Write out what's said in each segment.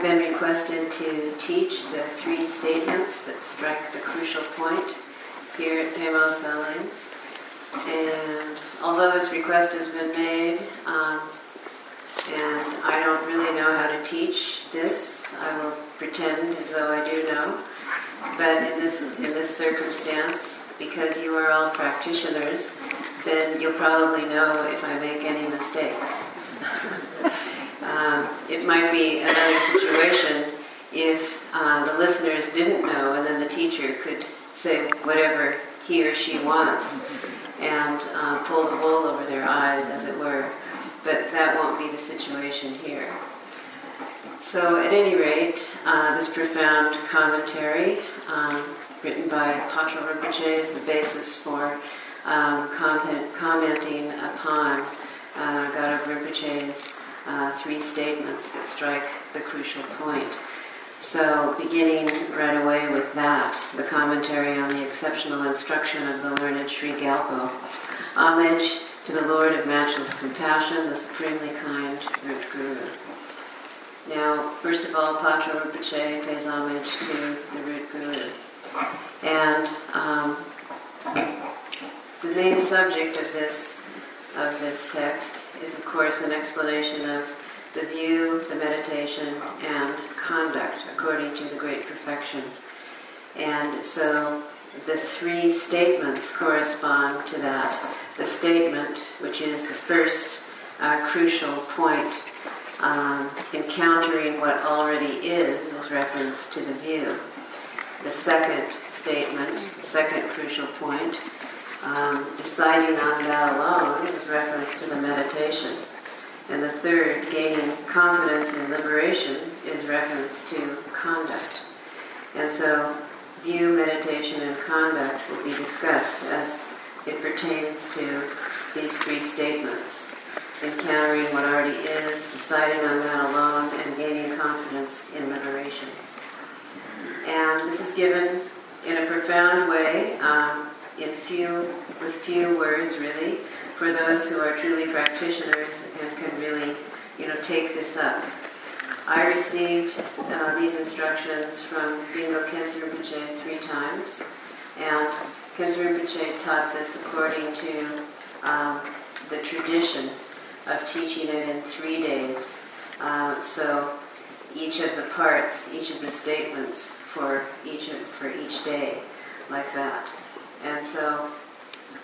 I've been requested to teach the three statements that strike the crucial point here at Pema Osel Ling. And although this request has been made, um, and I don't really know how to teach this, I will pretend as though I do know. But in this, in this circumstance, because you are all practitioners, then you'll probably know if I make any mistakes. um, it might be another situation if uh, the listeners didn't know and then the teacher could say whatever he or she wants and uh, pull the wool over their eyes, as it were. But that won't be the situation here. So, at any rate, uh, this profound commentary um, written by Patrul Rinpoche is the basis for um, comment, commenting upon uh, Garab Rinpoche's uh, three statements that strike the crucial point. So, beginning right away with that, the commentary on the exceptional instruction of the learned Sri Gyalpo. Homage to the Lord of matchless compassion, the supremely kind Root Guru. Now, first of all, Patrul Rinpoche pays homage to the Root Guru. And um, the main subject of this of this text is, of course, an explanation of the view, the meditation, and conduct according to the great perfection. And so the three statements correspond to that. The statement, which is the first uh, crucial point, um, encountering what already is, is reference to the view. The second statement, second crucial point, um, deciding on that alone is reference to the meditation. And the third, gaining confidence in liberation, is reference to conduct. And so, view, meditation, and conduct will be discussed as it pertains to these three statements encountering what already is, deciding on that alone, and gaining confidence in liberation. And this is given in a profound way, um, in few, with few words, really, for those who are truly practitioners and can really, you know, take this up. I received uh, these instructions from Dilgo Khyentse Rinpoche three times, and Khyentse Rinpoche taught this according to um, the tradition of teaching it in three days. Uh, so each of the parts, each of the statements for each of, for each day, like that. And so,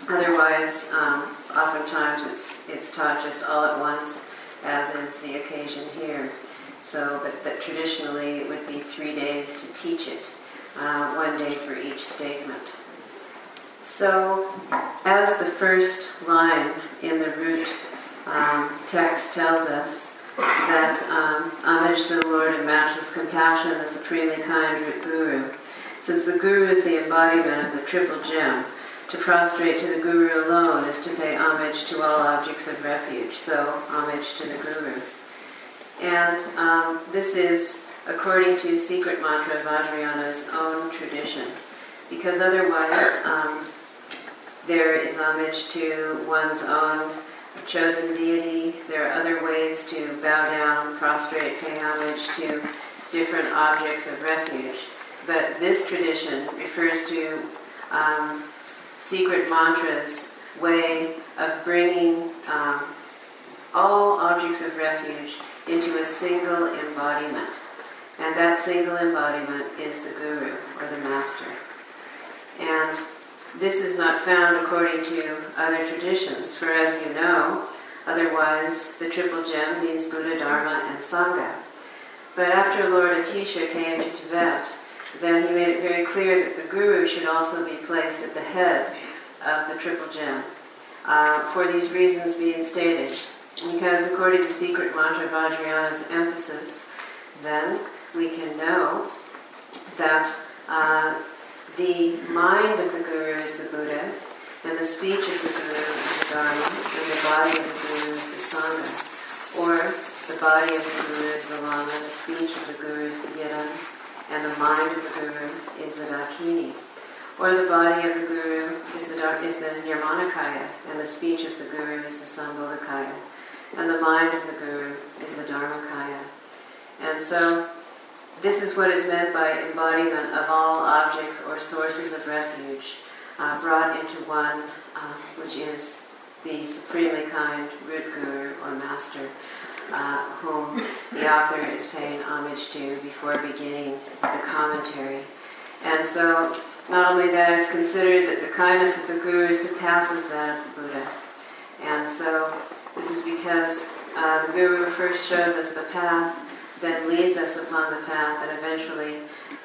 otherwise, um, oftentimes it's it's taught just all at once, as is the occasion here. So, but, but traditionally it would be three days to teach it, uh, one day for each statement. So, as the first line in the root um, text tells us, that um, homage to the Lord of matchless compassion, the supremely kind Guru. Since the Guru is the embodiment of the triple gem, to prostrate to the Guru alone is to pay homage to all objects of refuge. So, homage to the Guru. And um, this is according to secret mantra Vajrayana's own tradition, because otherwise um, there is homage to one's own chosen deity. There are other ways to bow down, prostrate, pay homage to different objects of refuge. But this tradition refers to um, secret mantra's way of bringing um, all objects of refuge into a single embodiment. And that single embodiment is the guru or the master. And this is not found according to other traditions, for as you know, otherwise the triple gem means Buddha, Dharma, and Sangha. But after Lord Atisha came to Tibet, then he made it very clear that the guru should also be placed at the head of the triple gem, uh, for these reasons being stated. Because according to secret mantra Vajrayana's emphasis, then we can know that uh, the mind of the guru is the Buddha, and the speech of the guru is the Dharma, and the body of the guru is the Sangha. Or the body of the guru is the Lama, the speech of the guru is the Yidam, and the mind of the guru is the Dakini. Or the body of the guru is the, is the Nirmanakaya, and the speech of the guru is the Sambhogakaya. And the mind of the guru is the Dharmakaya. And so this is what is meant by embodiment of all objects or sources of refuge uh, brought into one, uh, which is the supremely kind root guru or master, uh, whom the author is paying homage to before beginning the commentary. And so, not only that, it's considered that the kindness of the guru surpasses that of the Buddha. And so, this is because uh, the guru first shows us the path, then leads us upon the path, and eventually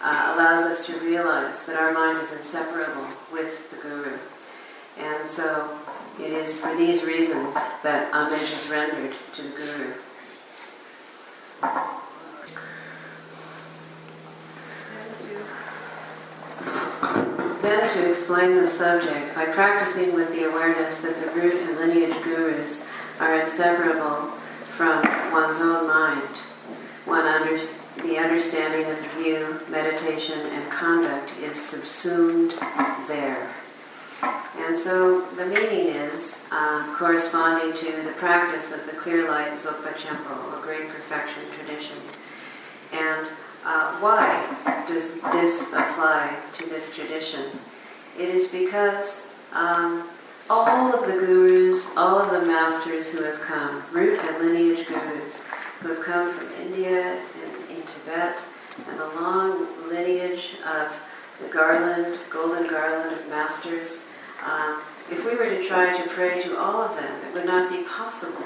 uh, allows us to realize that our mind is inseparable with the guru. And so, it is for these reasons that homage is rendered to the guru. Then to explain the subject, by practicing with the awareness that the root and lineage gurus are inseparable from one's own mind, one under, the understanding of view, meditation, and conduct is subsumed there. And so the meaning is uh, corresponding to the practice of the Clear Light Dzogpa Chenpo, a great perfection tradition. And uh, why does this apply to this tradition? It is because um, all of the gurus, all of the masters who have come, root and lineage gurus, who have come from India and in Tibet, and the long lineage of the garland, golden garland of masters, um, if we were to try to pray to all of them, it would not be possible.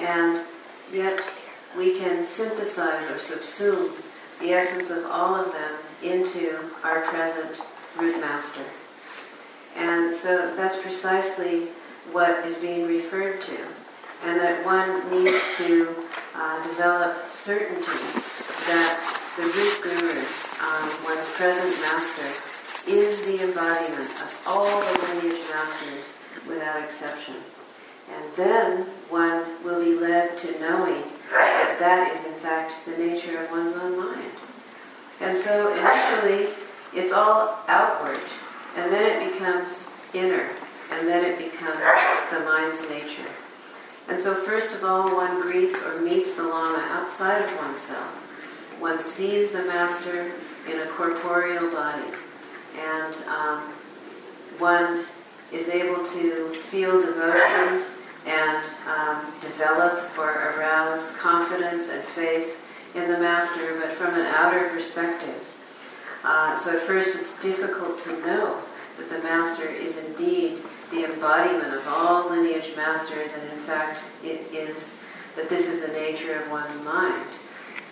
And yet we can synthesize or subsume the essence of all of them into our present root master. And so that's precisely what is being referred to. And that one needs to uh, develop certainty that the root guru, um, one's present master, is the embodiment of all the lineage masters without exception. And then one will be led to knowing that that is in fact the nature of one's own mind. And so initially it's all outward, and then it becomes inner, and then it becomes the mind's nature. And so first of all, one greets or meets the Lama outside of oneself. One sees the Master in a corporeal body and um, one is able to feel devotion and um, develop or arouse confidence and faith in the Master, but from an outer perspective. Uh, so at first it's difficult to know that the Master is indeed the embodiment of all lineage masters, and in fact it is that this is the nature of one's mind.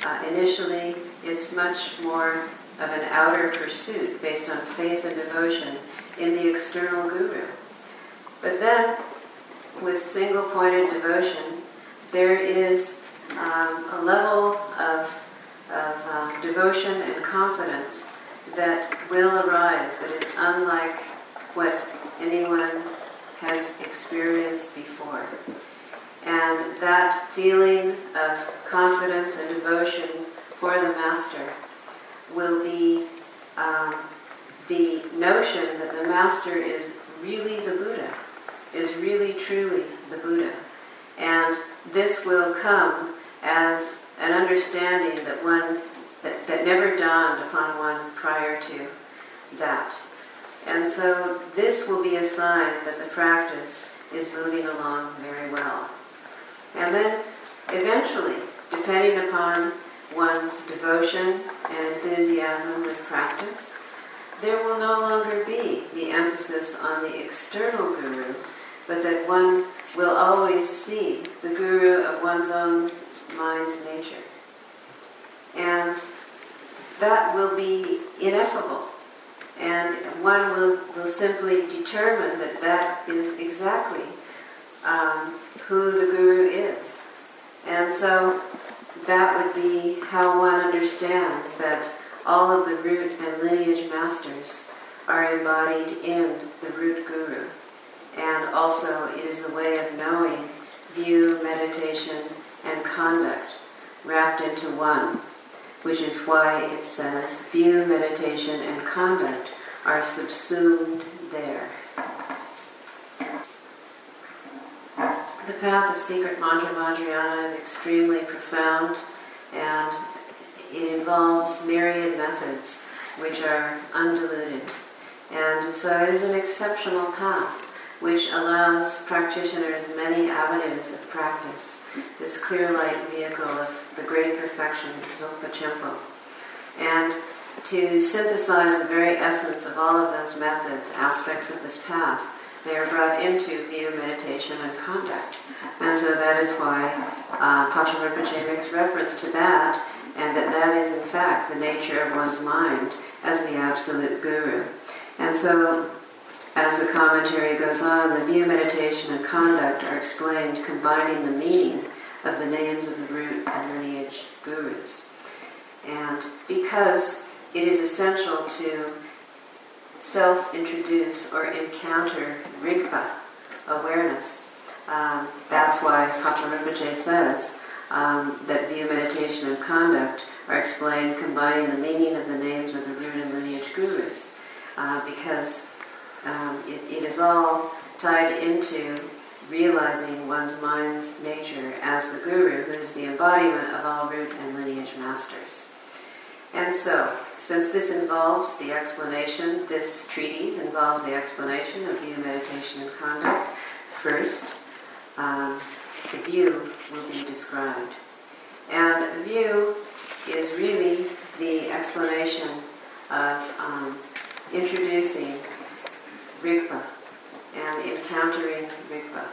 Uh, initially, it's much more of an outer pursuit based on faith and devotion in the external guru. But then, with single pointed devotion, there is um, a level of, of um, devotion and confidence that will arise that is unlike what anyone has experienced before. And that feeling of confidence and devotion for the Master will be um, the notion that the master is really the Buddha, is really truly the Buddha. And this will come as an understanding that one that, that never dawned upon one prior to that. And so this will be a sign that the practice is moving along very well. And then eventually, depending upon one's devotion and enthusiasm with practice, there will no longer be the emphasis on the external guru, but that one will always see the guru of one's own mind's nature. And that will be ineffable. And one will, will simply determine that that is exactly um, who the guru is. And so that would be how one understands that all of the root and lineage masters are embodied in the root guru. And also it is a way of knowing view, meditation, and conduct wrapped into one, which is why it says view, meditation, and conduct are subsumed there. The path of secret mantra Vajrayana is extremely profound and it involves myriad methods which are undiluted. And so it is an exceptional path which allows practitioners many avenues of practice. This clear light vehicle of the great perfection, Dzogpa Chenpo. And to synthesize the very essence of all of those methods, aspects of this path, they are brought into via meditation, and conduct. And so that is why uh, Rinpoche makes reference to that, and that that is in fact the nature of one's mind as the absolute guru. And so, as the commentary goes on, the view, meditation, and conduct are explained combining the meaning of the names of the root and lineage gurus. And because it is essential to self introduce or encounter rigpa, awareness. Um, that's why Patrul Rinpoche says um, that view, meditation, and conduct are explained combining the meaning of the names of the root and lineage gurus, uh, because um, it, it is all tied into realizing one's mind's nature as the guru, who is the embodiment of all root and lineage masters. And so, since this involves the explanation, this treatise involves the explanation of view, meditation, and conduct, first, um, the view will be described. And the view is really the explanation of um, introducing Rigpa and encountering Rigpa.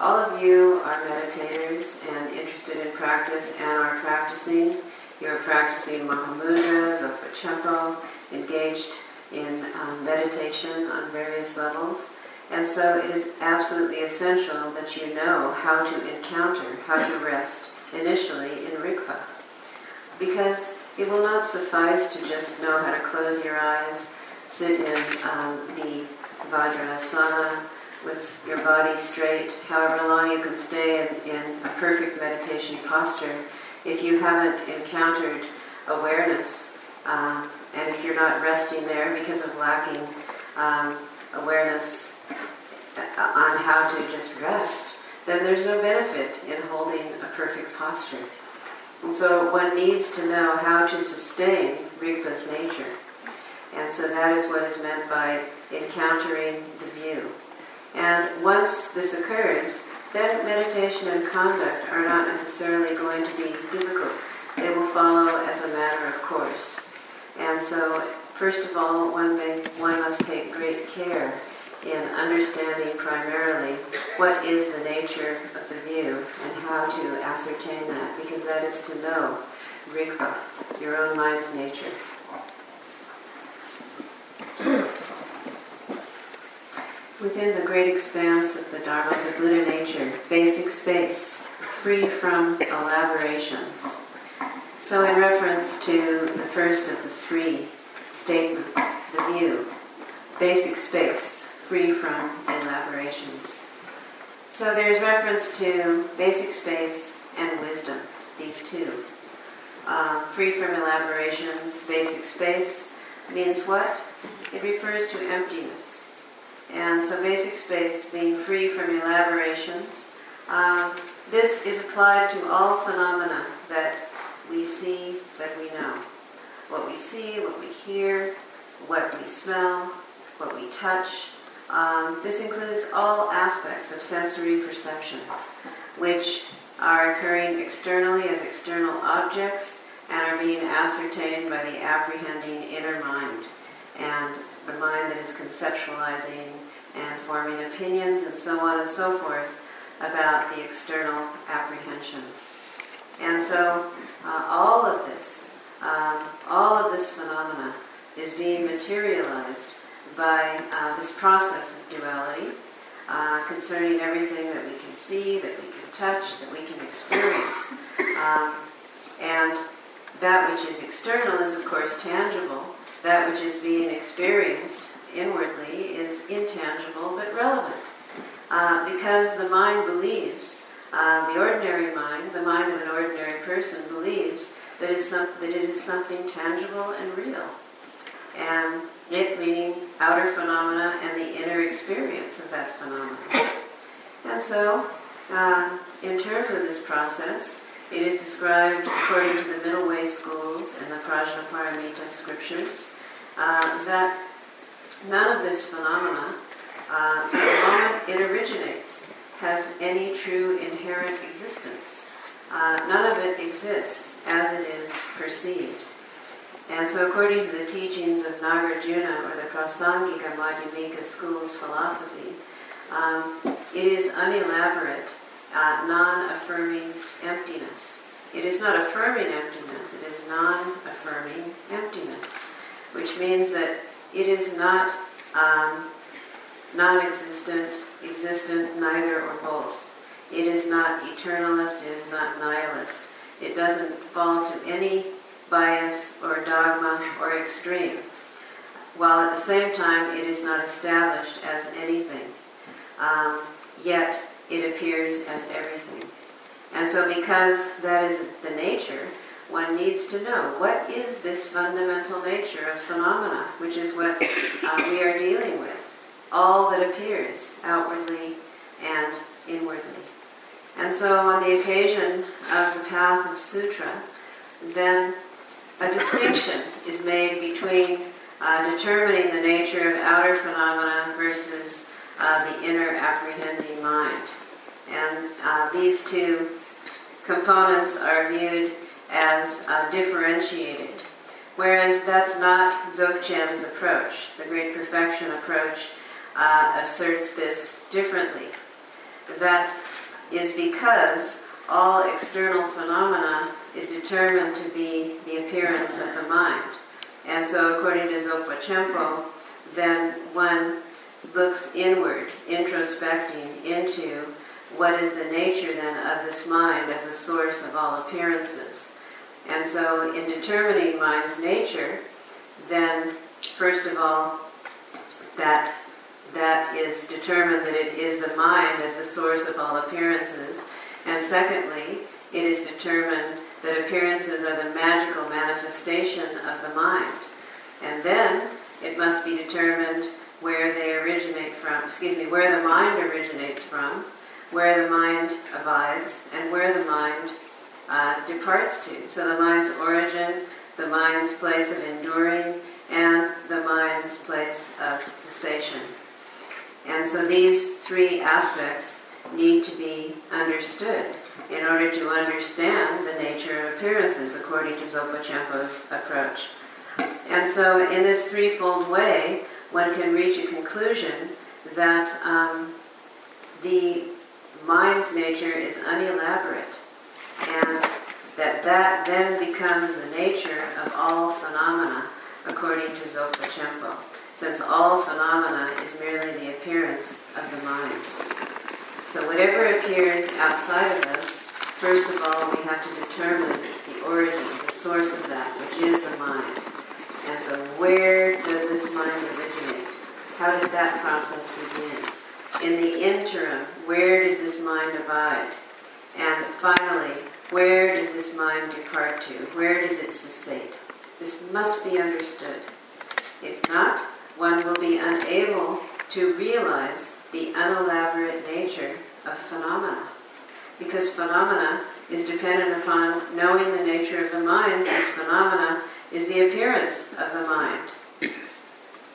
All of you are meditators and interested in practice and are practicing you're practicing Mahamudras or Chenpo, engaged in um, meditation on various levels. And so it is absolutely essential that you know how to encounter, how to rest initially in Rigpa. Because it will not suffice to just know how to close your eyes, sit in um, the Vajrasana with your body straight, however long you can stay in, in a perfect meditation posture if you haven't encountered awareness, um, and if you're not resting there because of lacking um, awareness on how to just rest, then there's no benefit in holding a perfect posture. And so one needs to know how to sustain Rigpa's nature. And so that is what is meant by encountering the view. And once this occurs, then meditation and conduct are not necessarily going to be difficult. They will follow as a matter of course. And so, first of all, one, may, one must take great care in understanding primarily what is the nature of the view and how to ascertain that, because that is to know Rigpa, your own mind's nature. Within the great expanse of the Dharma of Buddha nature, basic space, free from elaborations. So, in reference to the first of the three statements, the view, basic space, free from elaborations. So, there's reference to basic space and wisdom, these two. Um, free from elaborations, basic space means what? It refers to emptiness and so basic space being free from elaborations. Um, this is applied to all phenomena that we see, that we know. What we see, what we hear, what we smell, what we touch. Um, this includes all aspects of sensory perceptions, which are occurring externally as external objects and are being ascertained by the apprehending inner mind and the mind that is conceptualizing and forming opinions and so on and so forth about the external apprehensions. And so uh, all of this, um, all of this phenomena is being materialized by uh, this process of duality uh, concerning everything that we can see, that we can touch, that we can experience. Um, and that which is external is, of course, tangible. That which is being experienced inwardly is intangible but relevant. Uh, because the mind believes, uh, the ordinary mind, the mind of an ordinary person believes that, is some, that it is something tangible and real. And it meaning outer phenomena and the inner experience of that phenomena. And so, uh, in terms of this process, it is described according to the middle way schools and the Prajnaparamita scriptures uh, that none of this phenomena, uh, the moment it originates, has any true inherent existence. Uh, none of it exists as it is perceived. And so, according to the teachings of Nagarjuna or the Prasangika Madhyamika school's philosophy, um, it is unelaborate, uh, non affirming emptiness. It is not affirming emptiness, it is non affirming emptiness, which means that it is not um, non existent, existent, neither or both. It is not eternalist, it is not nihilist. It doesn't fall to any bias or dogma or extreme, while at the same time it is not established as anything. Um, yet it appears as everything. And so, because that is the nature, one needs to know what is this fundamental nature of phenomena, which is what uh, we are dealing with. All that appears outwardly and inwardly. And so, on the occasion of the path of sutra, then a distinction is made between uh, determining the nature of outer phenomena versus uh, the inner apprehending mind. And uh, these two components are viewed as uh, differentiated. Whereas that's not Dzogchen's approach. The Great Perfection approach uh, asserts this differently. That is because all external phenomena is determined to be the appearance of the mind. And so, according to Dzogpa Chenpo, then one looks inward, introspecting into what is the nature then of this mind as the source of all appearances. And so, in determining mind's nature, then first of all, that that is determined that it is the mind as the source of all appearances, and secondly, it is determined that appearances are the magical manifestation of the mind. And then it must be determined where they originate from, excuse me, where the mind originates from, where the mind abides, and where the mind uh, departs to. So the mind's origin, the mind's place of enduring, and the mind's place of cessation. And so these three aspects need to be understood in order to understand the nature of appearances according to Dzogpa Chenpo's approach. And so in this threefold way, one can reach a conclusion that um, the mind's nature is unelaborate and that that then becomes the nature of all phenomena according to Dzogpa Chenpo, since all phenomena is merely the appearance of the mind. So whatever appears outside of us, first of all, we have to determine the origin, the source of that, which is the mind. And so where does this mind originate? How did that process begin? In the interim, where does this mind abide? And finally, where does this mind depart to? Where does it cessate? This must be understood. If not, one will be unable to realize the unelaborate nature of phenomena. Because phenomena is dependent upon knowing the nature of the mind, since phenomena is the appearance of the mind.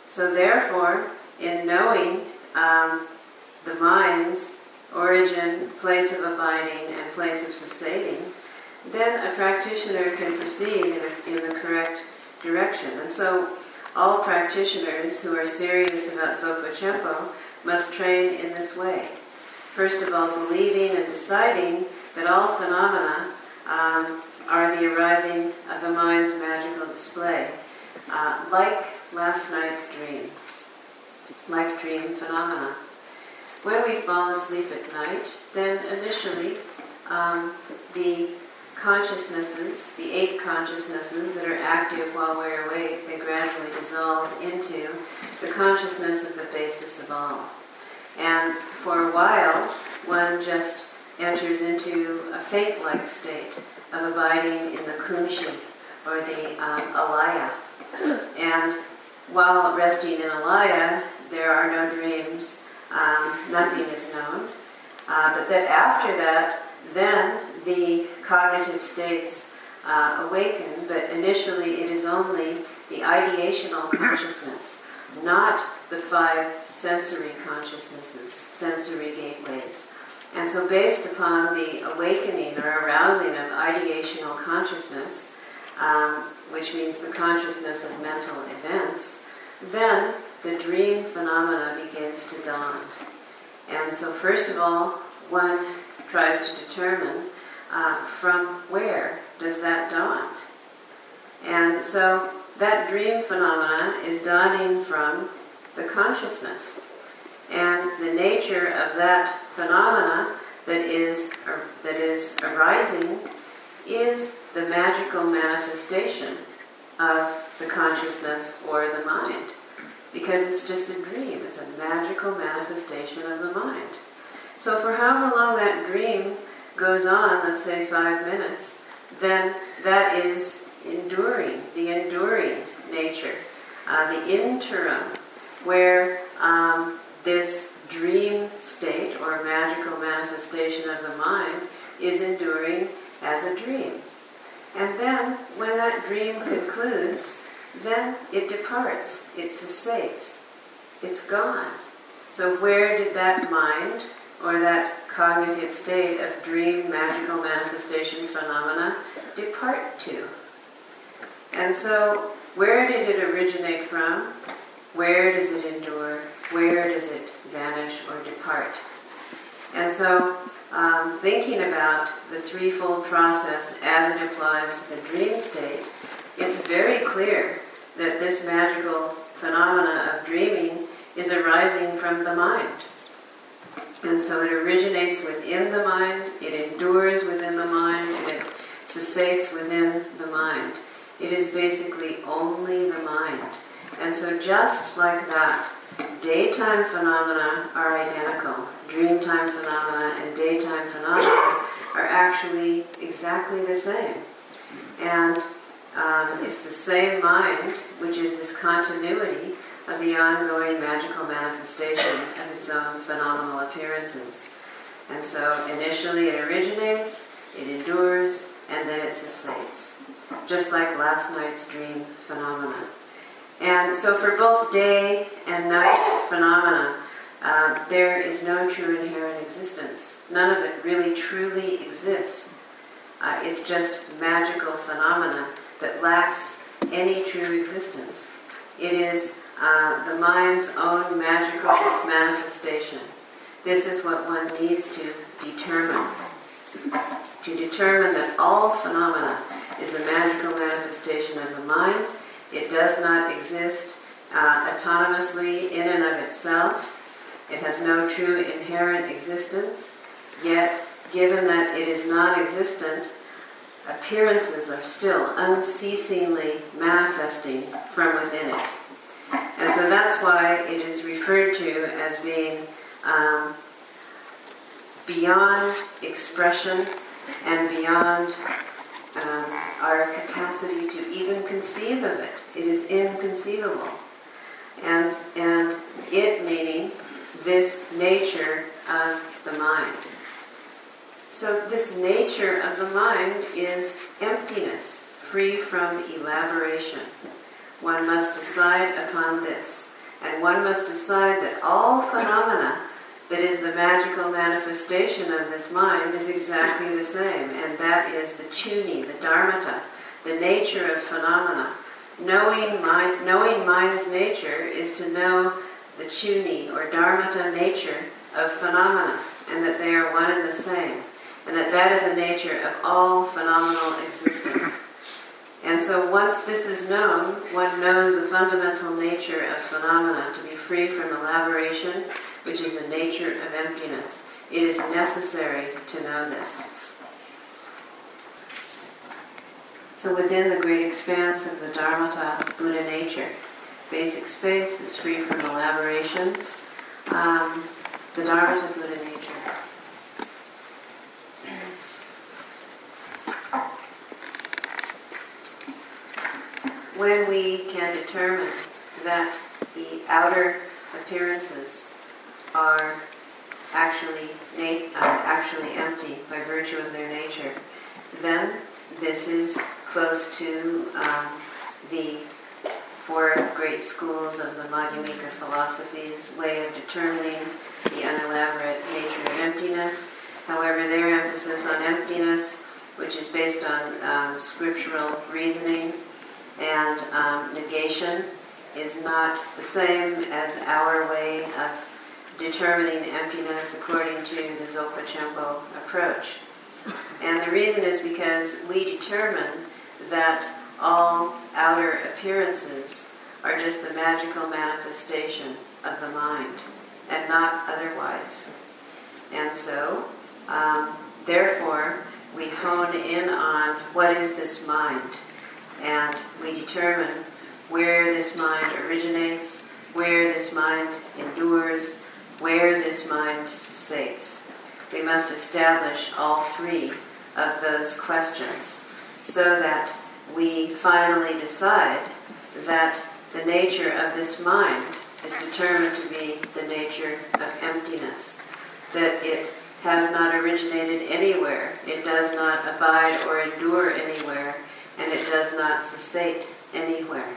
So, therefore, in knowing um, the mind's origin, place of abiding, and place of cessating, then a practitioner can proceed in, a, in the correct direction. And so, all practitioners who are serious about Dzogpa Chenpo must train in this way. First of all, believing and deciding that all phenomena um, are the arising of the mind's magical display, uh, like last night's dream, like dream phenomena. When we fall asleep at night, then initially um, the consciousnesses, the eight consciousnesses that are active while we're awake, they gradually dissolve into the consciousness of the basis of all. And for a while, one just enters into a faint-like state of abiding in the kunshi, or the um, alaya. And while resting in alaya, there are no dreams, um, nothing is known. Uh, but that after that, then the cognitive states uh, awaken, but initially it is only the ideational consciousness, not the five sensory consciousnesses, sensory gateways. And so, based upon the awakening or arousing of ideational consciousness, um, which means the consciousness of mental events, then the dream phenomena begins to dawn. And so, first of all, one tries to determine uh, from where does that dawn. And so, that dream phenomena is dawning from the consciousness. And the nature of that phenomena that is, that is arising is the magical manifestation of the consciousness or the mind. Because it's just a dream, it's a magical manifestation of the mind. So, for however long that dream goes on, let's say five minutes, then that is enduring, the enduring nature, uh, the interim, where um, this dream state or magical manifestation of the mind is enduring as a dream. And then, when that dream concludes, then it departs, it cessates, it's gone. So, where did that mind or that cognitive state of dream magical manifestation phenomena depart to? And so, where did it originate from? Where does it endure? Where does it vanish or depart? And so, um, thinking about the threefold process as it applies to the dream state, it's very clear that this magical phenomena of dreaming is arising from the mind. And so it originates within the mind, it endures within the mind, and it cessates within the mind. It is basically only the mind. And so, just like that, daytime phenomena are identical. Dreamtime phenomena and daytime phenomena are actually exactly the same. And um, it's the same mind, which is this continuity of the ongoing magical manifestation of its own phenomenal appearances. And so initially it originates, it endures, and then it sustains, just like last night's dream phenomena. And so for both day and night phenomena, uh, there is no true inherent existence. None of it really truly exists. Uh, it's just magical phenomena that lacks any true existence. It is uh, the mind's own magical manifestation. This is what one needs to determine. To determine that all phenomena is the magical manifestation of the mind. It does not exist uh, autonomously in and of itself. It has no true inherent existence. Yet, given that it is non existent, appearances are still unceasingly manifesting from within it. And so that's why it is referred to as being um, beyond expression and beyond um, our capacity to even conceive of it. It is inconceivable. And, and it meaning this nature of the mind. So, this nature of the mind is emptiness, free from elaboration. One must decide upon this. And one must decide that all phenomena that is the magical manifestation of this mind is exactly the same, and that is the chönyi, the dharmata, the nature of phenomena. Knowing mind, knowing mind's nature is to know the chönyi or dharmata nature of phenomena, and that they are one and the same, and that that is the nature of all phenomenal existence. And so once this is known, one knows the fundamental nature of phenomena to be free from elaboration which is the nature of emptiness. It is necessary to know this. So within the great expanse of the Dharmata, Buddha nature, basic space is free from elaborations. Um, the Dharmata, Buddha nature. When we can determine that the outer appearances are actually na- uh, actually empty by virtue of their nature, then this is close to um, the four great schools of the Madhyamika philosophy's way of determining the unelaborate nature of emptiness. However, their emphasis on emptiness, which is based on um, scriptural reasoning and um, negation, is not the same as our way of determining emptiness according to the Dzogpa approach. And the reason is because we determine that all outer appearances are just the magical manifestation of the mind and not otherwise. And so, um, therefore, we hone in on what is this mind and we determine where this mind originates, where this mind endures, where this mind cessates. We must establish all three of those questions so that we finally decide that the nature of this mind is determined to be the nature of emptiness, that it has not originated anywhere, it does not abide or endure anywhere, and it does not cessate anywhere.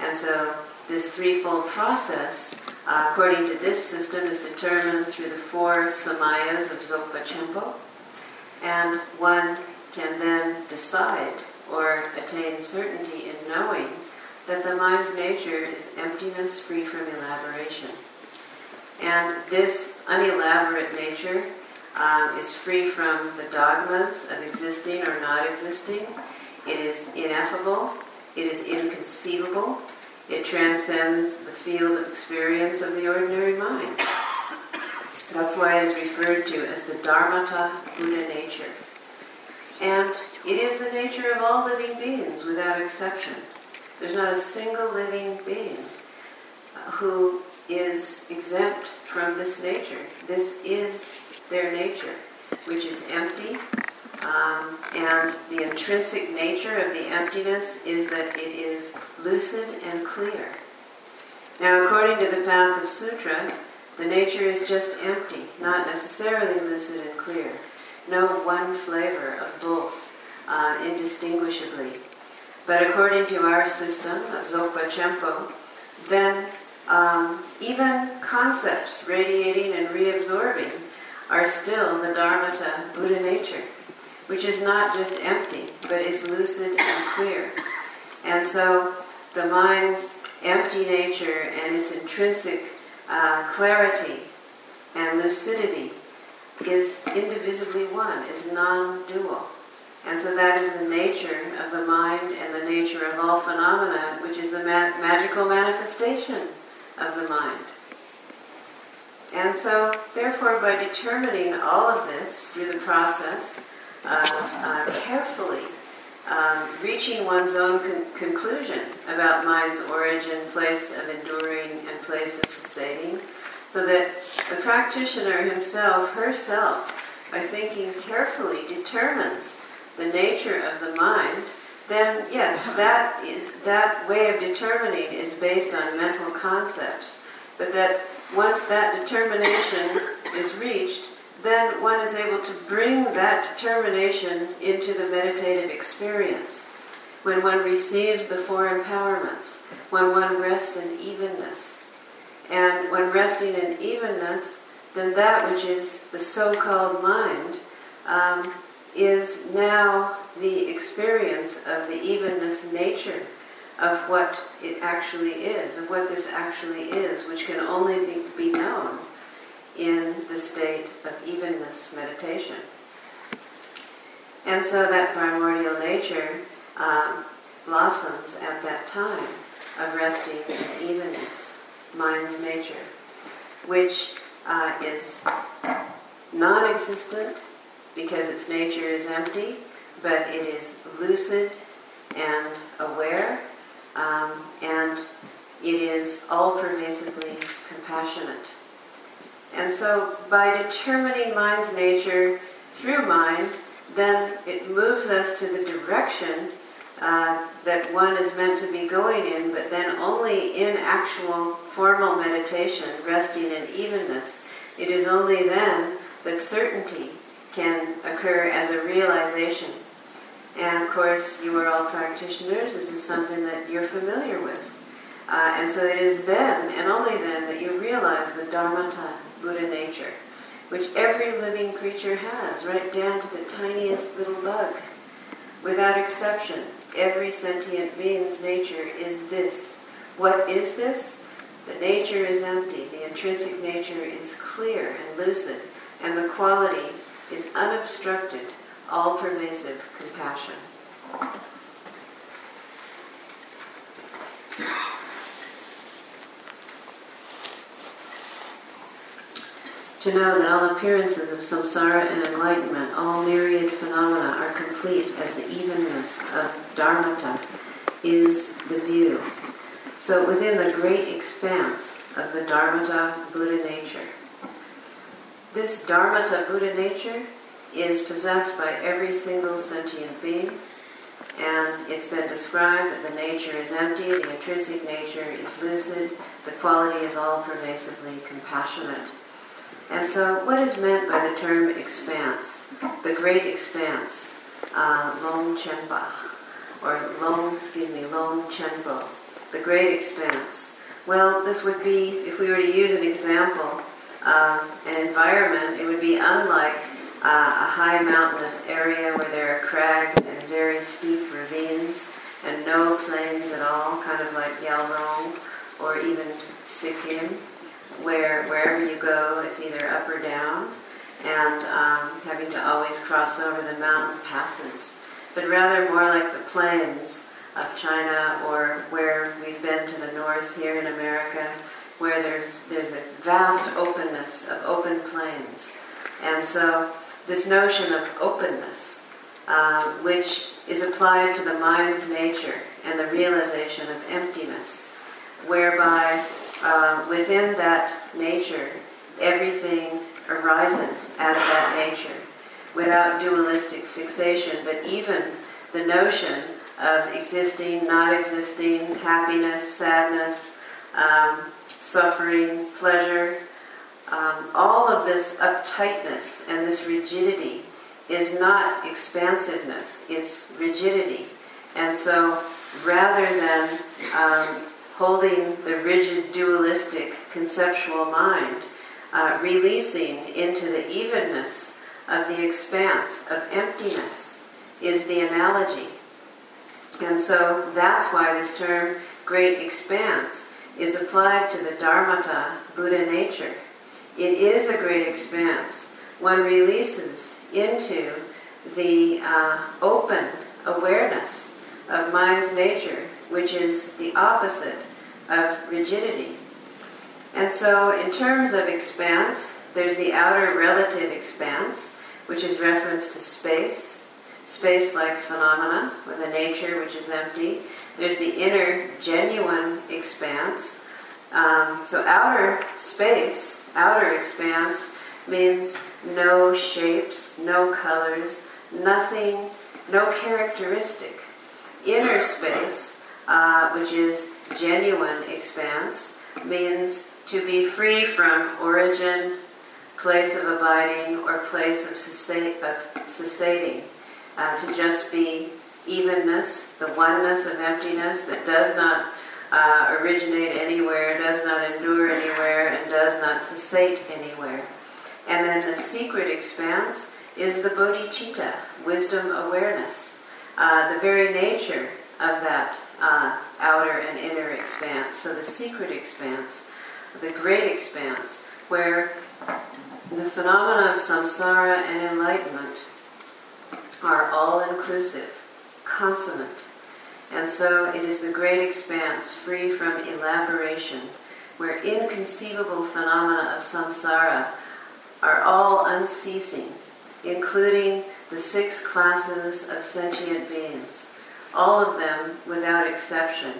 And so this threefold process, uh, according to this system, is determined through the four samayas of Dzogpa Chenpo, and one can then decide or attain certainty in knowing that the mind's nature is emptiness free from elaboration. And this unelaborate nature uh, is free from the dogmas of existing or not existing. It is ineffable. It is inconceivable. It transcends the field of experience of the ordinary mind. That's why it is referred to as the Dharmata Buddha nature. And it is the nature of all living beings without exception. There's not a single living being who is exempt from this nature. This is their nature, which is empty. Um, and the intrinsic nature of the emptiness is that it is lucid and clear. Now, according to the Path of Sutra, the nature is just empty, not necessarily lucid and clear. No one flavor of both uh, indistinguishably. But according to our system of Dzogpa Chenpo, then um, even concepts radiating and reabsorbing are still the Dharmata Buddha nature, which is not just empty, but is lucid and clear. And so the mind's empty nature and its intrinsic uh, clarity and lucidity is indivisibly one, is non-dual. And so that is the nature of the mind and the nature of all phenomena, which is the ma- magical manifestation of the mind. And so, therefore, by determining all of this through the process uh, carefully um, reaching one's own con- conclusion about mind's origin, place of enduring, and place of sustaining, so that the practitioner himself, herself, by thinking carefully, determines the nature of the mind, then yes, that is that way of determining is based on mental concepts. But that once that determination is reached, then one is able to bring that determination into the meditative experience. When one receives the four empowerments, when one rests in evenness. And when resting in evenness, then that which is the so called mind um, is now the experience of the evenness nature of what it actually is, of what this actually is, which can only be, be known in the state of evenness meditation. And so that primordial nature um, blossoms at that time of resting in evenness, mind's nature, which uh, is non existent because its nature is empty, but it is lucid and aware, um, and it is all pervasively compassionate. And so, by determining mind's nature through mind, then it moves us to the direction uh, that one is meant to be going in, but then only in actual formal meditation, resting in evenness. It is only then that certainty can occur as a realization And of course, you are all practitioners. This is something that you're familiar with. Uh, and so it is then, and only then, that you realize the Dharmata, Buddha nature, which every living creature has, right down to the tiniest little bug. Without exception, every sentient being's nature is this. What is this? The nature is empty, the intrinsic nature is clear and lucid, and the quality is unobstructed, all pervasive compassion. To know that all appearances of samsara and enlightenment, all myriad phenomena, are complete as the evenness of dharmata is the view. So within the great expanse of the dharmata Buddha nature, this dharmata Buddha nature is possessed by every single sentient being, and it's been described that the nature is empty, the intrinsic nature is lucid, the quality is all pervasively compassionate. And so, what is meant by the term expanse? The great expanse, uh, Long Chenpa, or Long, excuse me, Long Chenpo, the great expanse. Well, this would be, if we were to use an example, uh, an environment, it would be unlike uh, a high mountainous area where there are crags and very steep ravines and no plains at all, kind of like Yalrong or even Sikkim where wherever you go, it's either up or down, and um, having to always cross over the mountain passes, but rather more like the plains of China or where we've been to the north here in America, where there's there's a vast openness of open plains, and so this notion of openness, uh, which is applied to the mind's nature and the realization of emptiness, whereby uh, within that nature, everything arises as that nature without dualistic fixation, but even the notion of existing, not existing, happiness, sadness, um, suffering, pleasure, um, all of this uptightness and this rigidity is not expansiveness, it's rigidity. And so rather than um, holding the rigid dualistic conceptual mind, uh, releasing into the evenness of the expanse of emptiness is the analogy. And so that's why this term great expanse is applied to the Dharmata, Buddha nature. It is a great expanse. One releases into the uh, open awareness of mind's nature which is the opposite of rigidity. And so, in terms of expanse, there's the outer relative expanse, which is reference to space, space like phenomena, with a nature which is empty. There's the inner genuine expanse. Um, so, outer space, outer expanse, means no shapes, no colors, nothing, no characteristic. Inner space uh, which is genuine expanse, means to be free from origin, place of abiding, or place of, cessating, uh, to just be evenness, the oneness of emptiness that does not uh, originate anywhere, does not endure anywhere, and does not cessate anywhere. And then the secret expanse is the bodhicitta, wisdom awareness, uh, the very nature of that uh, outer and inner expanse. So the secret expanse, the great expanse, where the phenomena of samsara and enlightenment are all inclusive, consummate. And so it is the great expanse, free from elaboration, where inconceivable phenomena of samsara are all unceasing, including the six classes of sentient beings all of them without exception,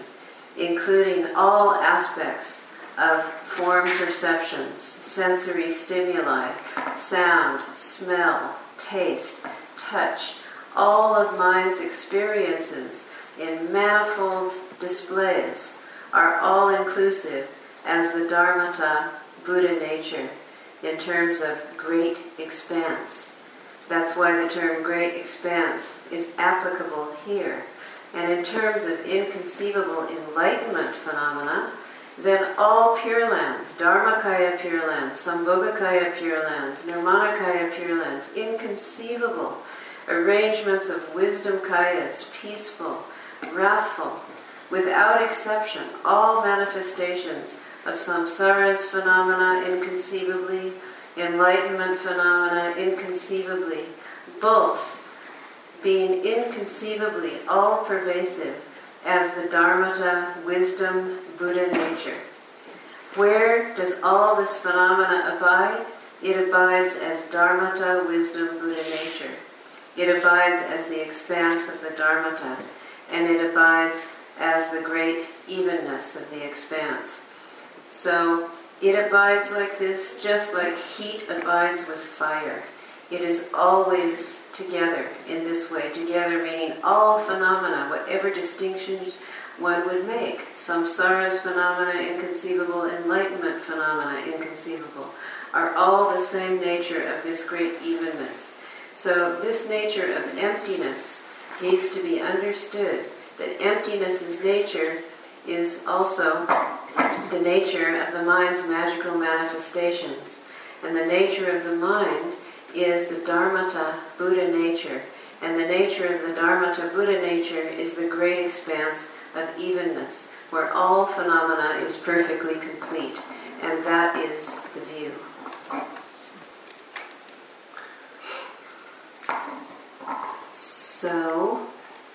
including all aspects of form perceptions, sensory stimuli, sound, smell, taste, touch, all of mind's experiences in manifold displays are all inclusive as the Dharmata Buddha nature in terms of great expanse. That's why the term great expanse is applicable here. And in terms of inconceivable enlightenment phenomena, then all pure lands, Dharmakaya pure lands, Sambhogakaya pure lands, Nirmanakaya pure lands, inconceivable arrangements of wisdom kayas, peaceful, wrathful, without exception, all manifestations of samsara's phenomena inconceivably, enlightenment phenomena inconceivably, both being inconceivably all pervasive as the Dharmata, wisdom, Buddha nature. Where does all this phenomena abide? It abides as Dharmata, wisdom, Buddha nature. It abides as the expanse of the Dharmata, and it abides as the great evenness of the expanse. So it abides like this, just like heat abides with fire. It is always together in this way. Together meaning all phenomena, whatever distinctions one would make. Samsara's phenomena inconceivable, enlightenment phenomena inconceivable, are all the same nature of this great evenness. So this nature of emptiness needs to be understood, that emptiness's nature is also the nature of the mind's magical manifestations. And the nature of the mind is the Dharmata Buddha nature. And the nature of the Dharmata Buddha nature is the great expanse of evenness, where all phenomena is perfectly complete. And that is the view. So,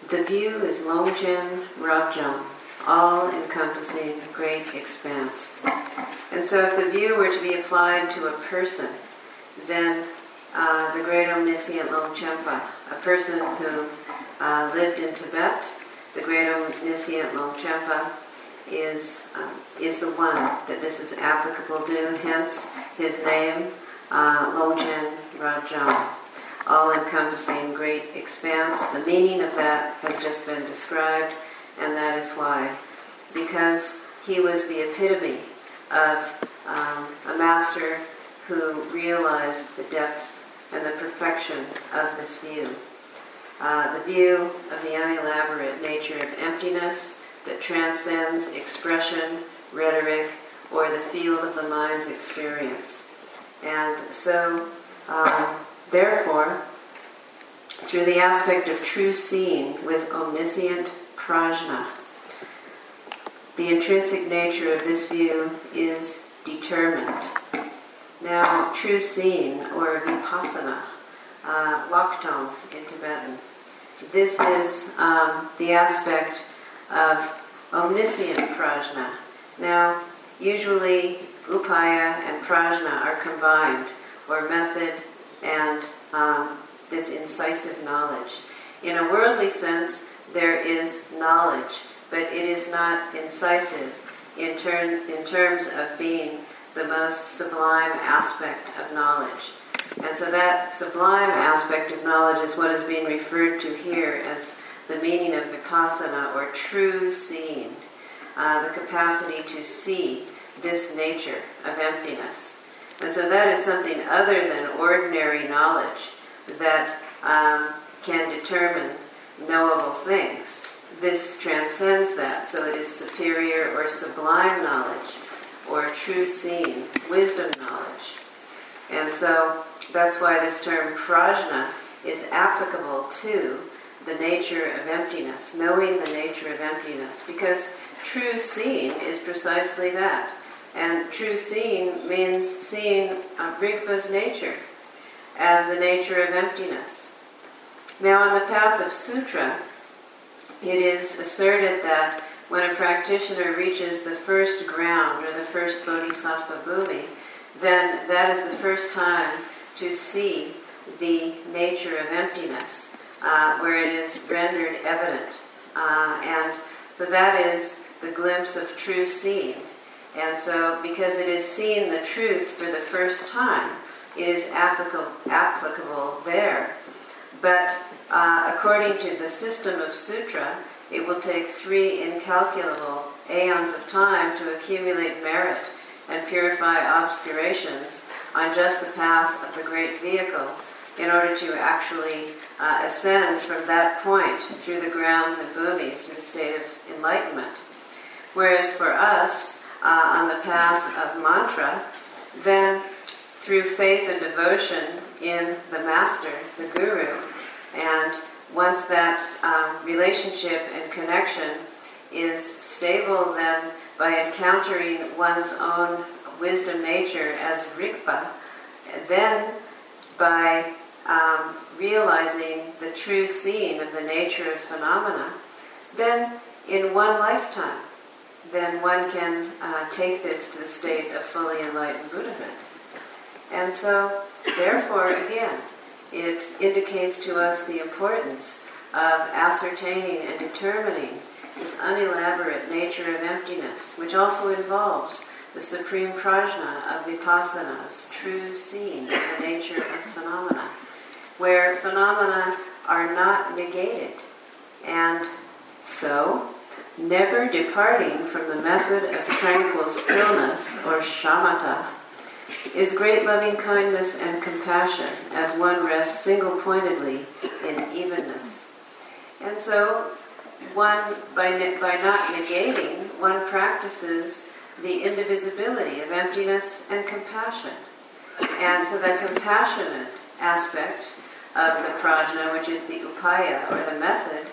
the view is Longchen Rabjam all encompassing great expanse. And so, if the view were to be applied to a person, then uh, the great omniscient Longchenpa, a person who uh, lived in Tibet, the great omniscient Longchenpa is um, is the one that this is applicable to. Hence, his name, uh, Longchen Rabjam, all encompassing great expanse. The meaning of that has just been described and that is why. Because he was the epitome of um, a master who realized the depth and the perfection of this view. Uh, the view of the unelaborate nature of emptiness that transcends expression, rhetoric, or the field of the mind's experience. And so, um, therefore, through the aspect of true seeing with omniscient prajna. The intrinsic nature of this view is determined. Now, true seeing, or vipassana, uh, in Tibetan, this is um, the aspect of omniscient prajna. Now, usually upaya and prajna are combined, or method and um, this incisive knowledge. In a worldly sense, there is knowledge, but it is not incisive in, turn, in terms of being the most sublime aspect of knowledge. And so that sublime aspect of knowledge is what is being referred to here as the meaning of vipassana or true seeing, uh, the capacity to see this nature of emptiness. And so that is something other than ordinary knowledge that um, can determine knowable things. This transcends that, so it is superior or sublime knowledge, or true seeing, wisdom knowledge. And so that's why this term prajna is applicable to the nature of emptiness, knowing the nature of emptiness, because true seeing is precisely that. And true seeing means seeing Rigpa's nature as the nature of emptiness. Now, on the path of sutra, it is asserted that when a practitioner reaches the first ground or the first bodhisattva bhumi, then that is the first time to see the nature of emptiness, uh, where it is rendered evident. Uh, and so that is the glimpse of true seeing. And so, because it is seeing the truth for the first time, it is applicable, applicable there. But uh, according to the system of sutra, it will take three incalculable aeons of time to accumulate merit and purify obscurations on just the path of the great vehicle in order to actually uh, ascend from that point through the grounds and bhumis to the state of enlightenment. Whereas for us, uh, on the path of mantra, then through faith and devotion in the master, the guru, and once that um, relationship and connection is stable, then by encountering one's own wisdom nature as Rigpa, then by um, realizing the true seeing of the nature of phenomena, then in one lifetime, then one can uh, take this to the state of fully enlightened Buddhahood. And so, therefore, again, it indicates to us the importance of ascertaining and determining this unelaborate nature of emptiness, which also involves the supreme prajna of vipassana's true seeing of the nature of phenomena, where phenomena are not negated. And so, never departing from the method of tranquil stillness or shamatha is great loving kindness and compassion as one rests single pointedly in evenness. And so, one, by, by not negating, one practices the indivisibility of emptiness and compassion. And so, that compassionate aspect of the prajna, which is the upaya or the method,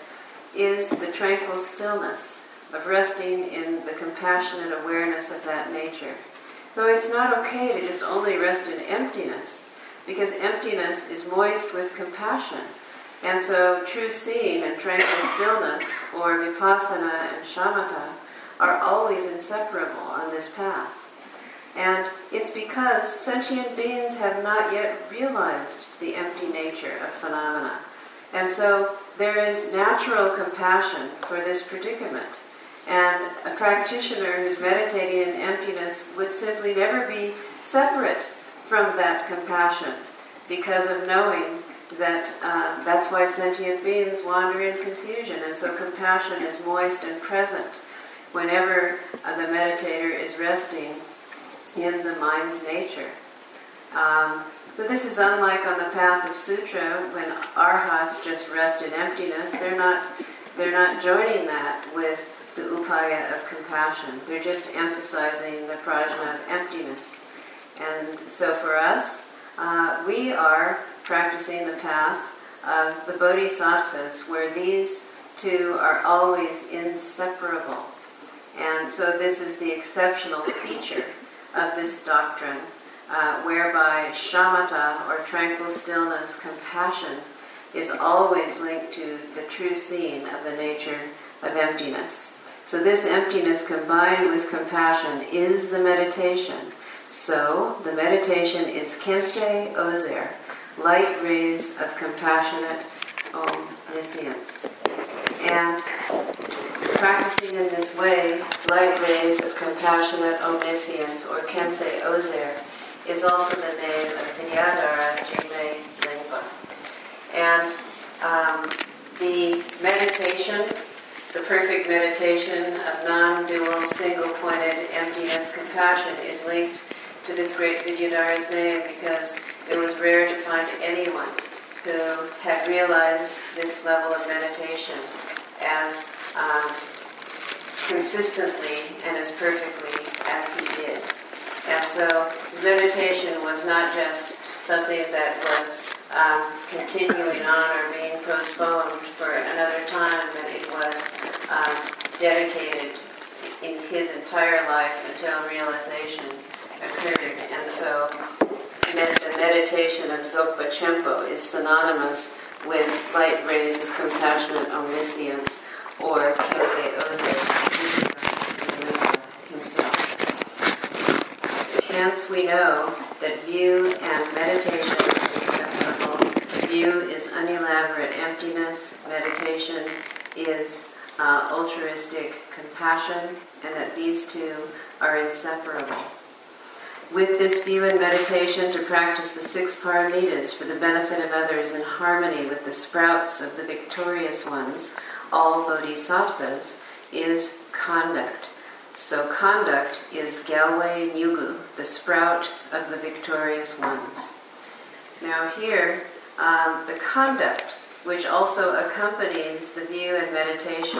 is the tranquil stillness of resting in the compassionate awareness of that nature. So it's not okay to just only rest in emptiness, because emptiness is moist with compassion. And so true seeing and tranquil stillness, or vipassana and shamatha, are always inseparable on this path. And it's because sentient beings have not yet realized the empty nature of phenomena. And so there is natural compassion for this predicament. And a practitioner who's meditating in emptiness would simply never be separate from that compassion because of knowing that uh, that's why sentient beings wander in confusion. And so compassion is moist and present whenever uh, the meditator is resting in the mind's nature. Um, so this is unlike on the path of sutra when arhats just rest in emptiness. They're not they're not joining that with the upaya of compassion. They're just emphasizing the prajna of emptiness. And so for us, uh, we are practicing the path of the bodhisattvas, where these two are always inseparable. And so this is the exceptional feature of this doctrine, uh, whereby shamatha, or tranquil stillness, compassion, is always linked to the true seeing of the nature of emptiness. So, this emptiness combined with compassion is the meditation. So, the meditation is Khyentse Özer, light rays of compassionate omniscience. And practicing in this way, light rays of compassionate omniscience, or Khyentse Özer, is also the name of Vidyadhara Jigme Lingpa. And um, the meditation the perfect meditation of non dual, single pointed emptiness compassion is linked to this great Vidyadhara's name because it was rare to find anyone who had realized this level of meditation as um, consistently and as perfectly as he did. And so his meditation was not just something that was um, continuing on or being postponed for another time, but it was um, dedicated in his entire life until realization occurred. And so med- the meditation of Dzogpa Chenpo is synonymous with light rays of compassionate omniscience or Khyentse Özer himself. Hence we know that view and meditation view is unelaborate emptiness, meditation is uh, altruistic compassion, and that these two are inseparable. With this view and meditation to practice the six paramitas for the benefit of others in harmony with the sprouts of the victorious ones, all bodhisattvas, is conduct. So conduct is Gyalwe Nyugu, the sprout of the victorious ones. Now here, um, the conduct which also accompanies the view and meditation,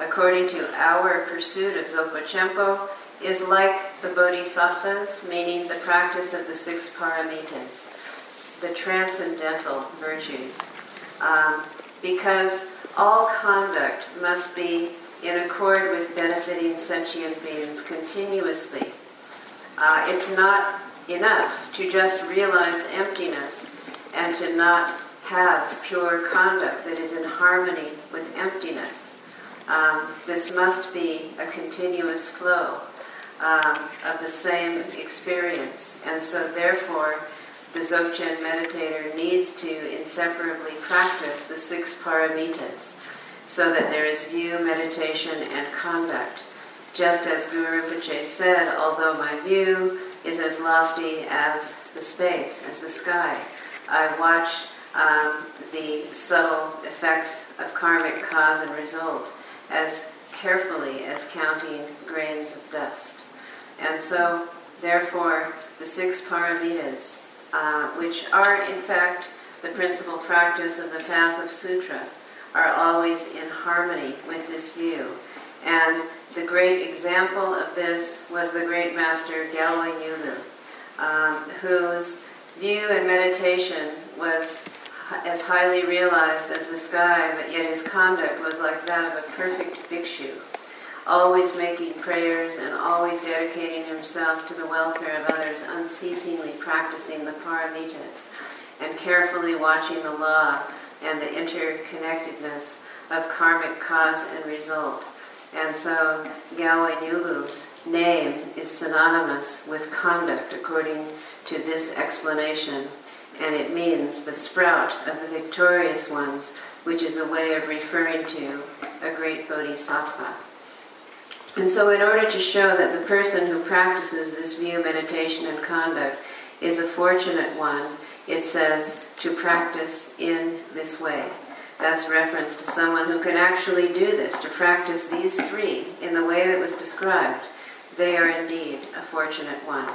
according to our pursuit of Dzogchen is like the bodhisattvas, meaning the practice of the six paramitas, the transcendental virtues. Um, because all conduct must be in accord with benefiting sentient beings continuously. Uh, it's not enough to just realize emptiness and to not have pure conduct that is in harmony with emptiness. Um, this must be a continuous flow um, of the same experience. And so, therefore, the Dzogchen meditator needs to inseparably practice the six paramitas so that there is view, meditation, and conduct. Just as Guru Rinpoche said, although my view is as lofty as the space, as the sky, I watch um, the subtle effects of karmic cause and result as carefully as counting grains of dust. And so, therefore, the six paramitas, uh, which are in fact the principal practice of the path of sutra, are always in harmony with this view. And the great example of this was the great master Gyalwe Nyugu, um, whose view and meditation was as highly realized as the sky, but yet his conduct was like that of a perfect bhikshu, always making prayers and always dedicating himself to the welfare of others, unceasingly practicing the paramitas, and carefully watching the law and the interconnectedness of karmic cause and result. And so Gyalwe Nyugu's name is synonymous with conduct according to this explanation and it means the sprout of the victorious ones, which is a way of referring to a great bodhisattva. And so, in order to show that the person who practices this view, meditation, and conduct is a fortunate one, it says to practice in this way. That's reference to someone who can actually do this, to practice these three in the way that was described. They are indeed a fortunate one.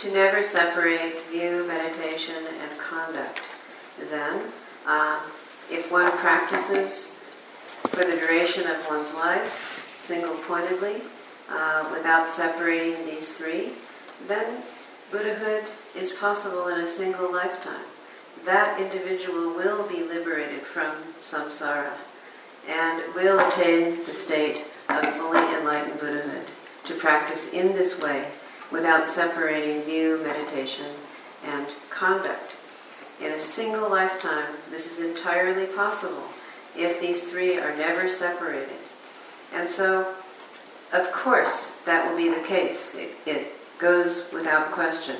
To never separate view, meditation, and conduct. Then, uh, if one practices for the duration of one's life, single pointedly, uh, without separating these three, then Buddhahood is possible in a single lifetime. That individual will be liberated from samsara and will attain the state of fully enlightened Buddhahood. To practice in this way without separating view, meditation, and conduct. In a single lifetime, this is entirely possible if these three are never separated. And so, of course, that will be the case. It, it goes without question.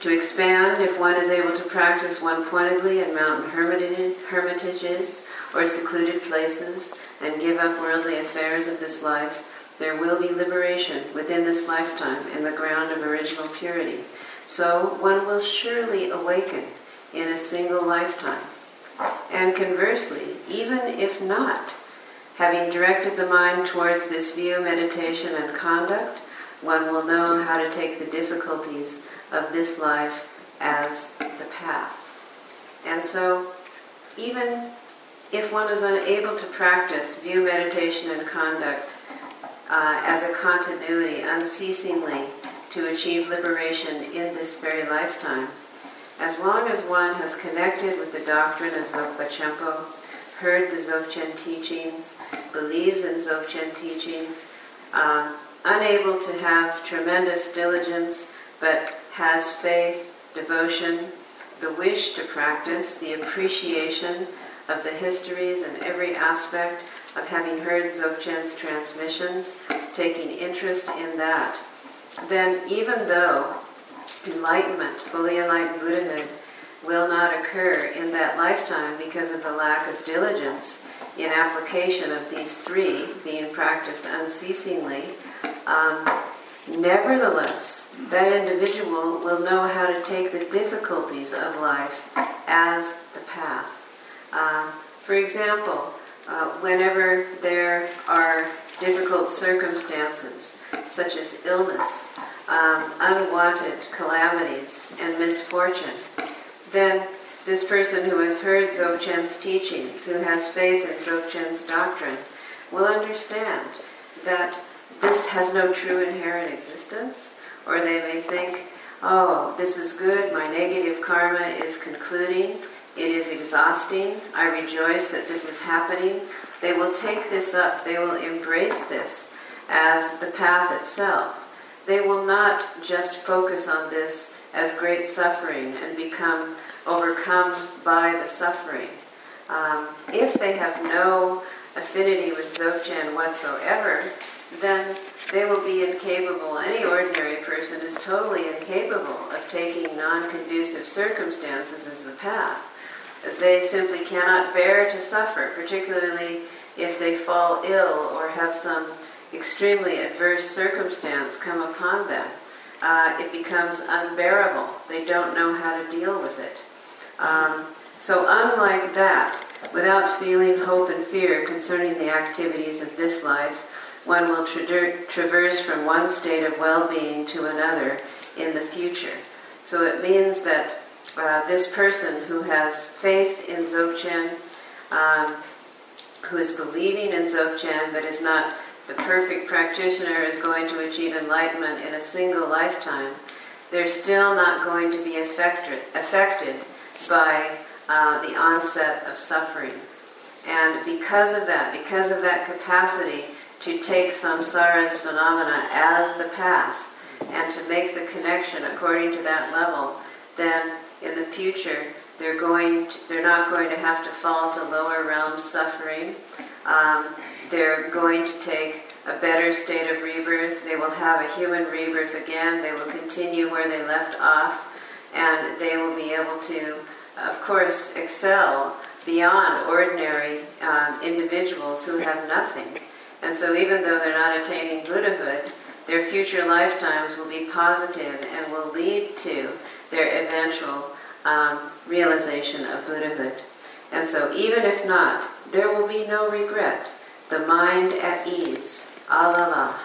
To expand, if one is able to practice one pointedly in mountain hermitages or secluded places and give up worldly affairs of this life, there will be liberation within this lifetime in the ground of original purity. So one will surely awaken in a single lifetime. And conversely, even if not, having directed the mind towards this view, meditation, and conduct, one will know how to take the difficulties of this life as the path. And so, even if one is unable to practice view, meditation, and conduct uh, as a continuity unceasingly to achieve liberation in this very lifetime. As long as one has connected with the doctrine of Dzogpa Chenpo, heard the Dzogchen teachings, believes in Dzogchen teachings, uh, unable to have tremendous diligence, but has faith, devotion, the wish to practice, the appreciation of the histories and every aspect of having heard Dzogchen's transmissions, taking interest in that, then even though enlightenment, fully enlightened Buddhahood, will not occur in that lifetime because of the lack of diligence in application of these three being practiced unceasingly, um, nevertheless, that individual will know how to take the difficulties of life as the path. Uh, for example, uh, whenever there are difficult circumstances, such as illness, um, unwanted calamities and misfortune, then this person who has heard Dzogchen's teachings, who has faith in Dzogchen's doctrine, will understand that this has no true inherent existence, or they may think, oh, this is good, my negative karma is concluding, it is exhausting, I rejoice that this is happening. They will take this up, they will embrace this as the path itself. They will not just focus on this as great suffering and become overcome by the suffering. Um, if they have no affinity with Dzogchen whatsoever, then they will be incapable, any ordinary person is totally incapable of taking non-conducive circumstances as the path. They simply cannot bear to suffer, particularly if they fall ill or have some extremely adverse circumstance come upon them. Uh, it becomes unbearable. They don't know how to deal with it. Um, so, unlike that, without feeling hope and fear concerning the activities of this life, one will tra- traverse from one state of well being to another in the future. So, it means that uh, this person who has faith in Dzogchen, um, who is believing in Dzogchen but is not the perfect practitioner, is going to achieve enlightenment in a single lifetime, they're still not going to be affected, affected by uh, the onset of suffering. And because of that, because of that capacity to take samsara's phenomena as the path and to make the connection according to that level, then in the future they're going to, they're not going to have to fall to lower realm suffering. Um, they're going to take a better state of rebirth. They will have a human rebirth again. They will continue where they left off, and they will be able to of course, excel beyond ordinary um, individuals who have nothing. And so, even though they're not attaining Buddhahood, their future lifetimes will be positive and will lead to their eventual um, realization of Buddhahood. And so, even if not, there will be no regret. The mind at ease. Allah.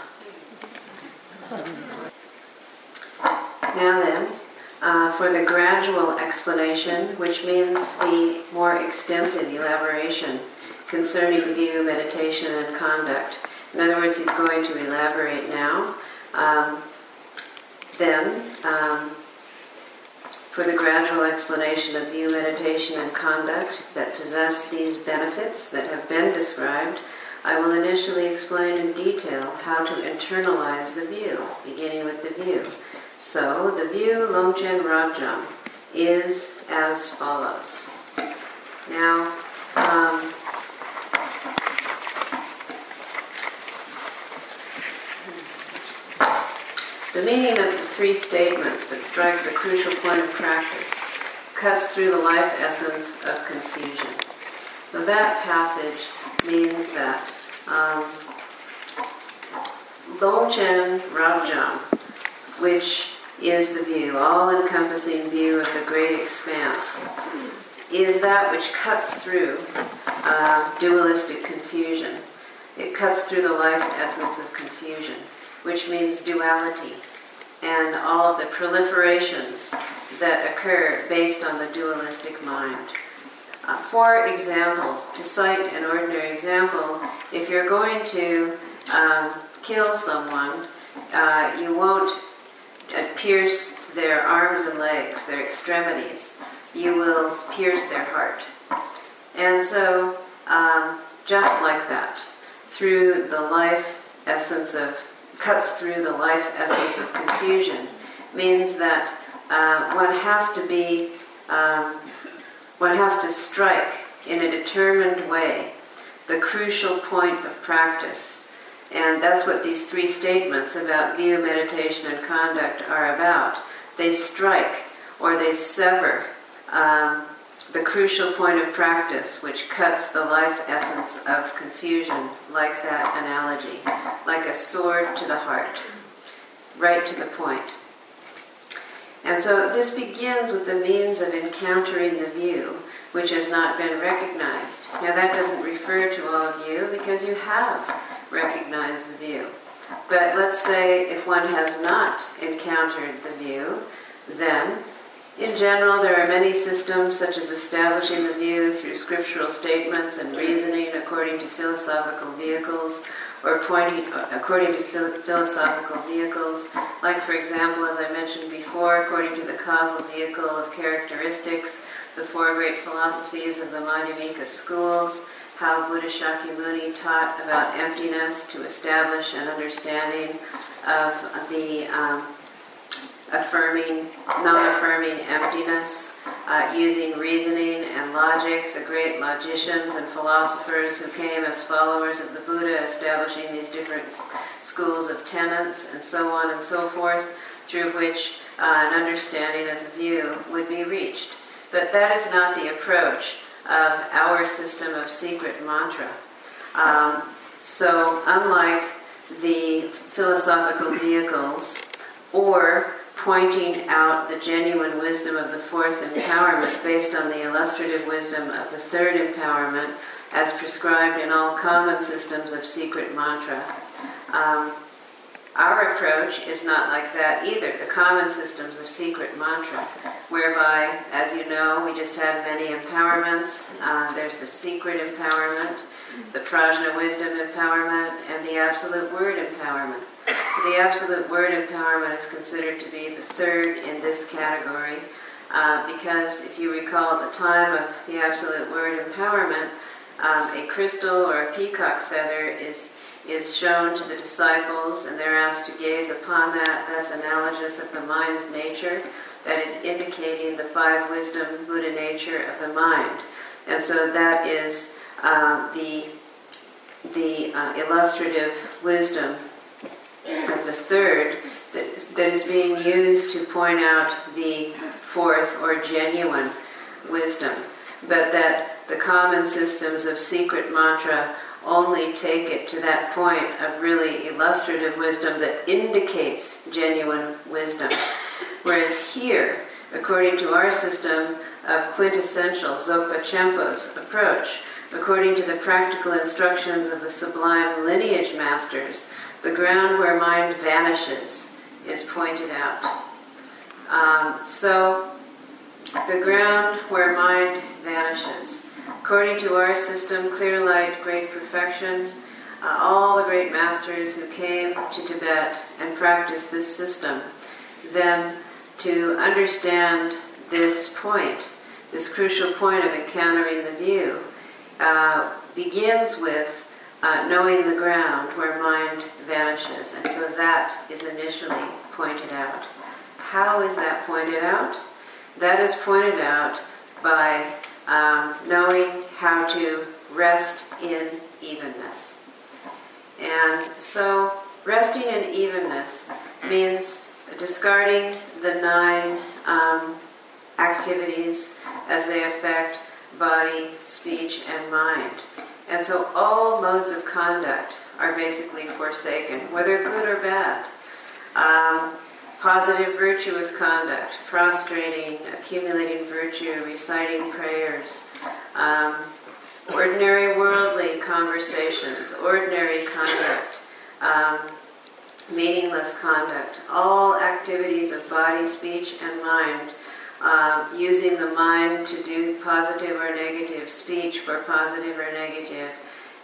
Now then, uh, for the gradual explanation, which means the more extensive elaboration concerning view, meditation, and conduct. In other words, he's going to elaborate now. Um, then, um, for the gradual explanation of view, meditation, and conduct that possess these benefits that have been described, I will initially explain in detail how to internalize the view, beginning with the view. So the view Longchen Rabjam is as follows. Now, um, the meaning of the three statements that strike the crucial point of practice cuts through the life essence of confusion. So that passage means that um, Longchen Rabjam which is the view, all encompassing view of the great expanse, is that which cuts through uh, dualistic confusion. It cuts through the life essence of confusion, which means duality and all of the proliferations that occur based on the dualistic mind. Uh, for examples, to cite an ordinary example, if you're going to um, kill someone, uh, you won't pierce their arms and legs, their extremities, you will pierce their heart. And so, um, just like that, through the life essence of, cuts through the life essence of confusion, means that uh, one has to be, um, one has to strike in a determined way the crucial point of practice and that's what these three statements about view, meditation, and conduct are about. They strike or they sever um, the crucial point of practice, which cuts the life essence of confusion, like that analogy, like a sword to the heart, right to the point. And so this begins with the means of encountering the view, which has not been recognized. Now, that doesn't refer to all of you because you have recognized the view. But let's say if one has not encountered the view, then in general, there are many systems, such as establishing the view through scriptural statements and reasoning according to philosophical vehicles, or pointing according to philosophical vehicles, like, for example, as I mentioned before, according to the causal vehicle of characteristics, the four great philosophies of the Madhyamika schools, how Buddha Shakyamuni taught about emptiness to establish an understanding of the um, affirming, non-affirming emptiness, uh, using reasoning and logic, the great logicians and philosophers who came as followers of the Buddha, establishing these different schools of tenets and so on and so forth, through which uh, an understanding of the view would be reached. But that is not the approach of our system of secret mantra. Um, so, unlike the philosophical vehicles or pointing out the genuine wisdom of the fourth empowerment based on the illustrative wisdom of the third empowerment as prescribed in all common systems of secret mantra. Um, our approach is not like that either, the common systems of secret mantra, whereby, as you know, we just have many empowerments. Uh, there's the secret empowerment, the prajna wisdom empowerment, and the absolute word empowerment. So the absolute word empowerment is considered to be the third in this category uh, because if you recall at the time of the absolute word empowerment, um, a crystal or a peacock feather is is shown to the disciples and they're asked to gaze upon that. That's analogous of the mind's nature. That is indicating the five wisdom Buddha nature of the mind. And so that is uh, the, the uh, illustrative wisdom of the third that is, that is being used to point out the fourth or genuine wisdom, but that the common systems of secret mantra only take it to that point of really illustrative wisdom that indicates genuine wisdom. Whereas here, according to our system of quintessential Dzogpa Chenpo's approach, according to the practical instructions of the sublime lineage masters, the ground where mind vanishes is pointed out. Um, so, the ground where mind vanishes. According to our system, clear light, great perfection, uh, all the great masters who came to Tibet and practiced this system, then to understand this point, this crucial point of encountering the view, uh, begins with uh, knowing the ground where mind vanishes. And so that is initially pointed out. How is that pointed out? That is pointed out by um, knowing how to rest in evenness. And so, resting in evenness means discarding the nine um, activities as they affect body, speech, and mind. And so all modes of conduct are basically forsaken, whether good or bad. Um, positive virtuous conduct, prostrating, accumulating virtue, reciting prayers, um, ordinary worldly conversations, ordinary conduct, um, meaningless conduct, all activities of body, speech, and mind uh, using the mind to do positive or negative speech for positive or negative,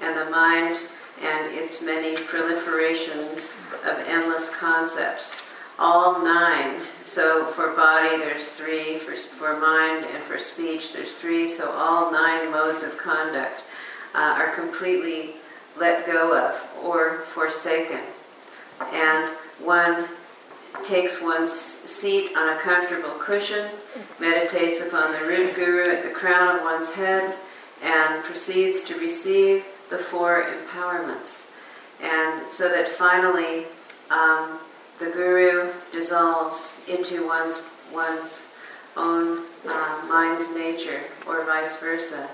and the mind and its many proliferations of endless concepts. All nine. So for body, there's three. For, for mind and for speech, there's three. So all nine modes of conduct uh, are completely let go of or forsaken. And one takes one's seat on a comfortable cushion, meditates upon the root guru at the crown of one's head, and proceeds to receive the four empowerments. And so that finally um, the guru dissolves into one's, one's own uh, mind's nature, or vice versa.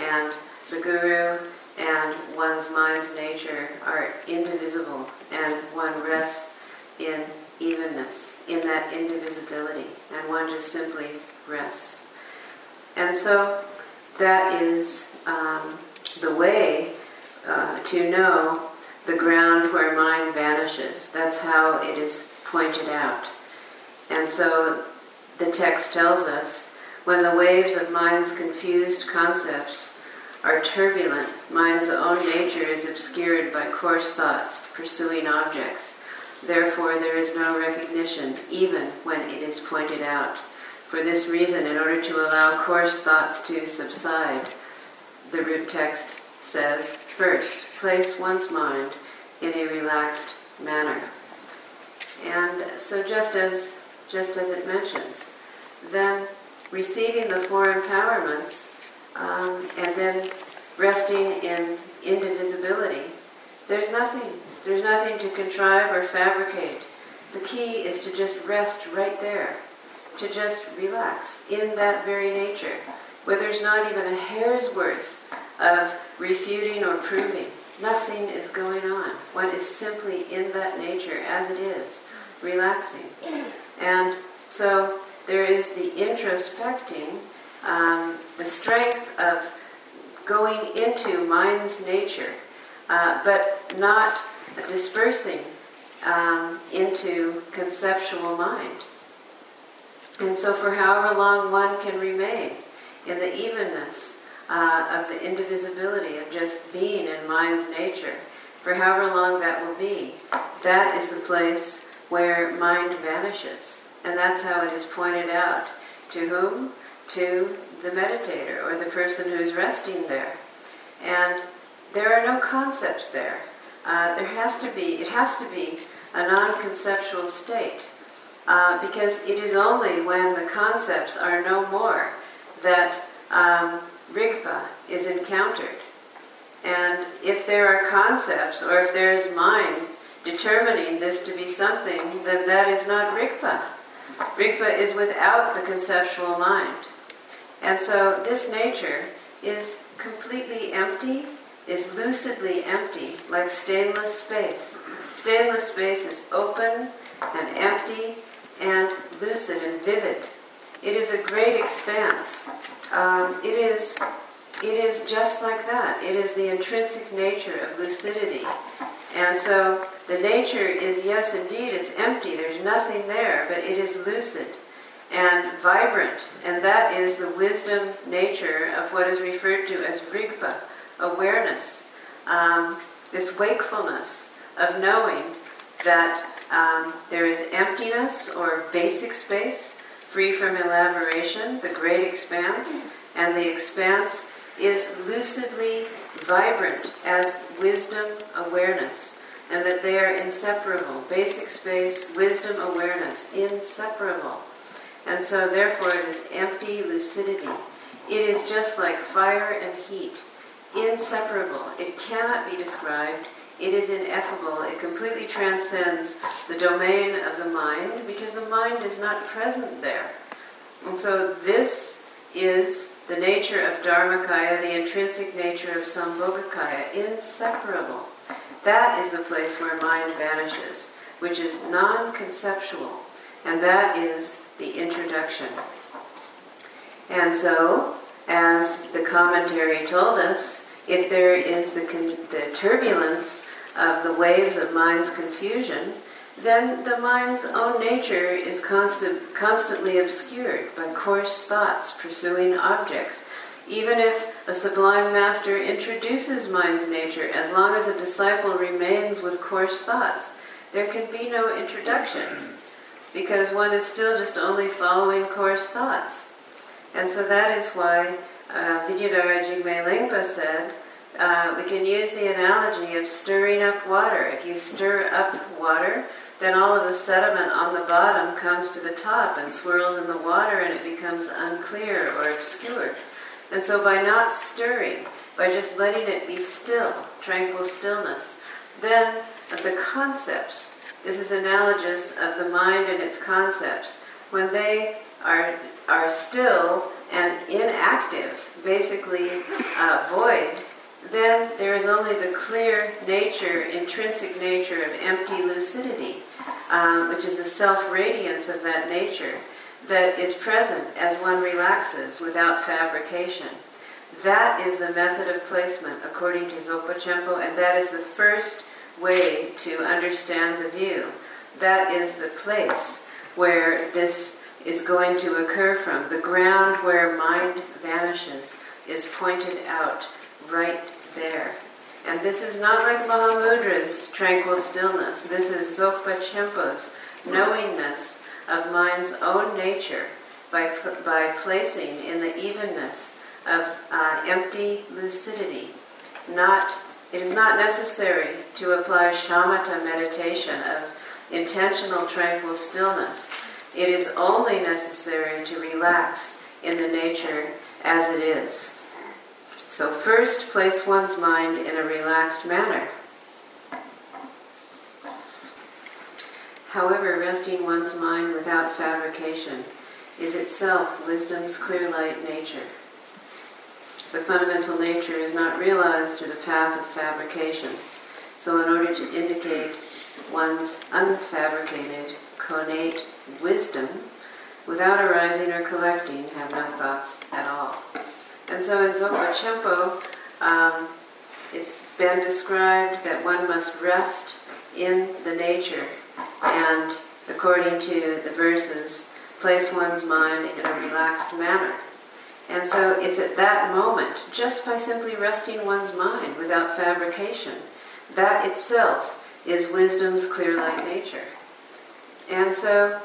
And the guru and one's mind's nature are indivisible, and one rests in evenness, in that indivisibility, and one just simply rests. And so that is um, the way uh, to know the ground where mind vanishes. That's how it is pointed out. And so the text tells us when the waves of mind's confused concepts are turbulent, mind's own nature is obscured by coarse thoughts pursuing objects. Therefore, there is no recognition, even when it is pointed out. For this reason, in order to allow coarse thoughts to subside, the root text says, first, place one's mind in a relaxed manner. And so just as just as it mentions, then receiving the four empowerments um, and then resting in indivisibility, there's nothing. There's nothing to contrive or fabricate. The key is to just rest right there, to just relax in that very nature, where there's not even a hair's worth of refuting or proving. Nothing is going on. One is simply in that nature as it is, relaxing. And so there is the introspecting, um, the strength of going into mind's nature, uh, but not dispersing um, into conceptual mind. And so, for however long one can remain in the evenness uh, of the indivisibility of just being in mind's nature, for however long that will be, that is the place where mind vanishes. And that's how it is pointed out. To whom? To the meditator or the person who's resting there. And there are no concepts there. Uh, there has to be, it has to be a non conceptual state. Uh, because it is only when the concepts are no more that um, Rigpa is encountered. And if there are concepts or if there is mind determining this to be something, then that is not Rigpa. Rigpa is without the conceptual mind. And so this nature is completely empty, is lucidly empty, like stainless space. Stainless space is open and empty and lucid and vivid. It is a great expanse. Um, it is it is just like that. It is the intrinsic nature of lucidity. And so the nature is, yes, indeed, it's empty. There's nothing there, but it is lucid and vibrant. And that is the wisdom nature of what is referred to as rigpa, awareness. Um, this wakefulness of knowing that um, there is emptiness or basic space free from elaboration, the great expanse, and the expanse is lucidly vibrant as wisdom awareness, and that they are inseparable. Basic space, wisdom awareness, inseparable. And so, therefore, it is empty lucidity. It is just like fire and heat, inseparable. It cannot be described. It is ineffable. It completely transcends the domain of the mind because the mind is not present there. And so, this is the nature of Dharmakaya, the intrinsic nature of Sambhogakaya, inseparable. That is the place where mind vanishes, which is non conceptual, and that is the introduction. And so, as the commentary told us, if there is the, the turbulence of the waves of mind's confusion, then the mind's own nature is constant, constantly obscured by coarse thoughts pursuing objects. Even if a sublime master introduces mind's nature, as long as a disciple remains with coarse thoughts, there can be no introduction because one is still just only following coarse thoughts. And so that is why uh, Jigme Lingpa said, uh, we can use the analogy of stirring up water. If you stir up water, then all of the sediment on the bottom comes to the top and swirls in the water and it becomes unclear or obscured. And so by not stirring, by just letting it be still, tranquil stillness, then the concepts, this is analogous of the mind and its concepts, when they are, are still and inactive, basically uh, void, then there is only the clear nature, intrinsic nature of empty lucidity um, which is the self radiance of that nature that is present as one relaxes without fabrication. That is the method of placement according to Dzogpa Chenpo, and that is the first way to understand the view. That is the place where this is going to occur from. The ground where mind vanishes is pointed out right there. And this is not like Mahamudra's tranquil stillness. This is Dzogpa Chenpo's knowingness of mind's own nature by, by placing in the evenness of uh, empty lucidity. Not, it is not necessary to apply shamatha meditation of intentional tranquil stillness. It is only necessary to relax in the nature as it is. So, first, place one's mind in a relaxed manner. However, resting one's mind without fabrication is itself wisdom's clear light nature. The fundamental nature is not realized through the path of fabrications. So, in order to indicate one's unfabricated, connate wisdom, without arising or collecting, have no thoughts at all. And so in Dzogpa Chenpo, um, it's been described that one must rest in the nature and, according to the verses, place one's mind in a relaxed manner. And so it's at that moment, just by simply resting one's mind without fabrication, that itself is wisdom's clear light nature. And so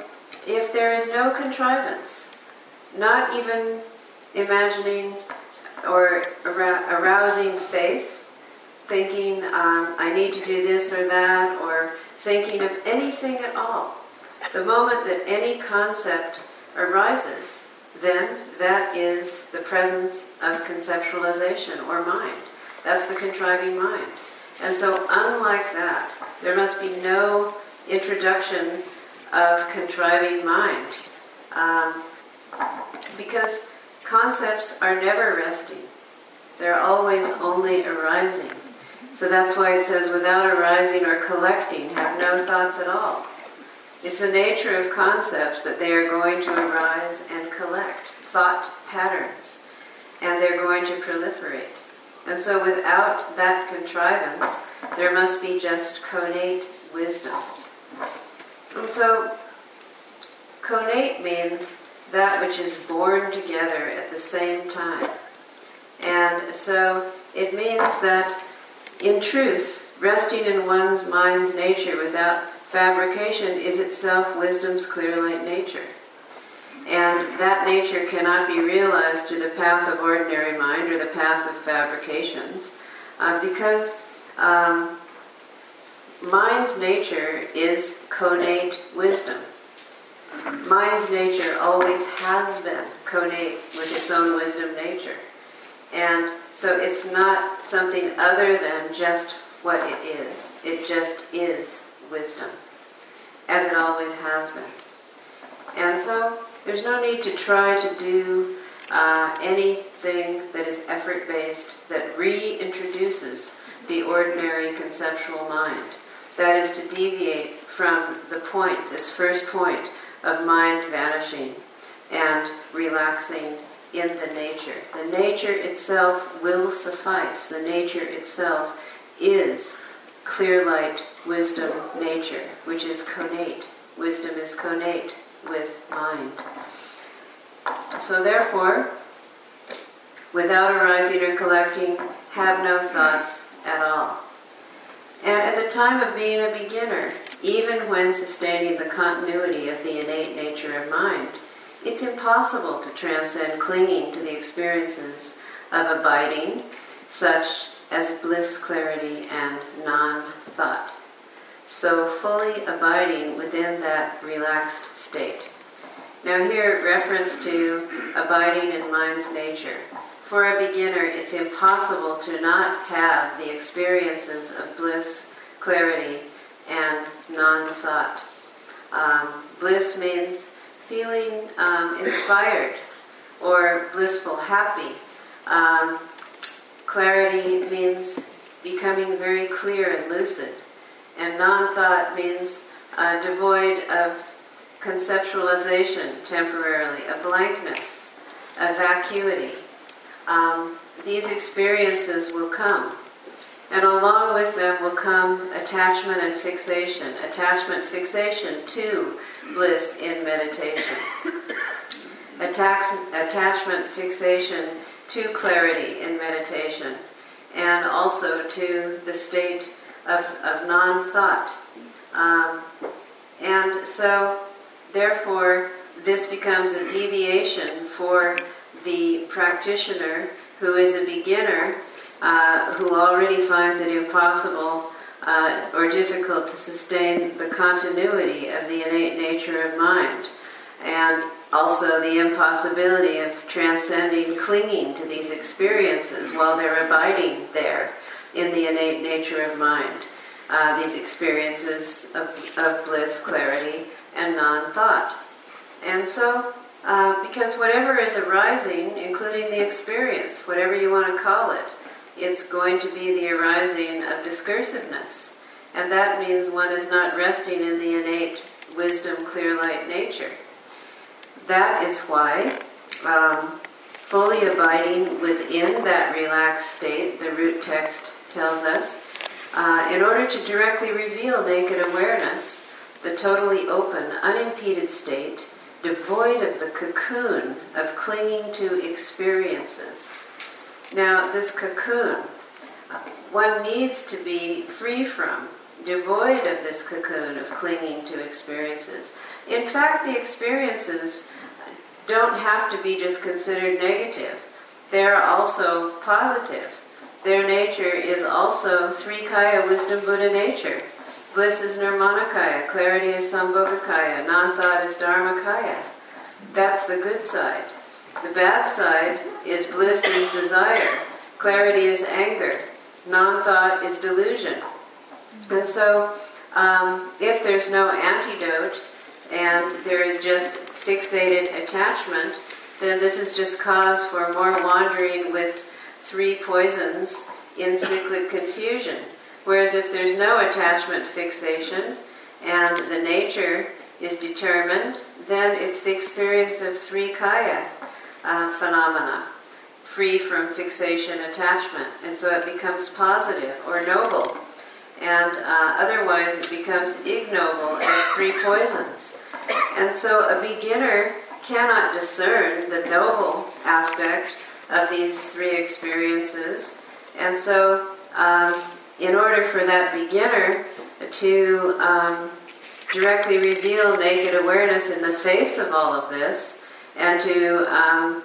if there is no contrivance, not even imagining or arousing faith, thinking um, I need to do this or that, or thinking of anything at all. The moment that any concept arises, then that is the presence of conceptualization or mind. That's the contriving mind. And so, unlike that, there must be no introduction of contriving mind. Um, because concepts are never resting, they're always only arising. So that's why it says, without arising or collecting, have no thoughts at all. It's the nature of concepts that they are going to arise and collect thought patterns, and they're going to proliferate. And so without that contrivance, there must be just connate wisdom. And so, connate means that which is born together at the same time. And so it means that, in truth, resting in one's mind's nature without fabrication is itself wisdom's clear light nature. And that nature cannot be realized through the path of ordinary mind or the path of fabrications uh, because um, mind's nature is connate wisdom. Mind's nature always has been connate with its own wisdom nature. And so it's not something other than just what it is. It just is wisdom, as it always has been. And so there's no need to try to do uh, anything that is effort based that reintroduces the ordinary conceptual mind. That is to deviate from the point, this first point of mind vanishing and relaxing in the nature. The nature itself will suffice. The nature itself is clear light, wisdom, nature, which is connate. Wisdom is connate with mind. So therefore, without arising or collecting, have no thoughts at all. And at the time of being a beginner, even when sustaining the continuity of the innate nature of mind, it's impossible to transcend clinging to the experiences of abiding, such as bliss, clarity, and non thought. So, fully abiding within that relaxed state. Now, here, reference to abiding in mind's nature. For a beginner, it's impossible to not have the experiences of bliss, clarity, and non thought. Um, bliss means feeling um, inspired or blissful, happy. Um, clarity means becoming very clear and lucid. And non thought means uh, devoid of conceptualization temporarily, a blankness, a vacuity. Um, these experiences will come. And along with them will come attachment and fixation. Attachment, fixation to bliss in meditation. Attach, attachment, fixation to clarity in meditation. And also to the state of, of non thought. Um, and so, therefore, this becomes a deviation for the practitioner who is a beginner uh, who already finds it impossible uh, or difficult to sustain the continuity of the innate nature of mind, and also the impossibility of transcending clinging to these experiences while they're abiding there in the innate nature of mind. Uh, these experiences of, of bliss, clarity, and non thought. And so, uh, because whatever is arising, including the experience, whatever you want to call it, it's going to be the arising of discursiveness. And that means one is not resting in the innate wisdom, clear light nature. That is why um, fully abiding within that relaxed state, the root text tells us, uh, in order to directly reveal naked awareness, the totally open, unimpeded state, devoid of the cocoon of clinging to experiences. Now, this cocoon, one needs to be free from, devoid of this cocoon of clinging to experiences. In fact, the experiences don't have to be just considered negative, they're also positive. Their nature is also three kaya wisdom Buddha nature. Bliss is Nirmanakaya, clarity is Sambhogakaya, non thought is Dharmakaya. That's the good side. The bad side is bliss is desire, clarity is anger, non thought is delusion. And so, um, if there's no antidote and there is just fixated attachment, then this is just cause for more wandering with three poisons in cyclic confusion. Whereas if there's no attachment fixation and the nature is determined, then it's the experience of three kaya uh, phenomena, free from fixation attachment. And so it becomes positive or noble. And uh, otherwise it becomes ignoble as three poisons. And so a beginner cannot discern the noble aspect of these three experiences. And so, um, in order for that beginner to um, directly reveal naked awareness in the face of all of this and to um,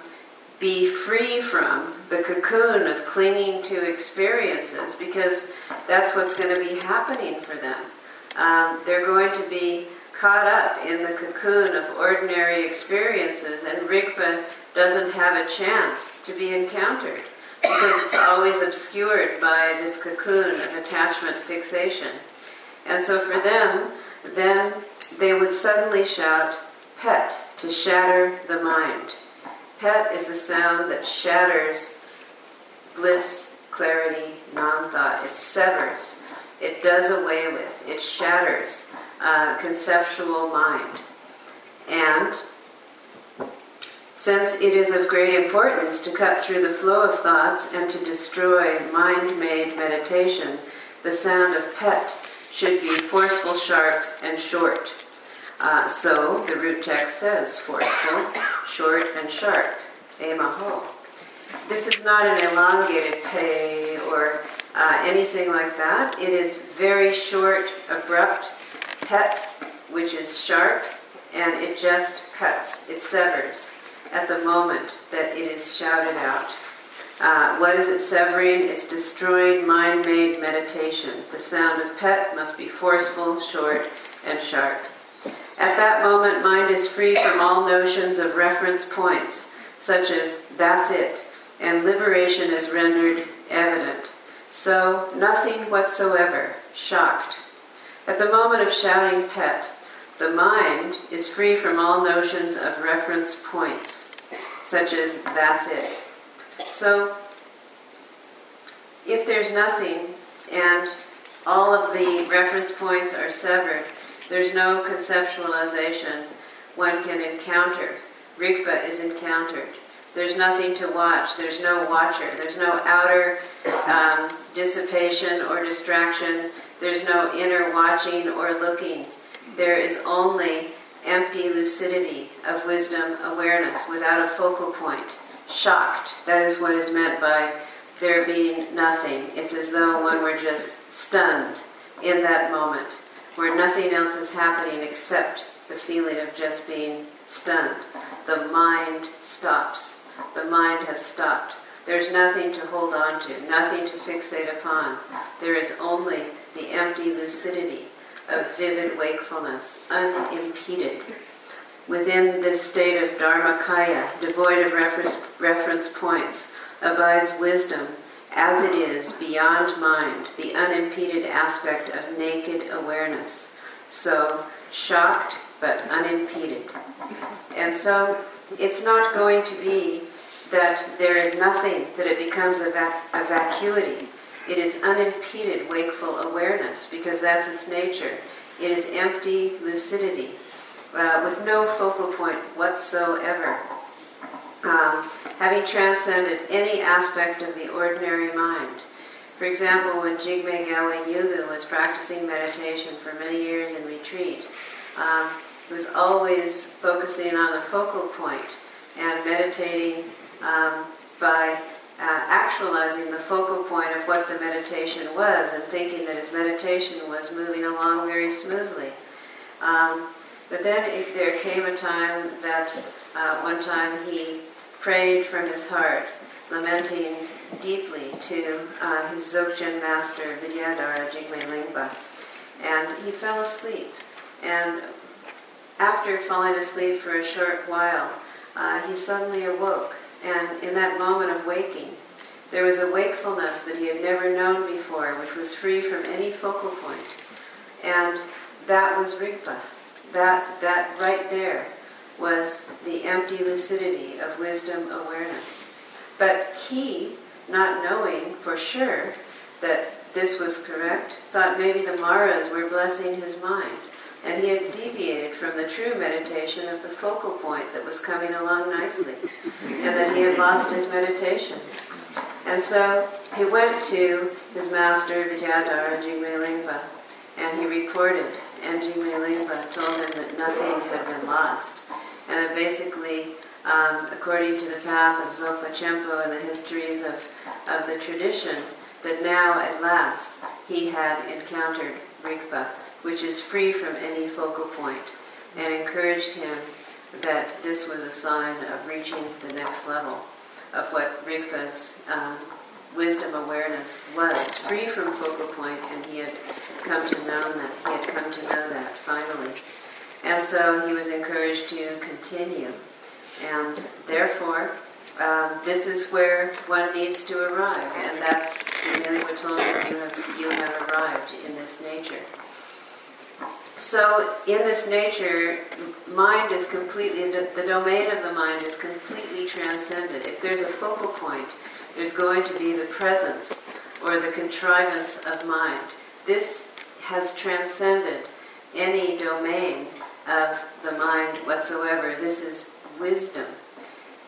be free from the cocoon of clinging to experiences because that's what's going to be happening for them. Um, they're going to be caught up in the cocoon of ordinary experiences, and Rigpa doesn't have a chance to be encountered because it's always obscured by this cocoon of attachment fixation. And so for them, then they would suddenly shout, Pet, to shatter the mind. Pet is the sound that shatters bliss, clarity, non thought. It severs, it does away with, it shatters uh, conceptual mind. And since it is of great importance to cut through the flow of thoughts and to destroy mind made meditation, the sound of pet should be forceful, sharp, and short. Uh, so the root text says forceful, short, and sharp. Emaho. This is not an elongated pei or uh, anything like that. It is very short, abrupt, pet, which is sharp, and it just cuts, it severs at the moment that it is shouted out. Uh, what is it severing? It's destroying mind made meditation. The sound of pet must be forceful, short, and sharp. At that moment, mind is free from all notions of reference points, such as that's it, and liberation is rendered evident. So, nothing whatsoever, shocked. At the moment of shouting pet, the mind is free from all notions of reference points, such as that's it. So, if there's nothing and all of the reference points are severed, there's no conceptualization one can encounter. Rigpa is encountered. There's nothing to watch. There's no watcher. There's no outer um, dissipation or distraction. There's no inner watching or looking. There is only empty lucidity of wisdom awareness without a focal point. Shocked. That is what is meant by there being nothing. It's as though one were just stunned in that moment, where nothing else is happening except the feeling of just being stunned. The mind stops. The mind has stopped. There's nothing to hold on to, nothing to fixate upon. There is only the empty lucidity of vivid wakefulness, unimpeded. Within this state of Dharmakaya, devoid of reference, reference points, abides wisdom as it is beyond mind, the unimpeded aspect of naked awareness. So, shocked but unimpeded. And so, it's not going to be that there is nothing, that it becomes a, a vacuity. It is unimpeded wakeful awareness because that's its nature. It is empty lucidity uh, with no focal point whatsoever. Um, having transcended any aspect of the ordinary mind. For example, when Jigme Gyalwe Nyugu was practicing meditation for many years in retreat, um, he was always focusing on the focal point and meditating um, by uh, actualizing the focal point of what the meditation was and thinking that his meditation was moving along very smoothly. Um, but then it, there came a time that uh, one time he prayed from his heart, lamenting deeply to uh, his Dzogchen master, Vidyadhara Jigme Lingpa. And he fell asleep. And after falling asleep for a short while, uh, he suddenly awoke. And in that moment of waking, there was a wakefulness that he had never known before, which was free from any focal point. And that was Rigpa. That, that right there was the empty lucidity of wisdom awareness. But he, not knowing for sure that this was correct, thought maybe the Maras were blessing his mind. And he had deviated from the true meditation of the focal point that was coming along nicely, and that he had lost his meditation. And so he went to his master, Vidyadhara Jigme and he reported, and Jigme told him that nothing had been lost. And that basically, um, according to the path of Dzogpa Chenpo and the histories of, of the tradition, that now at last he had encountered Rigpa which is free from any focal point, and encouraged him that this was a sign of reaching the next level of what Rigpa's um, wisdom awareness was, free from focal point, and he had come to know that. He had come to know that finally, and so he was encouraged to continue, and therefore. Um, this is where one needs to arrive, and that's really what told you you have, you have arrived in this nature. So, in this nature, mind is completely, the domain of the mind is completely transcended. If there's a focal point, there's going to be the presence or the contrivance of mind. This has transcended any domain of the mind whatsoever. This is wisdom.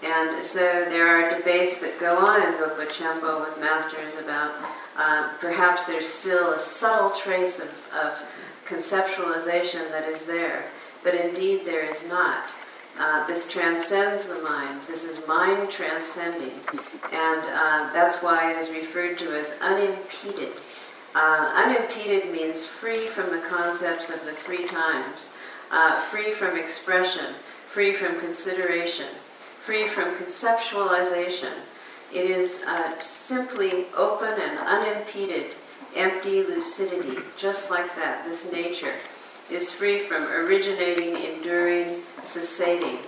And so there are debates that go on in Dzogpa Chenpo with masters about uh, perhaps there's still a subtle trace of, of conceptualization that is there, but indeed there is not. Uh, this transcends the mind. This is mind transcending, and uh, that's why it is referred to as unimpeded. Uh, unimpeded means free from the concepts of the three times, uh, free from expression, free from consideration, free from conceptualization. It is uh, simply open and unimpeded empty lucidity, just like that, this nature, is free from originating, enduring, cessating.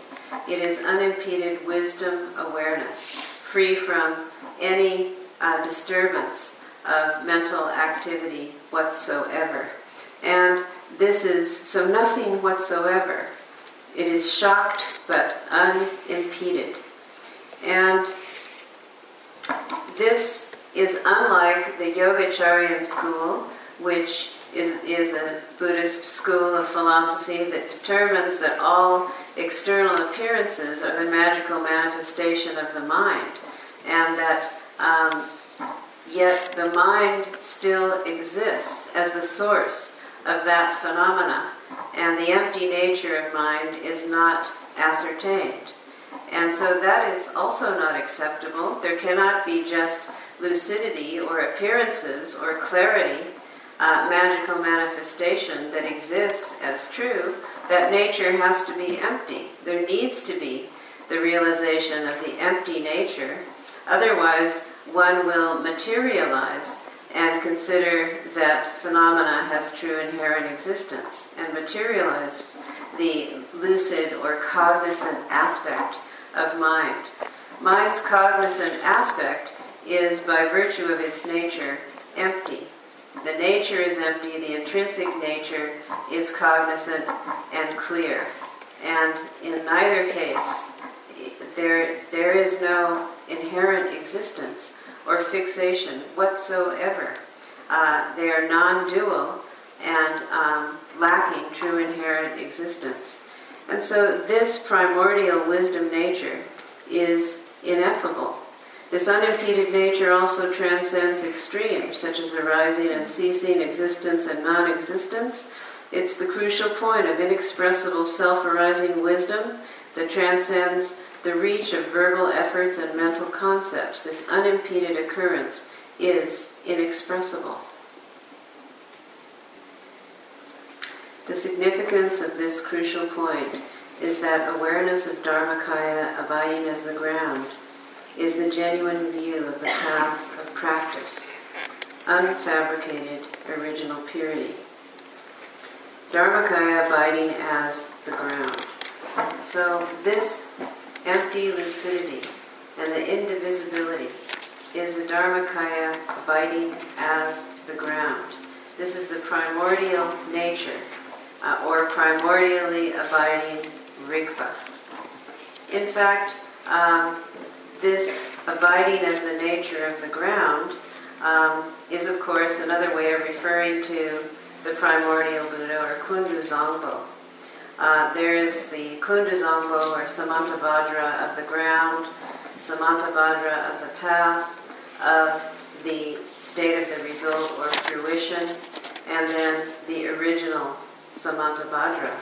It is unimpeded wisdom awareness, free from any uh, disturbance of mental activity whatsoever. And this is so nothing whatsoever. It is shocked but unimpeded. And this is unlike the Yogacaryan school, which is, is a Buddhist school of philosophy that determines that all external appearances are the magical manifestation of the mind, and that um, yet the mind still exists as the source of that phenomena, and the empty nature of mind is not ascertained. And so that is also not acceptable. There cannot be just lucidity or appearances or clarity, uh, magical manifestation that exists as true. That nature has to be empty. There needs to be the realization of the empty nature. Otherwise, one will materialize and consider that phenomena has true inherent existence and materialize the lucid or cognizant aspect of mind. Mind's cognizant aspect is, by virtue of its nature, empty. The nature is empty, the intrinsic nature is cognizant and clear. And in neither case, there, there is no inherent existence or fixation whatsoever. Uh, they are non dual and um, lacking true inherent existence. And so this primordial wisdom nature is ineffable. This unimpeded nature also transcends extremes, such as arising and ceasing, existence and non existence. It's the crucial point of inexpressible self arising wisdom that transcends the reach of verbal efforts and mental concepts. This unimpeded occurrence is inexpressible. The significance of this crucial point is that awareness of Dharmakaya abiding as the ground is the genuine view of the path of practice, unfabricated original purity. Dharmakaya abiding as the ground. So this empty lucidity and the indivisibility is the Dharmakaya abiding as the ground. This is the primordial nature uh, or primordially abiding Rigpa. In fact, um, this abiding as the nature of the ground um, is, of course, another way of referring to the primordial Buddha or Kundu Zangpo. Uh, there is the Kundu Zangpo or Samantabhadra of the ground, Samantabhadra of the path, of the state of the result or fruition, and then the original Samantabhadra.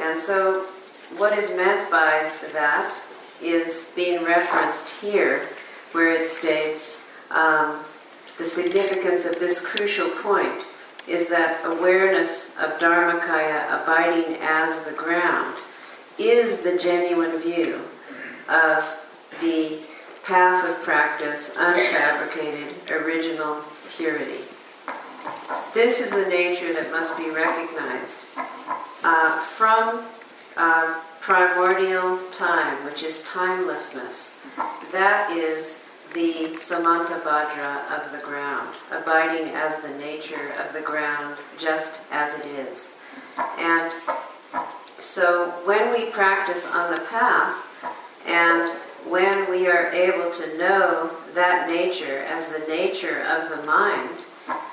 And so, what is meant by that is being referenced here, where it states um, the significance of this crucial point is that awareness of Dharmakaya abiding as the ground is the genuine view of the path of practice, unfabricated, original purity. This is the nature that must be recognized uh, from uh, primordial time, which is timelessness. That is the Samantabhadra of the ground, abiding as the nature of the ground, just as it is. And so when we practice on the path, and when we are able to know that nature as the nature of the mind,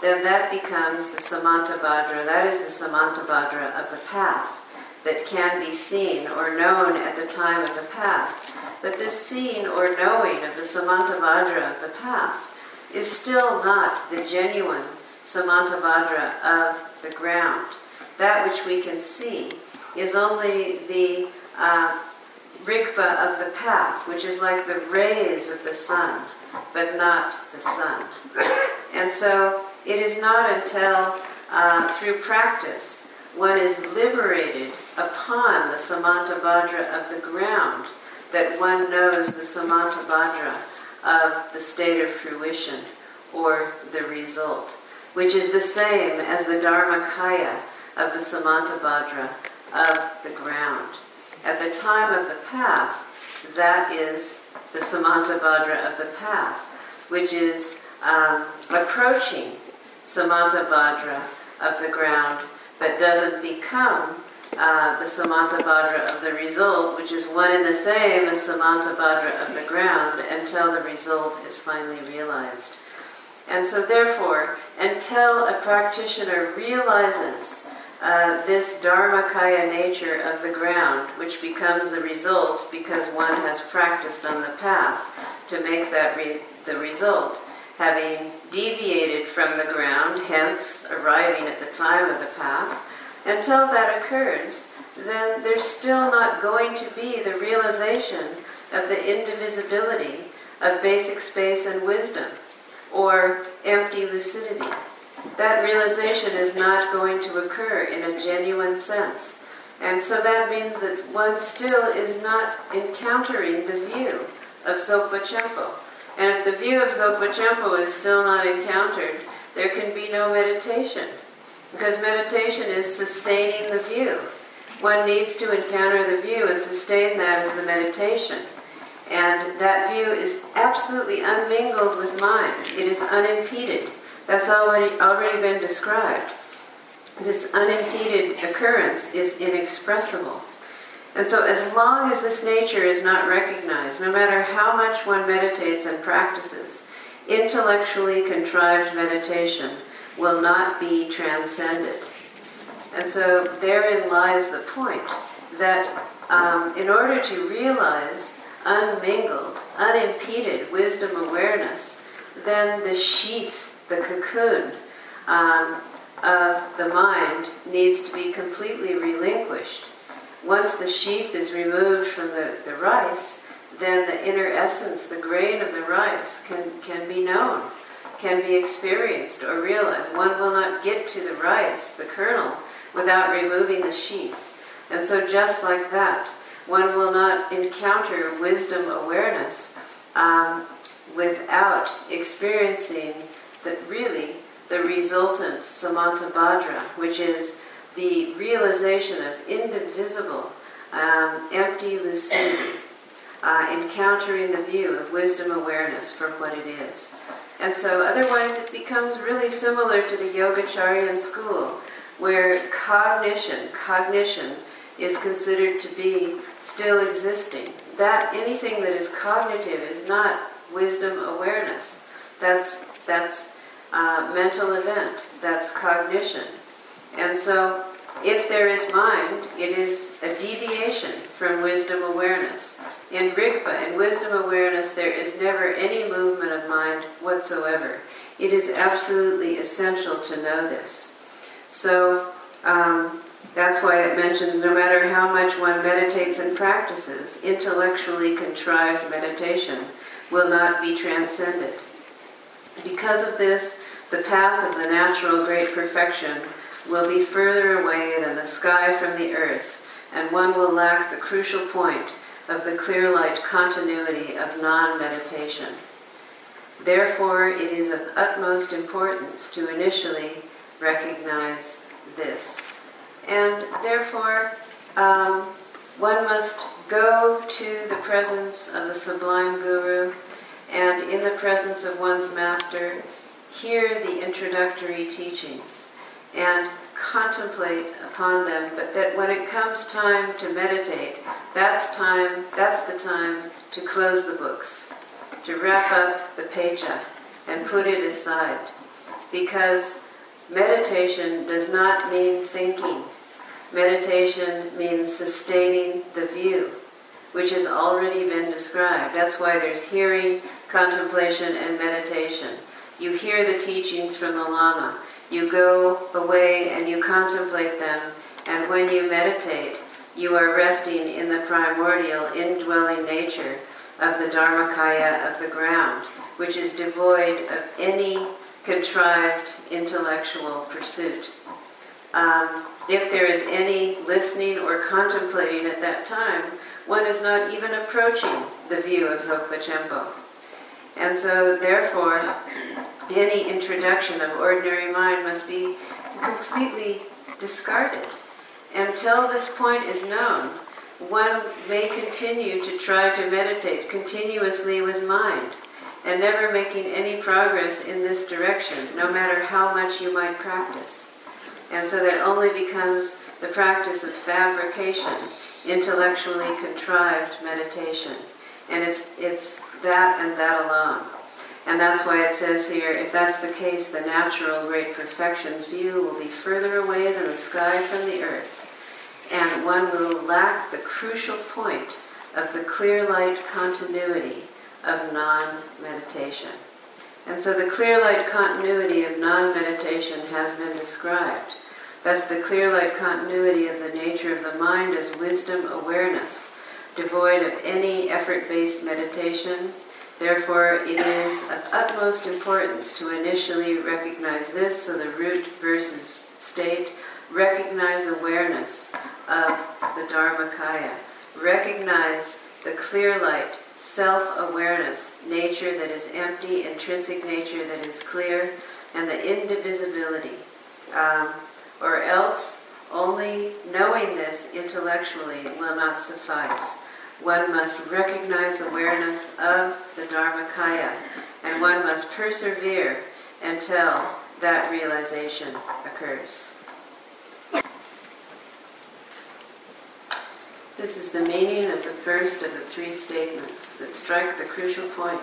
then that becomes the Samantabhadra, that is the Samantabhadra of the path that can be seen or known at the time of the path. But this seeing or knowing of the Samantabhadra of the path is still not the genuine Samantabhadra of the ground. That which we can see is only the uh, of the path, which is like the rays of the sun, but not the sun. And so it is not until uh, through practice one is liberated upon the Samantabhadra of the ground that one knows the Samantabhadra of the state of fruition or the result, which is the same as the Dharmakaya of the Samantabhadra of the ground. At the time of the path, that is the Samantabhadra of the path, which is um, approaching Samantabhadra of the ground, but doesn't become uh, the Samantabhadra of the result, which is one and the same as Samantabhadra of the ground, until the result is finally realized. And so, therefore, until a practitioner realizes uh, this Dharmakaya nature of the ground, which becomes the result because one has practiced on the path to make that re- the result, having deviated from the ground, hence arriving at the time of the path. Until that occurs, then there's still not going to be the realization of the indivisibility of basic space and wisdom, or empty lucidity. That realization is not going to occur in a genuine sense. And so that means that one still is not encountering the view of Dzogpa Chenpo. And if the view of Dzogpa Chenpo is still not encountered, there can be no meditation. Because meditation is sustaining the view. One needs to encounter the view and sustain that as the meditation. And that view is absolutely unmingled with mind. It is unimpeded. That's already, already been described. This unimpeded occurrence is inexpressible. And so, as long as this nature is not recognized, no matter how much one meditates and practices, intellectually contrived meditation will not be transcended. And so, therein lies the point that um, in order to realize unmingled, unimpeded wisdom awareness, then the sheath, the cocoon um, of the mind needs to be completely relinquished. Once the sheath is removed from the, the rice, then the inner essence, the grain of the rice, can, can be known, can be experienced or realized. One will not get to the rice, the kernel, without removing the sheath. And so, just like that, one will not encounter wisdom awareness um, without experiencing that really the resultant samantabhadra, which is the realization of indivisible, um, empty lucidity, uh, encountering the view of wisdom awareness for what it is. And so otherwise it becomes really similar to the Yogacaryan school, where cognition, cognition is considered to be still existing. That anything that is cognitive is not wisdom awareness. That's that's uh, mental event. That's cognition. And so, if there is mind, it is a deviation from wisdom awareness. In Rigpa, in wisdom awareness, there is never any movement of mind whatsoever. It is absolutely essential to know this. So, um, that's why it mentions no matter how much one meditates and practices, intellectually contrived meditation will not be transcended. Because of this, the path of the natural great perfection will be further away than the sky from the earth, and one will lack the crucial point of the clear light continuity of non meditation. Therefore, it is of utmost importance to initially recognize this. And therefore, um, one must go to the presence of the sublime guru and in the presence of one's master, hear the introductory teachings and contemplate upon them, but that when it comes time to meditate, that's time, that's the time to close the books, to wrap up the pecha and put it aside. Because meditation does not mean thinking. Meditation means sustaining the view, which has already been described. That's why there's hearing, contemplation, and meditation. You hear the teachings from the Lama. You go away and you contemplate them, and when you meditate, you are resting in the primordial, indwelling nature of the Dharmakaya of the ground, which is devoid of any contrived intellectual pursuit. Um, if there is any listening or contemplating at that time, one is not even approaching the view of Dzogpa Chenpo. And so, therefore, any introduction of ordinary mind must be completely discarded. Until this point is known, one may continue to try to meditate continuously with mind and never making any progress in this direction, no matter how much you might practice. And so that only becomes the practice of fabrication, intellectually contrived meditation. And it's, it's that and that alone. And that's why it says here, if that's the case, the natural great perfection's view will be further away than the sky from the earth, and one will lack the crucial point of the clear light continuity of non meditation. And so the clear light continuity of non meditation has been described. That's the clear light continuity of the nature of the mind as wisdom awareness, devoid of any effort based meditation. Therefore, it is of utmost importance to initially recognize this, so the root versus state, recognize awareness of the Dharmakaya, recognize the clear light, self awareness, nature that is empty, intrinsic nature that is clear, and the indivisibility. Um, or else only knowing this intellectually will not suffice. One must recognize awareness of the Dharmakaya, and one must persevere until that realization occurs. This is the meaning of the first of the three statements that strike the crucial point.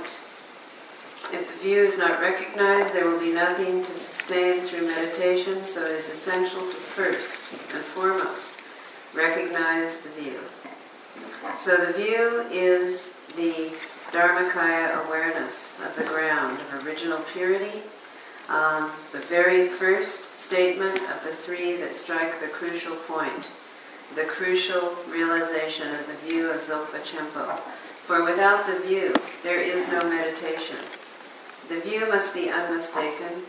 If the view is not recognized, there will be nothing to sustain through meditation, so it is essential to first and foremost recognize the view. So the view is the Dharmakaya awareness of the ground of original purity, um, the very first statement of the three that strike the crucial point the crucial realization of the view of Dzogpa Chenpo. For without the view, there is no meditation. The view must be unmistaken,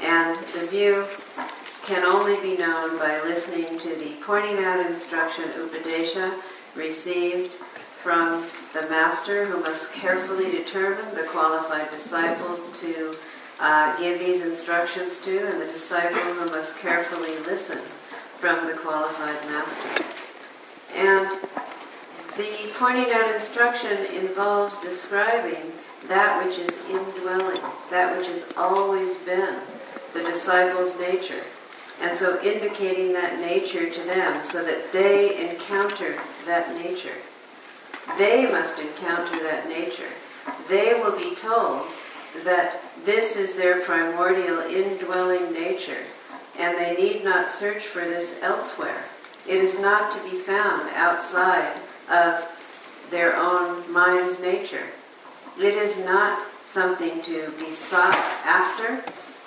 and the view can only be known by listening to the pointing out instruction Upadesha received from the master who must carefully determine the qualified disciple to uh, give these instructions to, and the disciple who must carefully listen from the qualified master. And the pointing out instruction involves describing that which is indwelling, that which has always been the disciple's nature. And so indicating that nature to them so that they encounter that nature. They must encounter that nature. They will be told that this is their primordial indwelling nature and they need not search for this elsewhere. It is not to be found outside of their own mind's nature. It is not something to be sought after.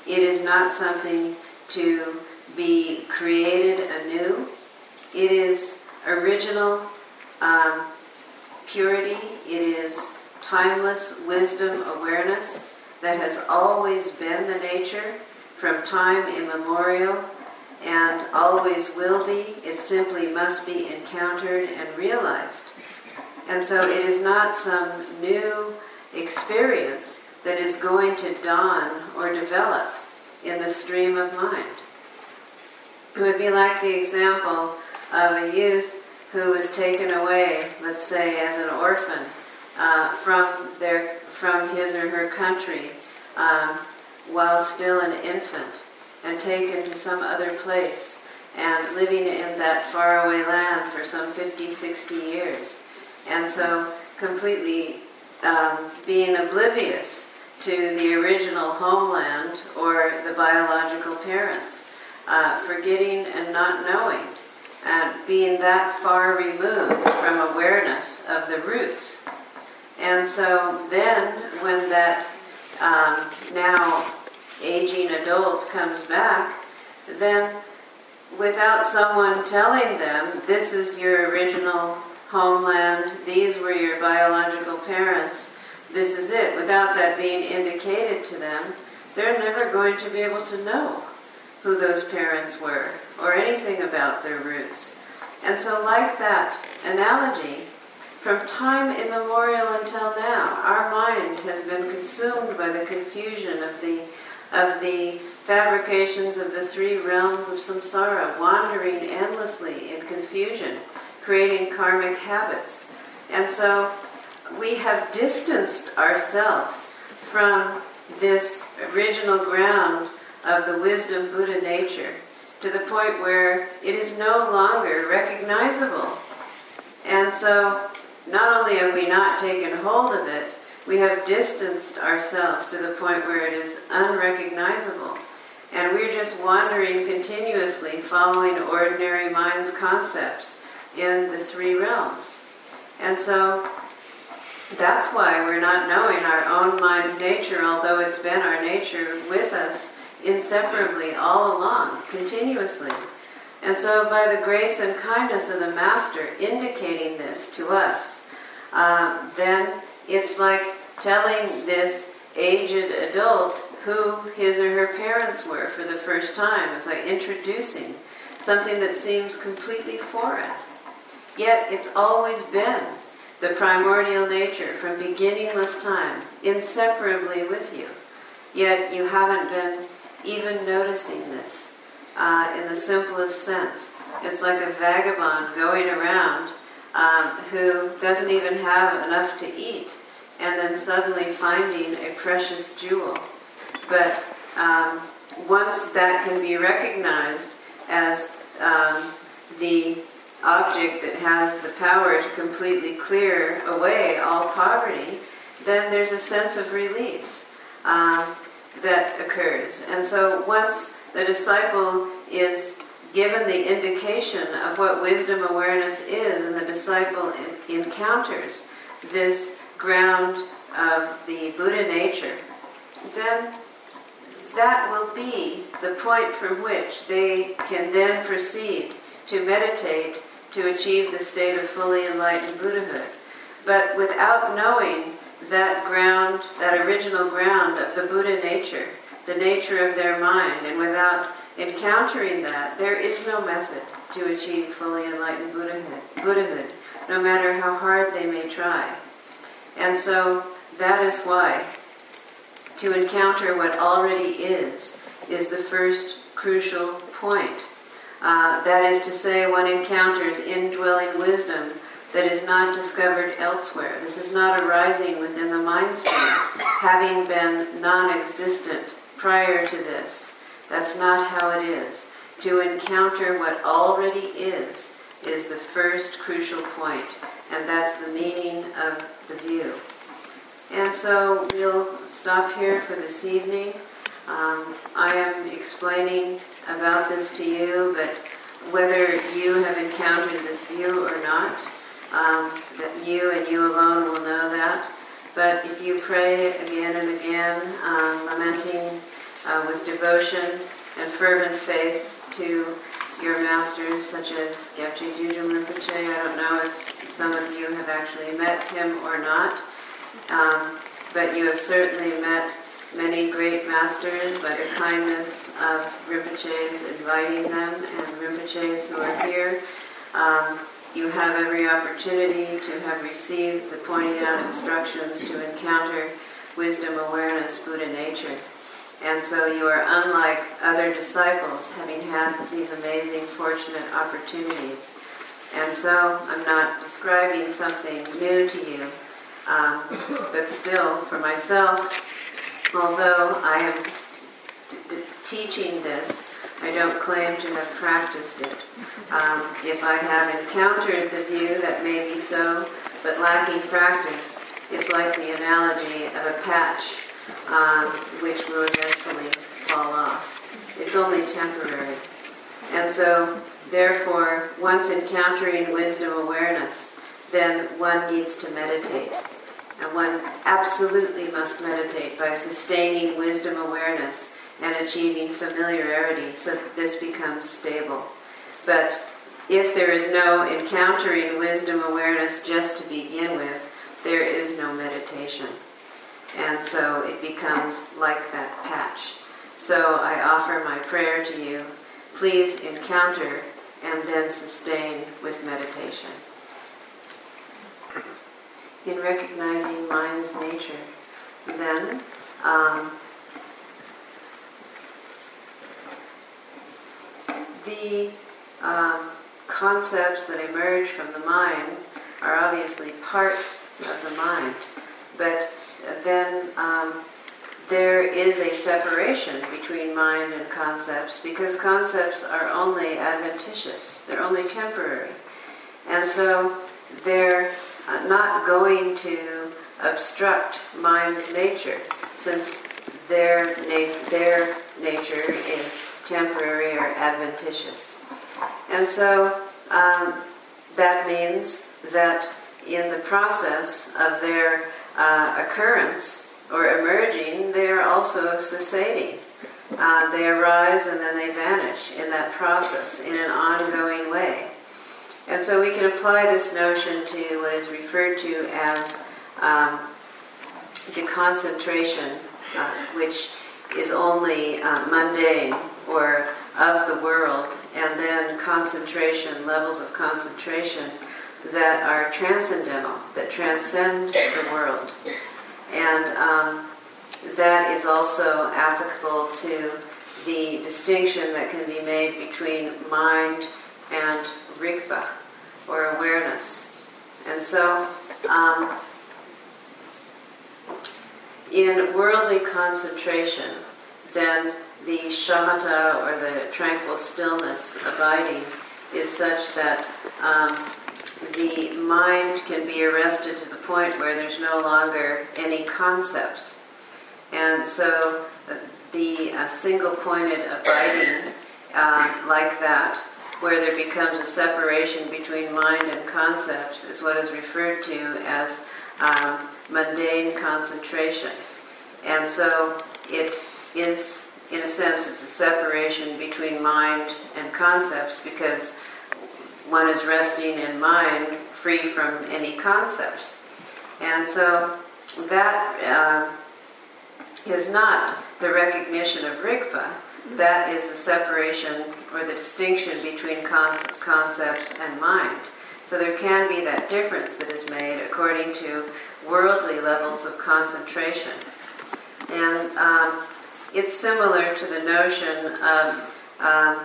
It is not something to be created anew. It is original um, purity. It is timeless wisdom awareness that has always been the nature from time immemorial and always will be. It simply must be encountered and realized. And so it is not some new experience that is going to dawn or develop in the stream of mind. It would be like the example of a youth who was taken away, let's say, as an orphan uh, from their from his or her country um, while still an infant and taken to some other place and living in that faraway land for some 50, 60 years. And so completely um, being oblivious to the original homeland or the biological parents, uh, forgetting and not knowing, and being that far removed from awareness of the roots. And so then, when that um, now aging adult comes back, then without someone telling them, this is your original homeland, these were your biological parents, this is it, without that being indicated to them, they're never going to be able to know who those parents were or anything about their roots. And so, like that analogy, from time immemorial until now, our mind has been consumed by the confusion of the of the fabrications of the three realms of samsara, wandering endlessly in confusion, creating karmic habits. And so we have distanced ourselves from this original ground of the wisdom Buddha nature to the point where it is no longer recognizable. And so not only have we not taken hold of it, we have distanced ourselves to the point where it is unrecognizable. And we're just wandering continuously, following ordinary mind's concepts in the three realms. And so that's why we're not knowing our own mind's nature, although it's been our nature with us inseparably all along, continuously. And so, by the grace and kindness of the Master indicating this to us, uh, then it's like telling this aged adult who his or her parents were for the first time. It's like introducing something that seems completely foreign. Yet it's always been the primordial nature from beginningless time, inseparably with you. Yet you haven't been even noticing this uh, in the simplest sense. It's like a vagabond going around um, who doesn't even have enough to eat and then suddenly finding a precious jewel. But um, once that can be recognized as um, the object that has the power to completely clear away all poverty, then there's a sense of relief um, that occurs. And so once the disciple is given the indication of what wisdom awareness is, and the disciple in- encounters this ground of the Buddha nature, then that will be the point from which they can then proceed to meditate to achieve the state of fully enlightened Buddhahood. But without knowing that ground, that original ground of the Buddha nature, the nature of their mind, and without encountering that, there is no method to achieve fully enlightened Buddhahood, Buddhahood, no matter how hard they may try. And so that is why to encounter what already is is the first crucial point. Uh, that is to say, one encounters indwelling wisdom that is not discovered elsewhere. This is not arising within the mind stream, having been non existent prior to this. That's not how it is. To encounter what already is is the first crucial point, and that's the meaning of the view. And so we'll stop here for this evening. Um, I am explaining about this to you, but whether you have encountered this view or not, um, that you and you alone will know that. But if you pray again and again, um, lamenting uh, with devotion and fervent faith to your masters, such as Kyabje Dudjom Rinpoche, I don't know if some of you have actually met him or not, um, but you have certainly met many great masters by the kindness of Rinpoches inviting them and Rinpoches who are here. Um, you have every opportunity to have received the pointing out instructions to encounter wisdom, awareness, Buddha nature. And so you are unlike other disciples, having had these amazing, fortunate opportunities. And so I'm not describing something new to you, um, but still, for myself, although I am teaching this, I don't claim to have practiced it. Um, if I have encountered the view, that may be so, but lacking practice, it's like the analogy of a patch um, which will eventually fall off. It's only temporary. And so, therefore, once encountering wisdom awareness, then one needs to meditate. And one absolutely must meditate by sustaining wisdom awareness and achieving familiarity so that this becomes stable. But if there is no encountering wisdom awareness just to begin with, there is no meditation. And so it becomes like that patch. So I offer my prayer to you. Please encounter and then sustain with meditation. In recognizing mind's nature, then um, the um, concepts that emerge from the mind are obviously part of the mind, but then um, there is a separation between mind and concepts because concepts are only adventitious, they're only temporary. And so they're uh, not going to obstruct mind's nature, since their, na- their nature is temporary or adventitious. And so um, that means that in the process of their uh, occurrence or emerging, they are also cessating. Uh, they arise and then they vanish in that process in an ongoing way. And so we can apply this notion to what is referred to as um, the concentration, uh, which is only uh, mundane or of the world, and then concentration, levels of concentration that are transcendental, that transcend the world. And um, that is also applicable to the distinction that can be made between mind and rigpa, or awareness. And so, um, in worldly concentration, then the shamatha or the tranquil stillness abiding is such that um, the mind can be arrested to the point where there's no longer any concepts. And so uh, the uh, single pointed abiding uh, like that, where there becomes a separation between mind and concepts, is what is referred to as um, mundane concentration. And so it is, in a sense, it's a separation between mind and concepts because one is resting in mind free from any concepts. And so that uh, is not the recognition of Rigpa, that is the separation or the distinction between concepts and mind. So there can be that difference that is made according to worldly levels of concentration. And um, it's similar to the notion of um,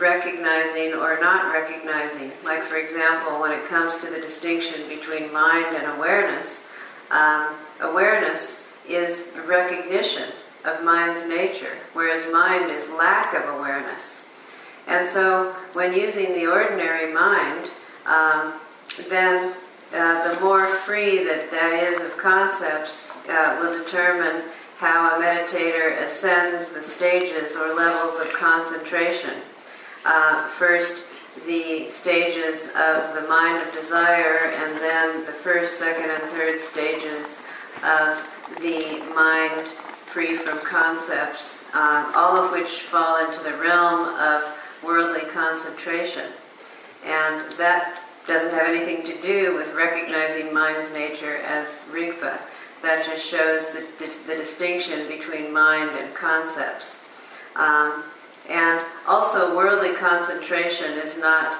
recognizing or not recognizing. Like, for example, when it comes to the distinction between mind and awareness, um, awareness is recognition of mind's nature, whereas mind is lack of awareness. And so, when using the ordinary mind, um, then uh, the more free that that is of concepts uh, will determine how a meditator ascends the stages or levels of concentration. Uh, first, the stages of the mind of desire, and then the first, second, and third stages of the mind free from concepts, uh, all of which fall into the realm of worldly concentration. And that doesn't have anything to do with recognizing mind's nature as rigpa. That just shows the, the distinction between mind and concepts. Um, and also, worldly concentration is not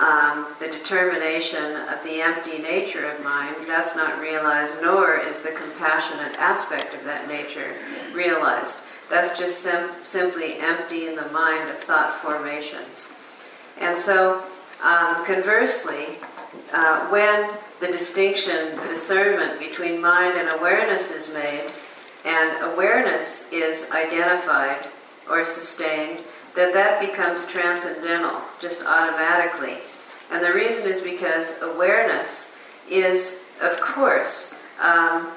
um, the determination of the empty nature of mind. That's not realized, nor is the compassionate aspect of that nature realized. That's just sim- simply emptying the mind of thought formations. And so, um, conversely, uh, when the distinction, the discernment between mind and awareness is made, and awareness is identified or sustained, that that becomes transcendental just automatically. And the reason is because awareness is, of course, um,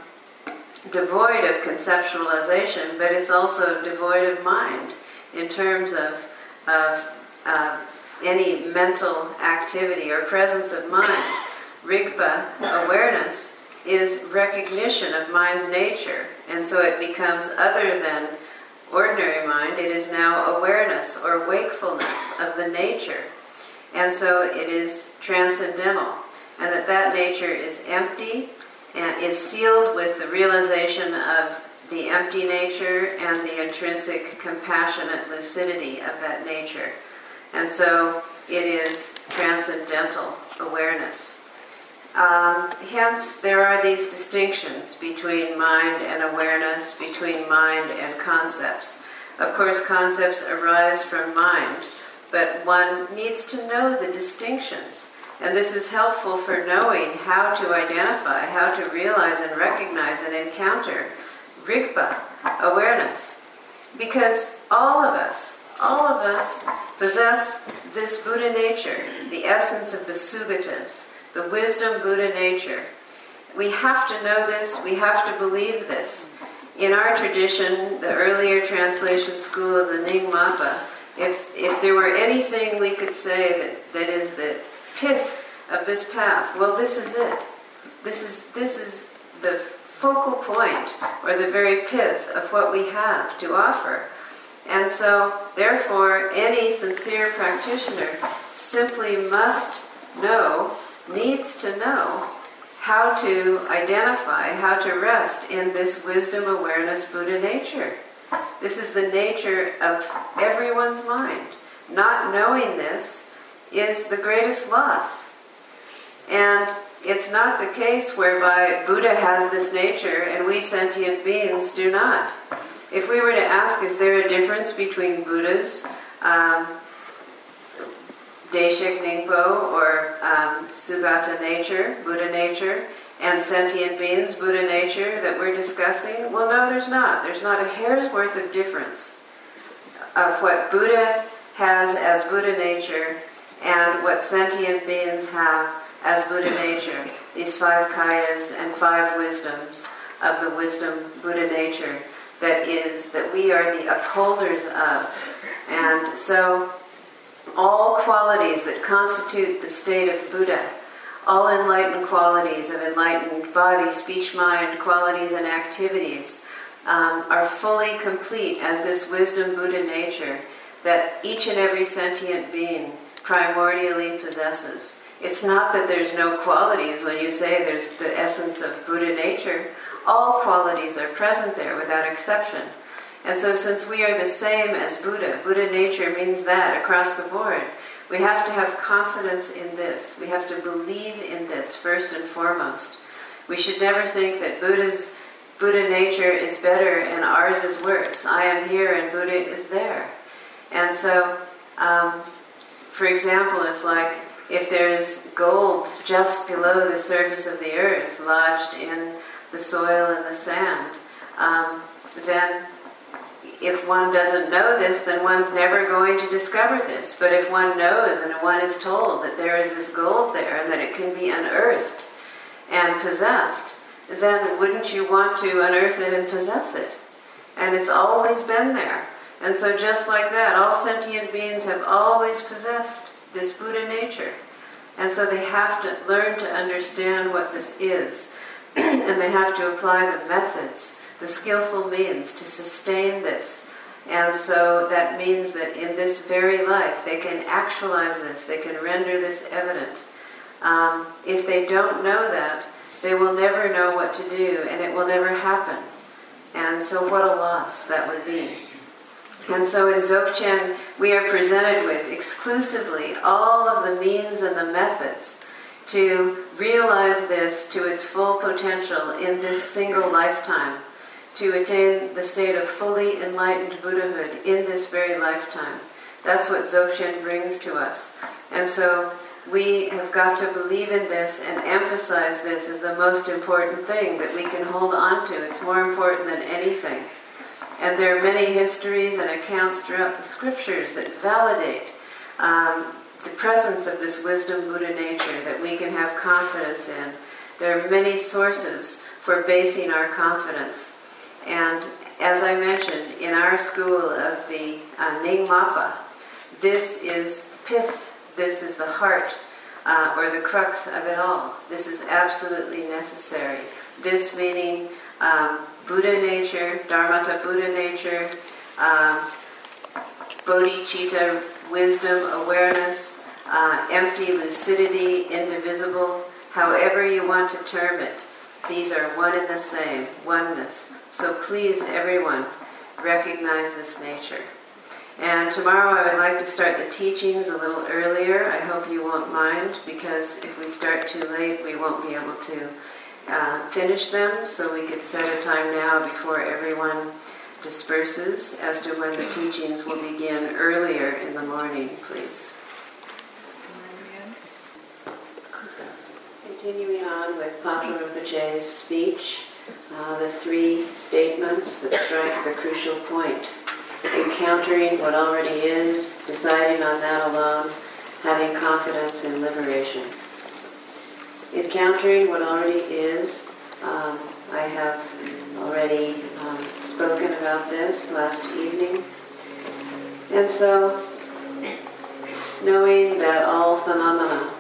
devoid of conceptualization, but it's also devoid of mind in terms of, of uh, any mental activity or presence of mind. Rigpa, awareness, is recognition of mind's nature, and so it becomes other than ordinary mind, it is now awareness or wakefulness of the nature. And so it is transcendental, and that that nature is empty and is sealed with the realization of the empty nature and the intrinsic compassionate lucidity of that nature. And so it is transcendental awareness. Um, hence, there are these distinctions between mind and awareness, between mind and concepts. Of course, concepts arise from mind, but one needs to know the distinctions. And this is helpful for knowing how to identify, how to realize and recognize and encounter Rigpa, awareness. Because all of us, all of us possess this Buddha nature, the essence of the Sugatas the wisdom Buddha nature. we have to know this, we have to believe this. In our tradition, the earlier translation school of the Nyingmapa, if, if there were anything we could say that, that is the pith of this path, well, this is it. This is, this is the focal point or the very pith of what we have to offer. And so, therefore, any sincere practitioner simply must know, needs to know, how to identify, how to rest in this wisdom, awareness, Buddha nature. This is the nature of everyone's mind. Not knowing this is the greatest loss. And it's not the case whereby Buddha has this nature and we sentient beings do not. If we were to ask, is there a difference between Buddhas, um, Deshek Nyingpo or um, Sugata nature, Buddha nature, and sentient beings, Buddha nature, that we're discussing? Well, no, there's not. There's not a hair's worth of difference of what Buddha has as Buddha nature and what sentient beings have as Buddha nature. These five kayas and five wisdoms of the wisdom Buddha nature that is, that we are the upholders of. And so all qualities that constitute the state of Buddha, all enlightened qualities of enlightened body, speech, mind, qualities, and activities, um, are fully complete as this wisdom Buddha nature that each and every sentient being primordially possesses. It's not that there's no qualities when you say there's the essence of Buddha nature. All qualities are present there without exception. And so, since we are the same as Buddha, Buddha nature means that across the board. We have to have confidence in this. We have to believe in this first and foremost. We should never think that Buddha's Buddha nature is better and ours is worse. I am here and Buddha is there. And so, um, for example, it's like if there's gold just below the surface of the earth, lodged in the soil and the sand, um, then if one doesn't know this, then one's never going to discover this. But if one knows and one is told that there is this gold there and that it can be unearthed and possessed, then wouldn't you want to unearth it and possess it? And it's always been there. And so, just like that, all sentient beings have always possessed this Buddha nature. And so, they have to learn to understand what this is. and they have to apply the methods the skillful means to sustain this. And so that means that in this very life, they can actualize this, they can render this evident. Um, if they don't know that, they will never know what to do, and it will never happen. And so, what a loss that would be. And so, in Dzogchen, we are presented with exclusively all of the means and the methods to realize this to its full potential in this single lifetime to attain the state of fully enlightened Buddhahood in this very lifetime. That's what Dzogchen brings to us. And so we have got to believe in this and emphasize this as the most important thing that we can hold on to. It's more important than anything. And there are many histories and accounts throughout the scriptures that validate um, the presence of this wisdom Buddha nature that we can have confidence in. There are many sources for basing our confidence. And as I mentioned, in our school of the uh, Nyingmapa, this is pith, this is the heart uh, or the crux of it all. This is absolutely necessary. This meaning um, Buddha nature, Dharmata Buddha nature, um, bodhicitta wisdom, awareness, uh, empty lucidity, indivisible, however you want to term it. These are one and the same, oneness. So please, everyone, recognize this nature. And tomorrow I would like to start the teachings a little earlier. I hope you won't mind because if we start too late, we won't be able to uh, finish them. So we could set a time now before everyone disperses as to when the teachings will begin earlier in the morning, please. Continuing on with Patrul Rinpoche's speech uh, the three statements that strike the crucial point. Encountering what already is, deciding on that alone, having confidence in liberation. encountering what already is. Um, I have already um, spoken about this last evening. And so, knowing that all phenomena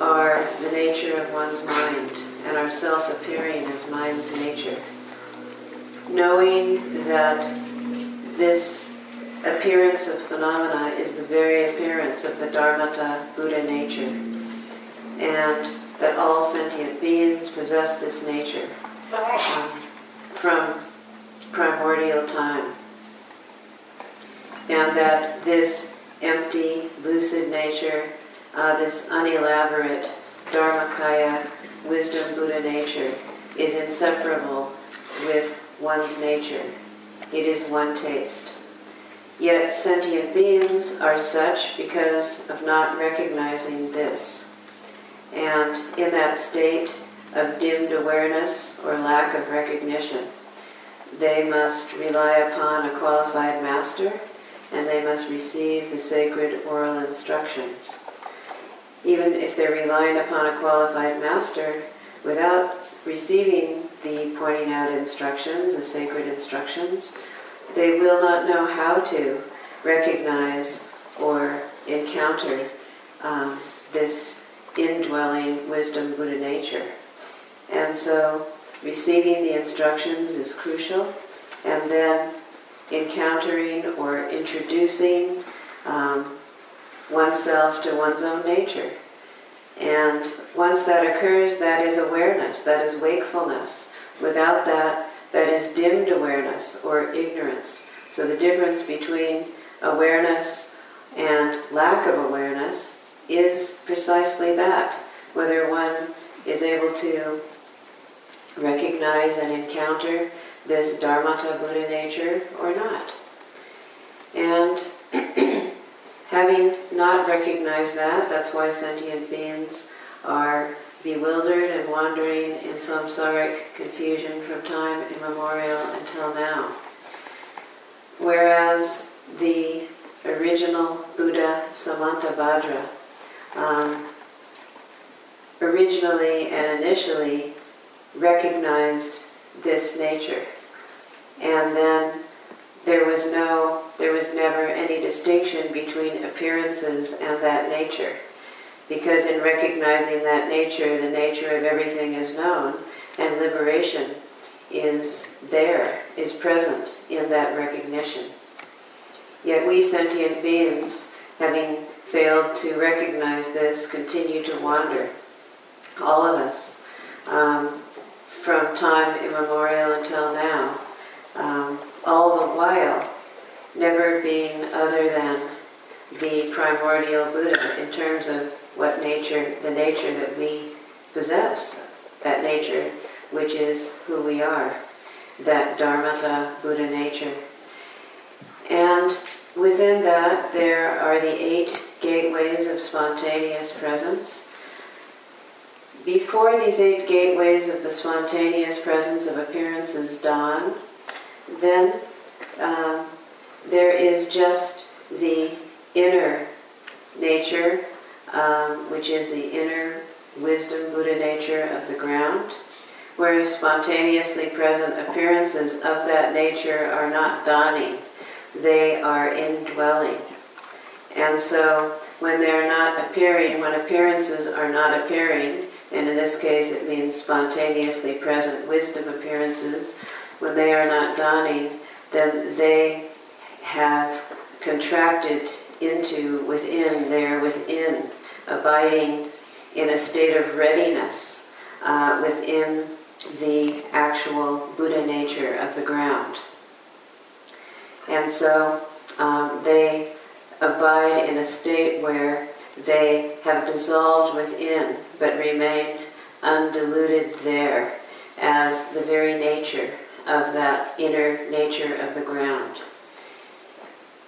are the nature of one's mind and are self appearing as mind's nature, knowing that this appearance of phenomena is the very appearance of the Dharmata Buddha nature, and that all sentient beings possess this nature um, from primordial time, and that this empty, lucid nature, uh, this unelaborate Dharmakaya wisdom Buddha nature, is inseparable with one's nature. It is one taste. Yet sentient beings are such because of not recognizing this. And in that state of dimmed awareness or lack of recognition, they must rely upon a qualified master and they must receive the sacred oral instructions. Even if they're relying upon a qualified master, without receiving the pointing out instructions, the sacred instructions, they will not know how to recognize or encounter um, this indwelling wisdom Buddha nature. And so receiving the instructions is crucial, and then encountering or introducing um, oneself to one's own nature. And once that occurs, that is awareness, that is wakefulness. Without that, that is dimmed awareness or ignorance. So the difference between awareness and lack of awareness is precisely that whether one is able to recognize and encounter this Dharmata Buddha nature or not. And having not recognized that, that's why sentient beings are bewildered and wandering in samsaric confusion from time immemorial until now. Whereas the original Buddha Samantabhadra um, originally and initially recognized this nature. And then there was no, there was never any distinction between appearances and that nature. Because in recognizing that nature, the nature of everything is known, and liberation is there, is present in that recognition. Yet we sentient beings, having failed to recognize this, continue to wander. All of us, um, from time immemorial until now, um, all the while never being other than the primordial Buddha in terms of what nature, the nature that we possess, that nature which is who we are, that Dharmata Buddha nature. And within that, there are the eight gateways of spontaneous presence. Before these eight gateways of the spontaneous presence of appearances dawn, then um, there is just the inner nature um, which is the inner wisdom Buddha nature of the ground, where spontaneously present appearances of that nature are not dawning, they are indwelling. And so when they're not appearing, when appearances are not appearing, and in this case it means spontaneously present wisdom appearances, when they are not dawning, then they have contracted into within, they're within abiding in a state of readiness uh, within the actual Buddha nature of the ground. And so um, they abide in a state where they have dissolved within but remain undiluted there as the very nature of that inner nature of the ground.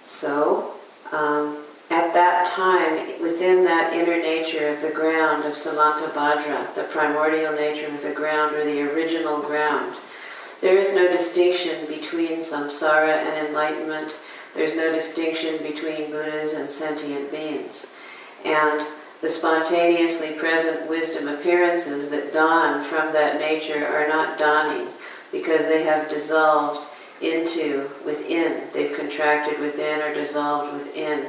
So, um, at that time, within that inner nature of the ground of Samantabhadra, the primordial nature of the ground or the original ground, there is no distinction between samsara and enlightenment. There's no distinction between Buddhas and sentient beings. And the spontaneously present wisdom appearances that dawn from that nature are not dawning because they have dissolved into within. They've contracted within or dissolved within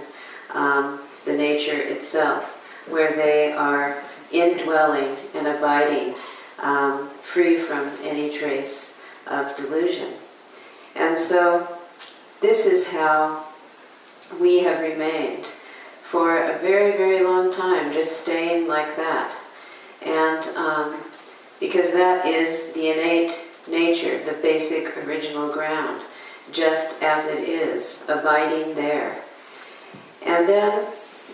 um, the nature itself, where they are indwelling and abiding, um, free from any trace of delusion. And so, this is how we have remained for a very, very long time, just staying like that. And um, because that is the innate nature, the basic original ground, just as it is, abiding there. And then,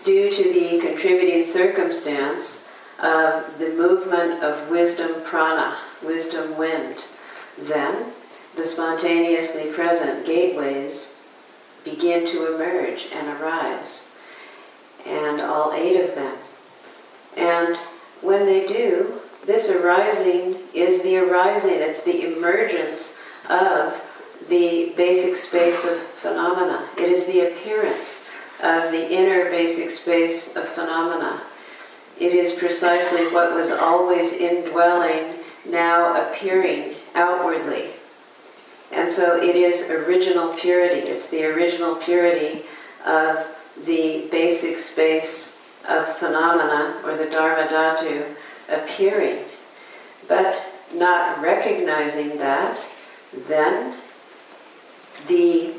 due to the contributing circumstance of the movement of wisdom prana, wisdom wind, then the spontaneously present gateways begin to emerge and arise, and all eight of them. And when they do, this arising is the arising, it's the emergence of the basic space of phenomena. It is the appearance of the inner basic space of phenomena. It is precisely what was always indwelling, now appearing outwardly. And so it is original purity. It's the original purity of the basic space of phenomena, or the Dharma Dhatu, appearing. But not recognizing that, then the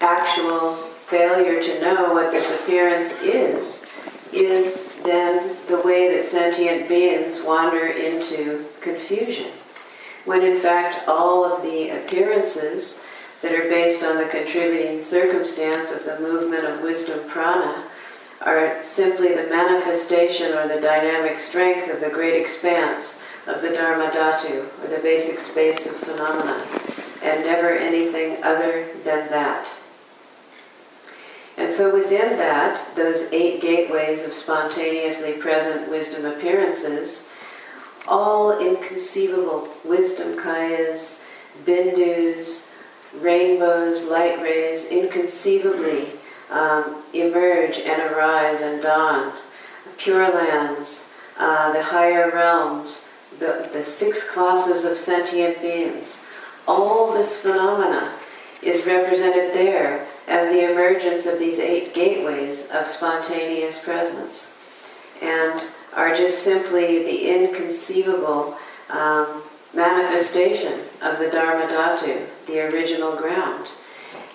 actual failure to know what this appearance is, is then the way that sentient beings wander into confusion. When in fact all of the appearances that are based on the contributing circumstance of the movement of wisdom prana are simply the manifestation or the dynamic strength of the great expanse of the Dharma Dhatu, or the basic space of phenomena, and never anything other than that. And so within that, those eight gateways of spontaneously present wisdom appearances, all inconceivable wisdom kayas, bindus, rainbows, light rays, inconceivably um, emerge and arise and dawn. Pure lands, uh, the higher realms, the, the six classes of sentient beings, all this phenomena is represented there as the emergence of these eight gateways of spontaneous presence and are just simply the inconceivable um, manifestation of the Dharma Dhatu, the original ground.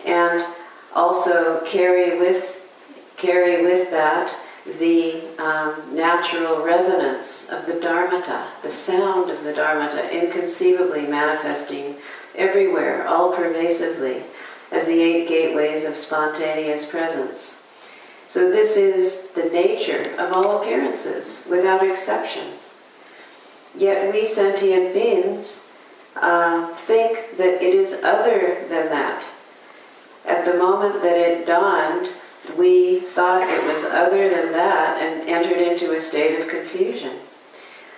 And also carry with, carry with that the um, natural resonance of the Dharmata, the sound of the Dharmata, inconceivably manifesting everywhere, all pervasively, as the eight gateways of spontaneous presence. So, this is the nature of all appearances, without exception. Yet, we sentient beings uh, think that it is other than that at the moment that it dawned, we thought it was other than that and entered into a state of confusion.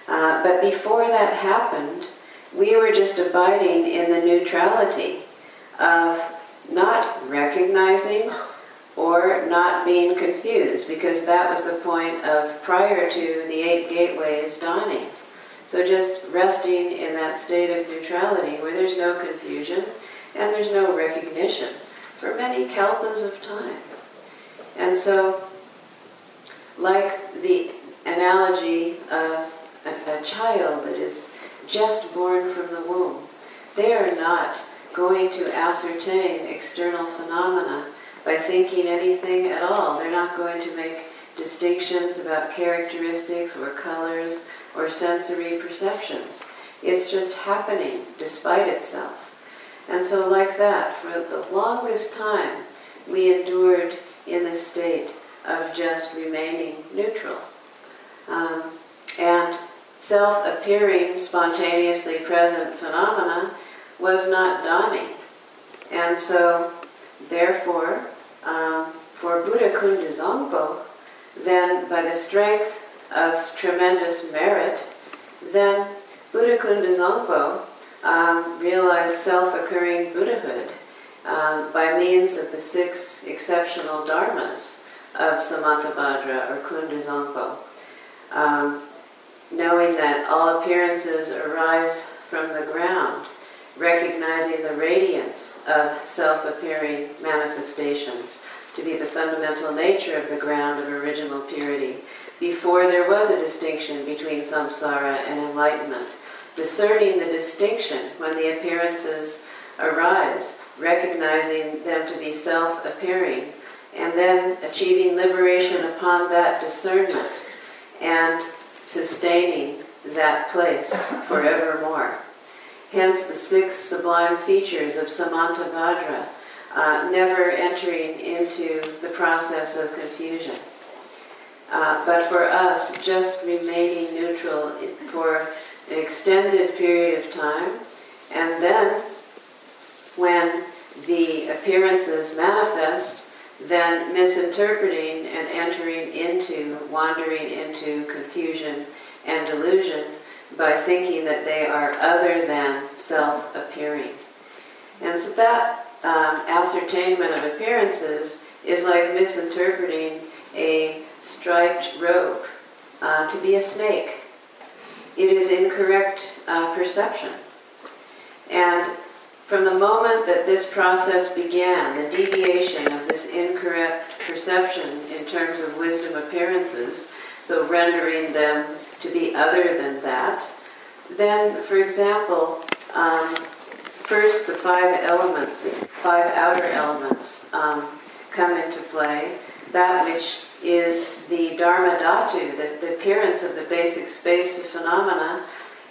Uh, but before that happened, we were just abiding in the neutrality of not recognizing or not being confused, because that was the point of prior to the eight gateways dawning. So just resting in that state of neutrality where there's no confusion and there's no recognition for many kalpas of time. And so, like the analogy of a, a child that is just born from the womb, they are not going to ascertain external phenomena by thinking anything at all. They're not going to make distinctions about characteristics or colors or sensory perceptions. It's just happening despite itself. And so, like that, for the longest time, we endured in the state of just remaining neutral. Um, and self appearing, spontaneously present phenomena was not dawning. And so, therefore, um, for Buddha Kundu Zangpo, then by the strength of tremendous merit, then Buddha Kundu Zangpo um, realize self-occurring Buddhahood um, by means of the six exceptional dharmas of Samantabhadra or Kunduzangpo. Um, knowing that all appearances arise from the ground, recognizing the radiance of self-appearing manifestations to be the fundamental nature of the ground of original purity, before there was a distinction between samsara and enlightenment, discerning the distinction when the appearances arise, recognizing them to be self-appearing, and then achieving liberation upon that discernment and sustaining that place forevermore. Hence the six sublime features of Samantabhadra, uh, never entering into the process of confusion. Uh, but for us, just remaining neutral for extended period of time, and then when the appearances manifest, then misinterpreting and entering into, wandering into confusion and delusion by thinking that they are other than self appearing. And so that um, ascertainment of appearances is like misinterpreting a striped rope uh, to be a snake. It is incorrect uh, perception. And from the moment that this process began, the deviation of this incorrect perception in terms of wisdom appearances, so rendering them to be other than that, then, for example, um, first the five elements, the five outer elements, um, come into play. That which is the Dharma Dhatu, the, the appearance of the basic space of phenomena,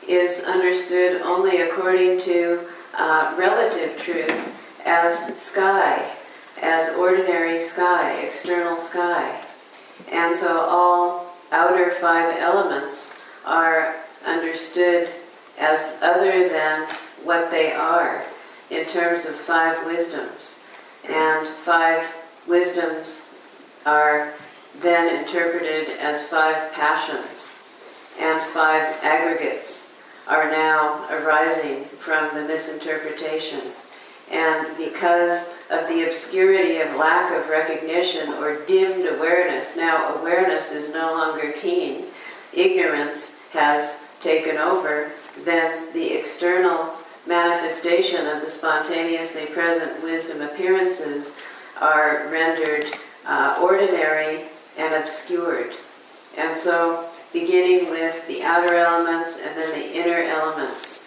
is understood only according to uh, relative truth as sky, as ordinary sky, external sky. And so all outer five elements are understood as other than what they are in terms of five wisdoms. And five wisdoms are then interpreted as five passions, and five aggregates are now arising from the misinterpretation. And because of the obscurity of lack of recognition or dimmed awareness, now awareness is no longer keen, ignorance has taken over, then the external manifestation of the spontaneously present wisdom appearances are rendered uh, ordinary and obscured. And so, beginning with the outer elements and then the inner elements,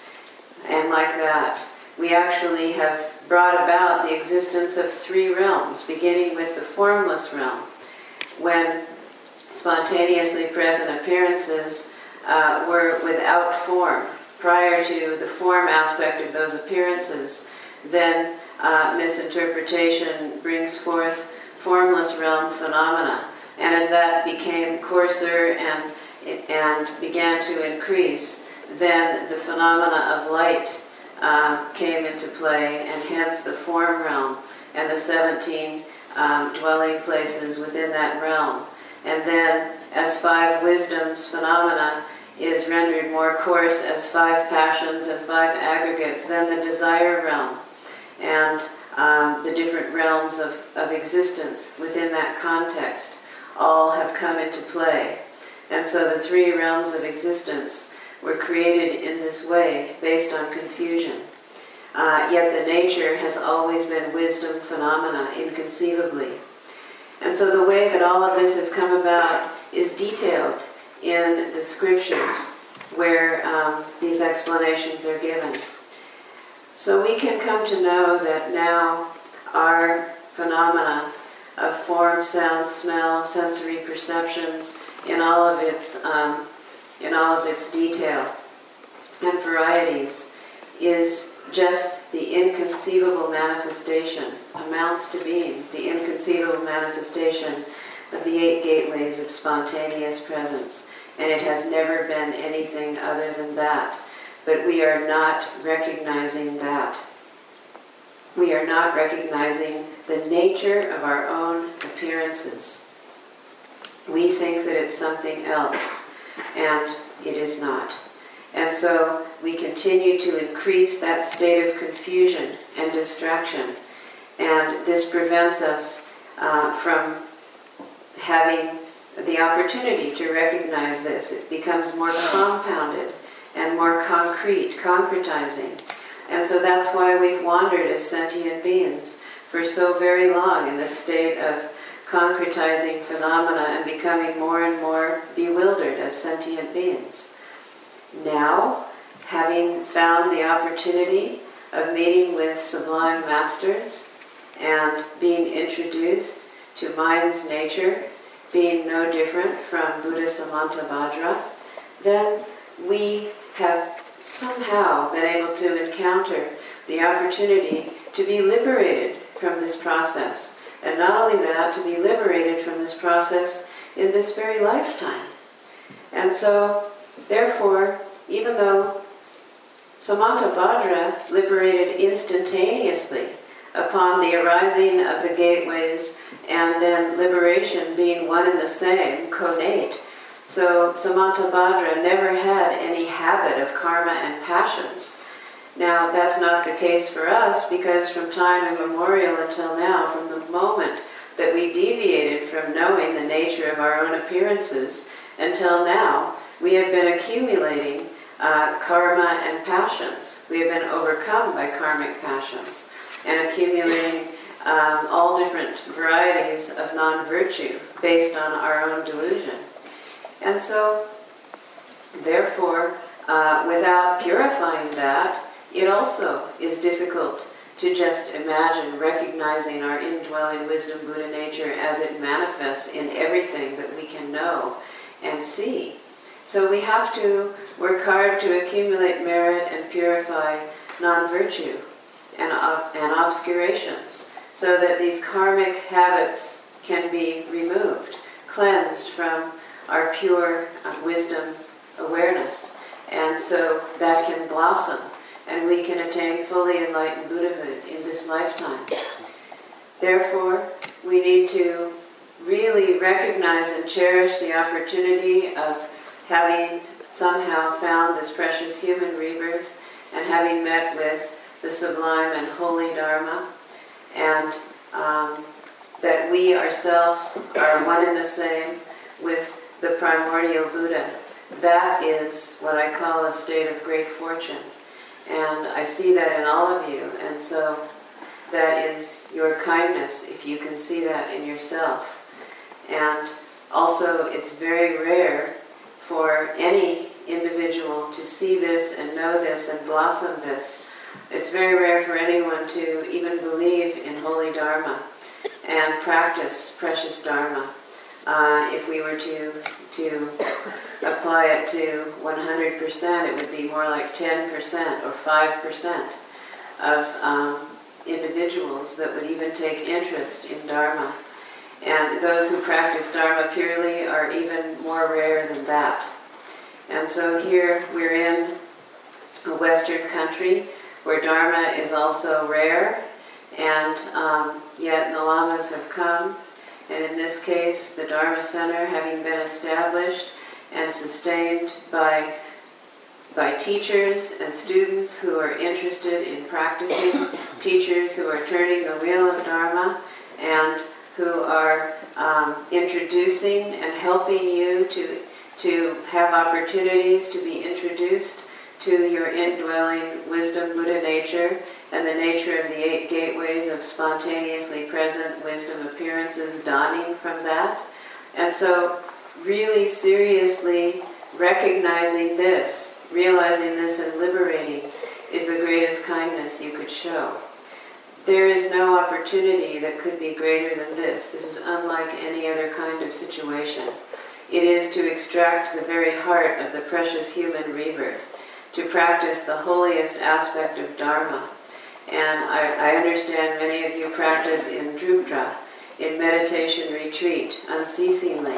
and like that, we actually have brought about the existence of three realms, beginning with the formless realm, when spontaneously present appearances uh, were without form prior to the form aspect of those appearances, then uh, misinterpretation brings forth formless realm phenomena. And as that became coarser and, and began to increase, then the phenomena of light uh, came into play, and hence the form realm and the 17 um, dwelling places within that realm. And then, as five wisdoms phenomena is rendered more coarse as five passions and five aggregates, then the desire realm and um, the different realms of, of existence within that context all have come into play. And so the three realms of existence were created in this way based on confusion. Uh, yet the nature has always been wisdom phenomena, inconceivably. And so the way that all of this has come about is detailed in the scriptures where um, these explanations are given. So we can come to know that now our phenomena of form, sound, smell, sensory perceptions in all of its um, in all of its detail and varieties is just the inconceivable manifestation, amounts to being the inconceivable manifestation of the eight gateways of spontaneous presence. And it has never been anything other than that. But we are not recognizing that. We are not recognizing the nature of our own appearances. We think that it's something else, and it is not. And so we continue to increase that state of confusion and distraction. And this prevents us uh, from having the opportunity to recognize this. It becomes more compounded and more concrete, concretizing. And so that's why we've wandered as sentient beings for so very long in this state of concretizing phenomena and becoming more and more bewildered as sentient beings. Now, having found the opportunity of meeting with sublime masters and being introduced to mind's nature, being no different from Buddha Samantabhadra, then we have somehow been able to encounter the opportunity to be liberated from this process. And not only that, to be liberated from this process in this very lifetime. And so, therefore, even though Samantabhadra liberated instantaneously upon the arising of the gateways and then liberation being one and the same, connate, so Samantabhadra never had any habit of karma and passions. Now, that's not the case for us because from time immemorial until now, from the moment that we deviated from knowing the nature of our own appearances until now, we have been accumulating uh, karma and passions. We have been overcome by karmic passions and accumulating um, all different varieties of non virtue based on our own delusion. And so, therefore, uh, without purifying that, it also is difficult to just imagine recognizing our indwelling wisdom Buddha nature as it manifests in everything that we can know and see. So we have to work hard to accumulate merit and purify non virtue and, and obscurations so that these karmic habits can be removed, cleansed from our pure wisdom awareness. And so that can blossom and we can attain fully enlightened Buddhahood in this lifetime. Therefore, we need to really recognize and cherish the opportunity of having somehow found this precious human rebirth and having met with the sublime and holy Dharma, and um, that we ourselves are one and the same with the primordial Buddha. That is what I call a state of great fortune. And I see that in all of you. And so that is your kindness if you can see that in yourself. And also, it's very rare for any individual to see this and know this and blossom this. It's very rare for anyone to even believe in holy Dharma and practice precious Dharma. Uh, if we were to to apply it to 100%, it would be more like 10% or 5% of um, individuals that would even take interest in Dharma. And those who practice Dharma purely are even more rare than that. And so here we're in a Western country where Dharma is also rare, and um, yet the lamas have come and in this case, the Dharma Center having been established and sustained by, by teachers and students who are interested in practicing, teachers who are turning the wheel of Dharma, and who are um, introducing and helping you to, to have opportunities to be introduced to your indwelling wisdom, Buddha nature, and the nature of the eight gateways of spontaneously present wisdom appearances dawning from that. And so, really seriously recognizing this, realizing this, and liberating is the greatest kindness you could show. There is no opportunity that could be greater than this. This is unlike any other kind of situation. It is to extract the very heart of the precious human rebirth, to practice the holiest aspect of Dharma, and I, I understand many of you practice in Drupdra, in meditation retreat, unceasingly.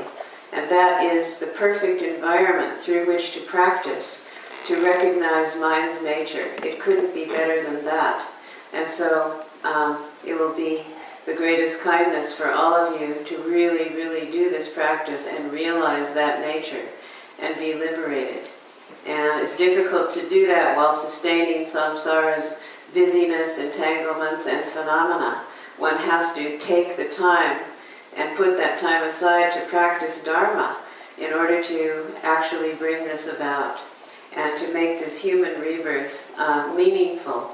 And that is the perfect environment through which to practice, to recognize mind's nature. It couldn't be better than that. And so um, it will be the greatest kindness for all of you to really, really do this practice and realize that nature and be liberated. And it's difficult to do that while sustaining samsara's busyness, entanglements, and phenomena. One has to take the time and put that time aside to practice Dharma in order to actually bring this about and to make this human rebirth uh, meaningful.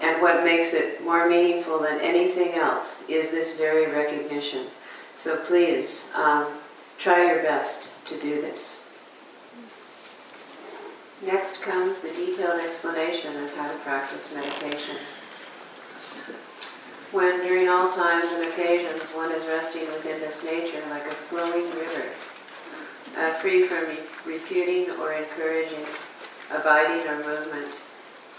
And what makes it more meaningful than anything else is this very recognition. So please, um, try your best to do this. Next comes the detailed explanation of how to practice meditation. When during all times and occasions one is resting within this nature like a flowing river, uh, free from re- refuting or encouraging, abiding or movement,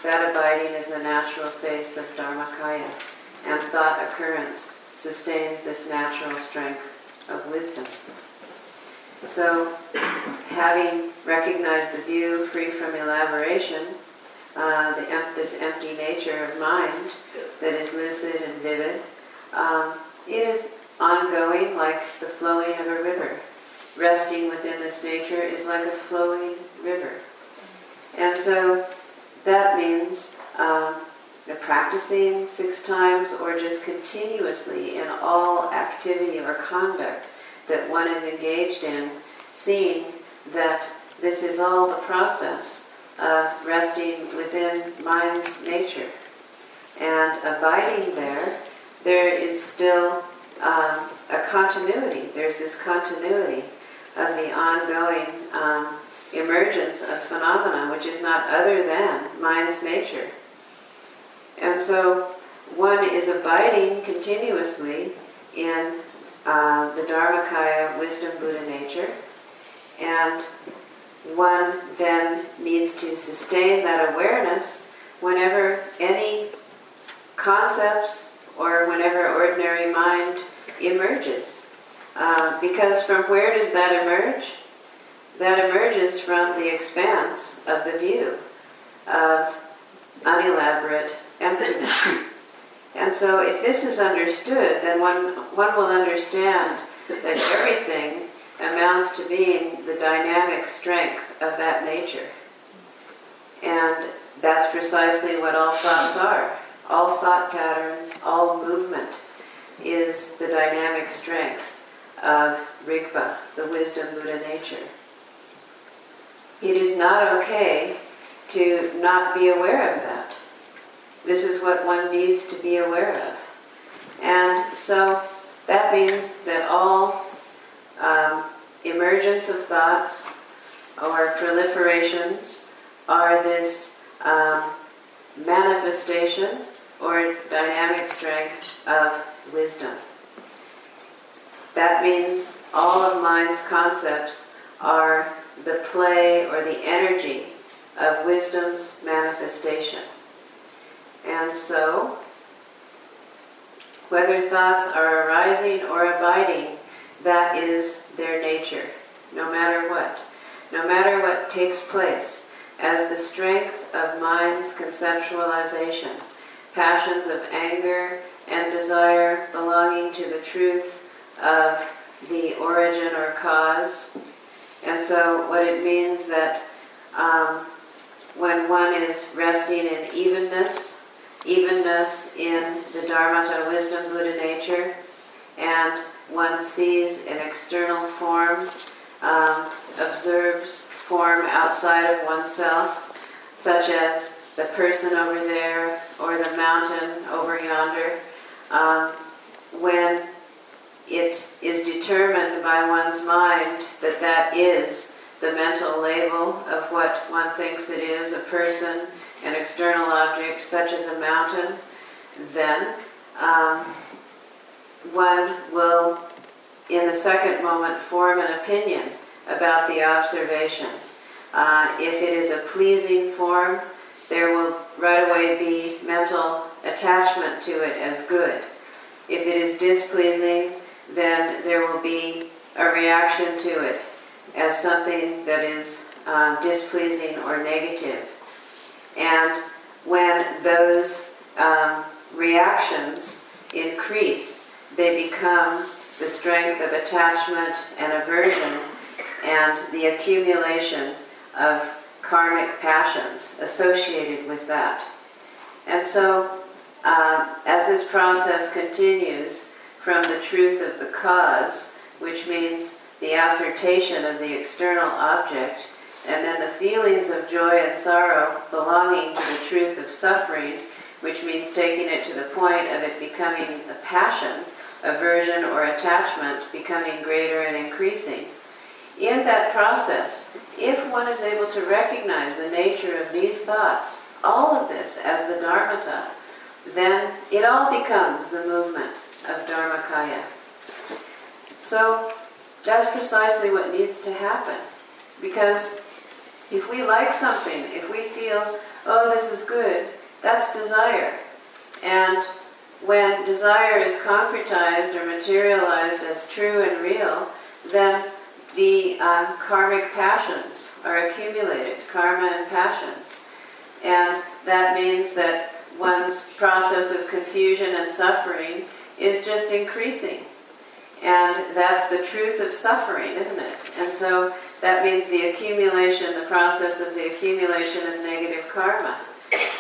that abiding is the natural face of Dharmakaya, and thought occurrence sustains this natural strength of wisdom. So, having recognized the view free from elaboration, uh, the, this empty nature of mind that is lucid and vivid, um, it is ongoing like the flowing of a river. Resting within this nature is like a flowing river. And so that means um, practicing six times or just continuously in all activity or conduct that one is engaged in, seeing that this is all the process of resting within mind's nature. And abiding there, there is still um, a continuity. There's this continuity of the ongoing um, emergence of phenomena, which is not other than mind's nature. And so one is abiding continuously in uh, the Dharmakaya wisdom Buddha nature, and one then needs to sustain that awareness whenever any concepts or whenever ordinary mind emerges. Uh, because from where does that emerge? That emerges from the expanse of the view of unelaborate emptiness. and so if this is understood, then one, one will understand that everything amounts to being the dynamic strength of that nature. And that's precisely what all thoughts are. All thought patterns, all movement is the dynamic strength of Rigpa, the wisdom Buddha nature. It is not okay to not be aware of that. This is what one needs to be aware of. And so that means that all um, emergence of thoughts or proliferations are this um, manifestation or dynamic strength of wisdom. That means all of mind's concepts are the play or the energy of wisdom's manifestation. And so, whether thoughts are arising or abiding, that is their nature, no matter what. No matter what takes place, as the strength of mind's conceptualization, passions of anger and desire belonging to the truth of the origin or cause. And so, what it means that um, when one is resting in evenness, evenness in the Dharmata wisdom Buddha nature, and one sees an external form, um, observes form outside of oneself, such as the person over there or the mountain over yonder, um, when it is determined by one's mind that that is the mental label of what one thinks it is, a person, an external object such as a mountain, then um, one will, in the second moment, form an opinion about the observation. Uh, if it is a pleasing form, there will right away be mental attachment to it as good. If it is displeasing, then there will be a reaction to it as something that is uh, displeasing or negative. And when those um, reactions increase, they become the strength of attachment and aversion and the accumulation of karmic passions associated with that. And so, uh, as this process continues, from the truth of the cause, which means the assertion of the external object, and then the feelings of joy and sorrow belonging to the truth of suffering, which means taking it to the point of it becoming a passion, aversion, or attachment becoming greater and increasing. In that process, if one is able to recognize the nature of these thoughts, all of this as the Dharmata, then it all becomes the movement of Dharmakaya. So that's precisely what needs to happen. Because if we like something, if we feel, oh, this is good, that's desire. And when desire is concretized or materialized as true and real, then the uh, karmic passions are accumulated, karma and passions. And that means that one's process of confusion and suffering is just increasing. And that's the truth of suffering, isn't it? And so that means the accumulation, the process of the accumulation of negative karma.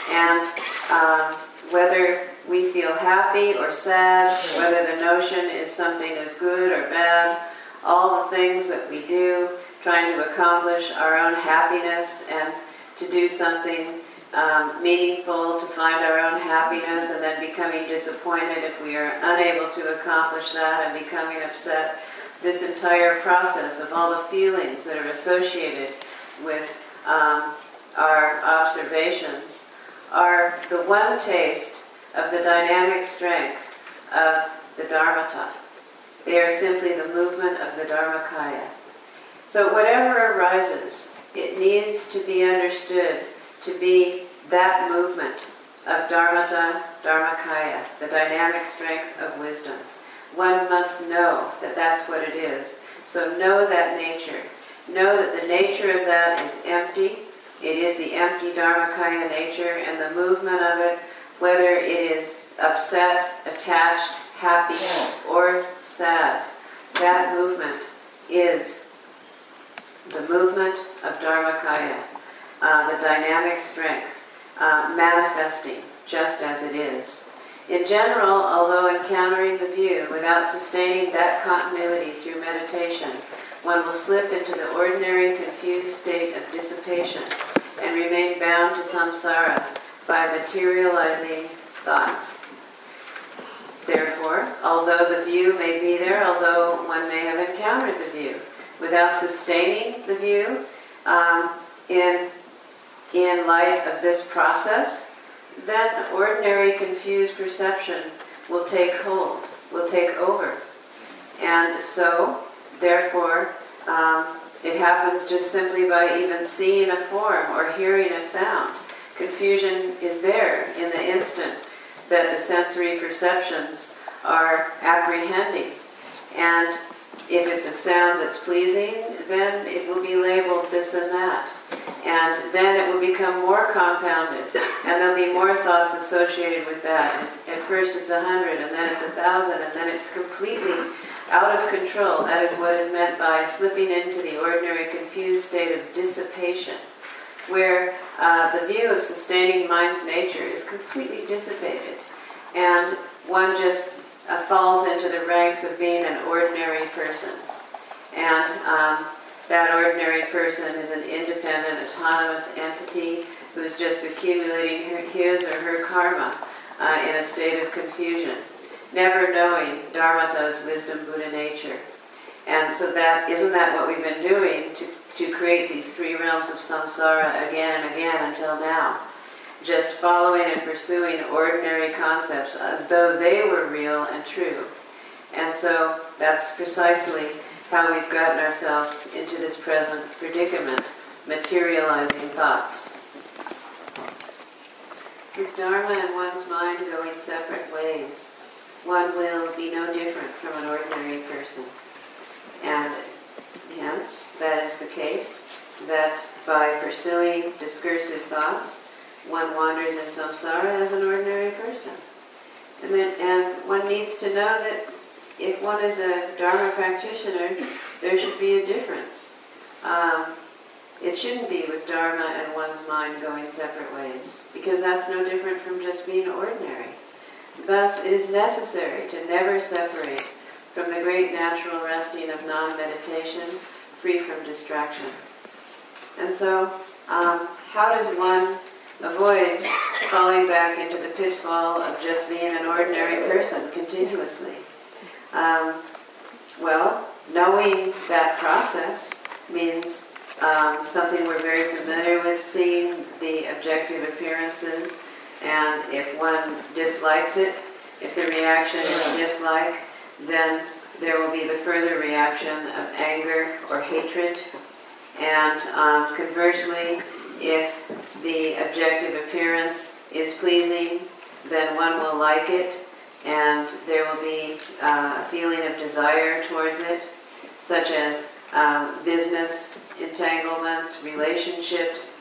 And um, whether we feel happy or sad, whether the notion is something is good or bad, all the things that we do, trying to accomplish our own happiness and to do something um, meaningful, to find our own happiness, and then becoming disappointed if we are unable to accomplish that and becoming upset. This entire process of all the feelings that are associated with um, our observations are the one taste of the dynamic strength of the Dharmata. They are simply the movement of the Dharmakaya. So whatever arises, it needs to be understood to be that movement of Dharmata, Dharmakaya, the dynamic strength of wisdom. One must know that that's what it is. So know that nature. Know that the nature of that is empty. It is the empty Dharmakaya nature and the movement of it, whether it is upset, attached, happy, or sad. That movement is the movement of Dharmakaya, uh, the dynamic strength, uh, manifesting just as it is. In general, although encountering the view without sustaining that continuity through meditation, one will slip into the ordinary confused state of dissipation and remain bound to samsara by materializing thoughts. Therefore, although the view may be there, although one may have encountered the view, without sustaining the view um, in, in light of this process, then ordinary confused perception will take hold, will take over. And so, therefore, um, it happens just simply by even seeing a form or hearing a sound. Confusion is there in the instant that the sensory perceptions are apprehending. And if it's a sound that's pleasing, then it will be labeled this and that. And then it will become more compounded, and there'll be more thoughts associated with that. And at first it's a hundred, and then it's a thousand, and then it's completely out of control. That is what is meant by slipping into the ordinary confused state of dissipation, where uh, the view of sustaining mind's nature is completely dissipated, and one just uh, falls into the ranks of being an ordinary person. And um, that ordinary person is an independent, autonomous entity who's just accumulating his or her karma uh, in a state of confusion, never knowing Dharmata's wisdom Buddha nature. And so that isn't that what we've been doing to, to create these three realms of samsara again and again until now? Just following and pursuing ordinary concepts as though they were real and true. And so that's precisely how we've gotten ourselves into this present predicament, materializing thoughts. With Dharma and one's mind going separate ways, one will be no different from an ordinary person. And hence, that is the case, that by pursuing discursive thoughts, one wanders in samsara as an ordinary person. And, then, and one needs to know that if one is a Dharma practitioner, there should be a difference. Um, it shouldn't be with Dharma and one's mind going separate ways, because that's no different from just being ordinary. Thus, it is necessary to never separate from the great natural resting of non-meditation, free from distraction. And so, um, how does one avoid falling back into the pitfall of just being an ordinary person continuously? Um, well, knowing that process means um, something we're very familiar with, seeing the objective appearances, and if one dislikes it, if the reaction is dislike, then there will be the further reaction of anger or hatred. And um, conversely, if the objective appearance is pleasing, then one will like it, and there will be uh, a feeling of desire towards it, such as um, business entanglements, relationships,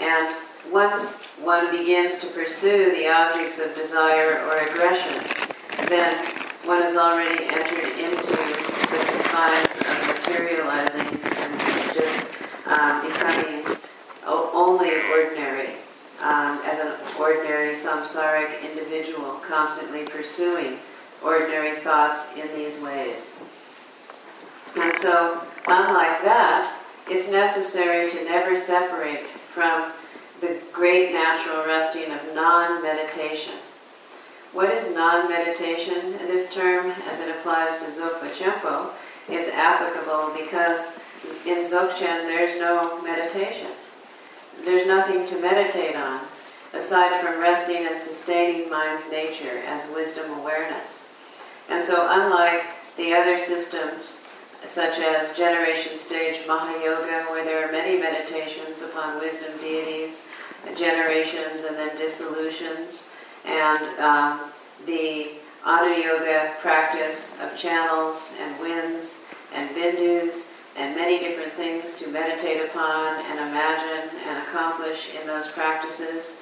and once one begins to pursue the objects of desire or aggression, then one has already entered into the confines of materializing and just um, becoming only ordinary, um, as an ordinary samsaric individual, constantly pursuing ordinary thoughts in these ways. And so, unlike that, it's necessary to never separate from the great natural resting of non-meditation. What is non-meditation? This term, as it applies to Dzogpa Chenpo, is applicable because in Dzogchen there's no meditation. There's nothing to meditate on aside from resting and sustaining mind's nature as wisdom awareness. And so unlike the other systems such as generation stage Mahayoga, where there are many meditations upon wisdom deities, generations and then dissolutions, and um, the Anuyoga practice of channels and winds and bindus and many different things to meditate upon and imagine and accomplish in those practices.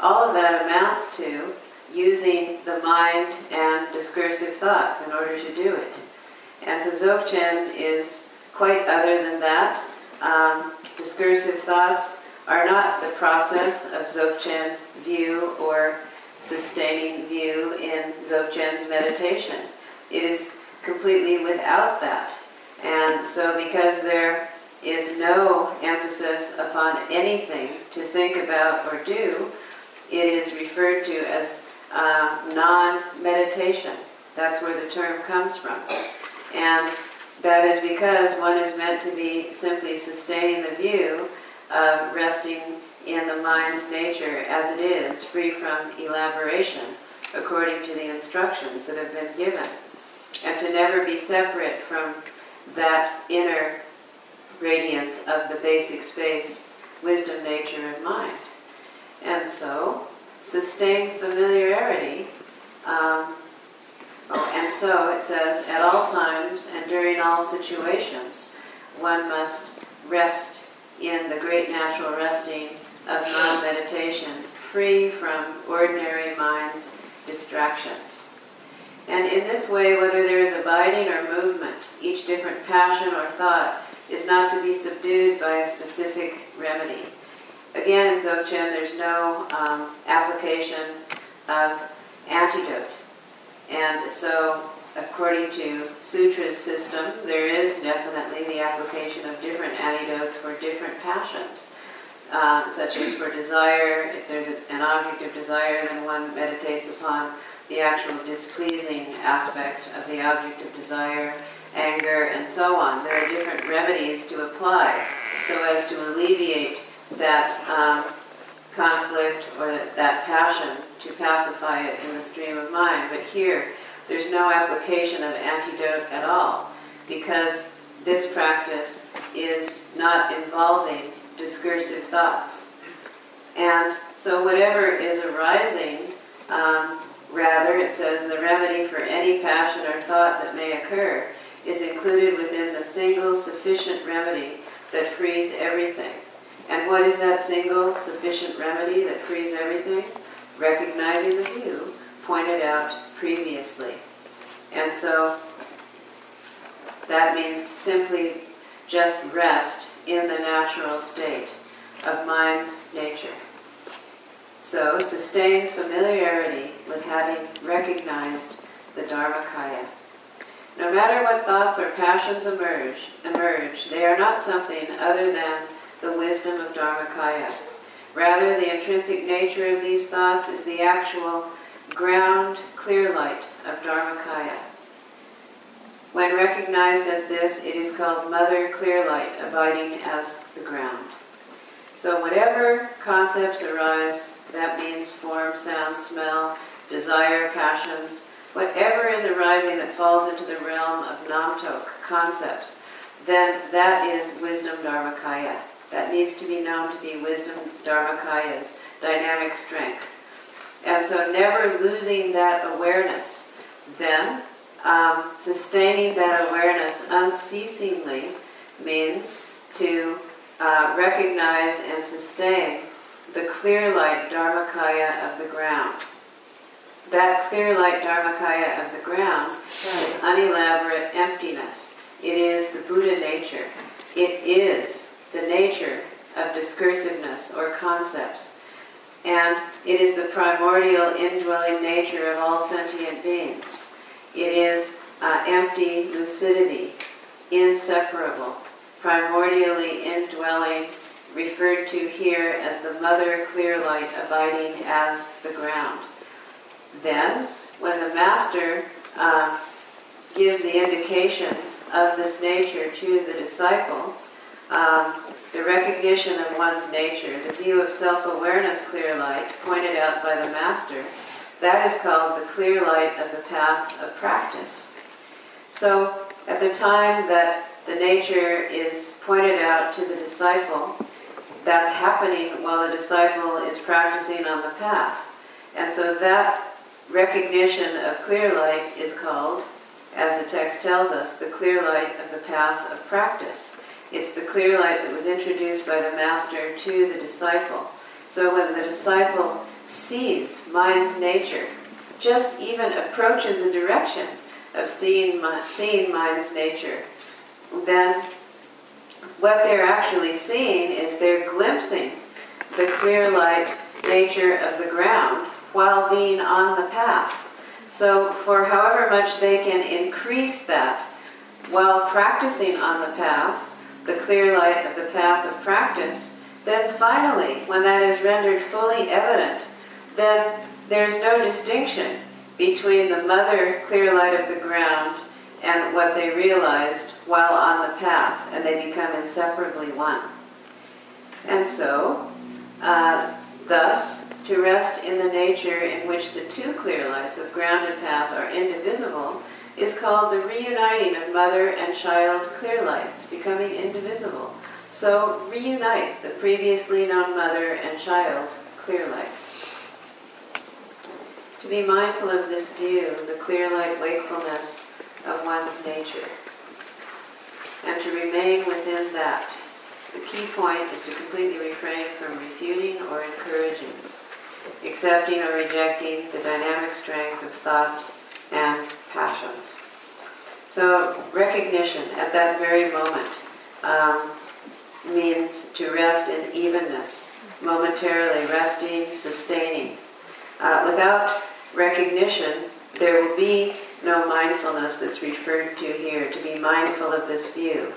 All of that amounts to using the mind and discursive thoughts in order to do it. And so Dzogchen is quite other than that. Um, discursive thoughts are not the process of Dzogchen view or sustaining view in Dzogchen's meditation. It is completely without that. And so because there is no emphasis upon anything to think about or do, it is referred to as uh, non-meditation. That's where the term comes from. And that is because one is meant to be simply sustaining the view of resting in the mind's nature as it is, free from elaboration, according to the instructions that have been given. And to never be separate from that inner radiance of the basic space, wisdom, nature, and mind. And so, sustained familiarity um, Oh, and so it says, at all times and during all situations, one must rest in the great natural resting of non-meditation, free from ordinary mind's distractions. And in this way, whether there is abiding or movement, each different passion or thought is not to be subdued by a specific remedy. Again, in Dzogchen, there's no um, application of antidote and so, according to Sutra's system, there is definitely the application of different antidotes for different passions. Uh, such as for desire, if there's an object of desire, then one meditates upon the actual displeasing aspect of the object of desire, anger, and so on. There are different remedies to apply so as to alleviate that um, conflict or that passion to pacify it in the stream of mind. But here, there's no application of antidote at all because this practice is not involving discursive thoughts. And so whatever is arising, um, rather, it says the remedy for any passion or thought that may occur is included within the single sufficient remedy that frees everything. And what is that single sufficient remedy that frees everything? Recognizing the view pointed out previously. And so that means simply just rest in the natural state of mind's nature. So, sustained familiarity with having recognized the Dharmakaya. No matter what thoughts or passions emerge, emerge, they are not something other than the wisdom of Dharmakaya. Rather, the intrinsic nature of these thoughts is the actual ground clear light of Dharmakaya. When recognized as this, it is called Mother Clear Light, abiding as the ground. So, whatever concepts arise, that means form, sound, smell, desire, passions, whatever is arising that falls into the realm of Namtok, concepts, then that is wisdom Dharmakaya. That needs to be known to be wisdom Dharmakaya's dynamic strength. And so never losing that awareness, then um, sustaining that awareness unceasingly means to uh, recognize and sustain the clear light Dharmakaya of the ground. That clear light Dharmakaya of the ground is unelaborate emptiness. It is the Buddha nature. It is the nature of discursiveness or concepts. And it is the primordial indwelling nature of all sentient beings. It is uh, empty lucidity, inseparable, primordially indwelling, referred to here as the mother clear light abiding as the ground. Then, when the master uh, gives the indication of this nature to the disciple, um, the recognition of one's nature, the view of self-awareness clear light pointed out by the master, that is called the clear light of the path of practice. So at the time that the nature is pointed out to the disciple, that's happening while the disciple is practicing on the path. And so that recognition of clear light is called, as the text tells us, the clear light of the path of practice. It's the clear light that was introduced by the master to the disciple. So when the disciple sees mind's nature, just even approaches the direction of seeing, seeing mind's nature, then what they're actually seeing is they're glimpsing the clear light nature of the ground while being on the path. So, for however much they can increase that while practicing on the path, the clear light of the path of practice, then finally, when that is rendered fully evident, then there's no distinction between the mother clear light of the ground and what they realized while on the path, and they become inseparably one. And so, uh, thus, to rest in the nature in which the two clear lights of ground and path are indivisible is called the reuniting of mother and child clear lights, becoming indivisible. So reunite the previously known mother and child clear lights. To be mindful of this view, the clear light wakefulness of one's nature, and to remain within that. The key point is to completely refrain from refuting or encouraging, accepting or rejecting the dynamic strength of thoughts and passions. So recognition at that very moment um, means to rest in evenness, momentarily resting, sustaining. Uh, without recognition, there will be no mindfulness that's referred to here, to be mindful of this view,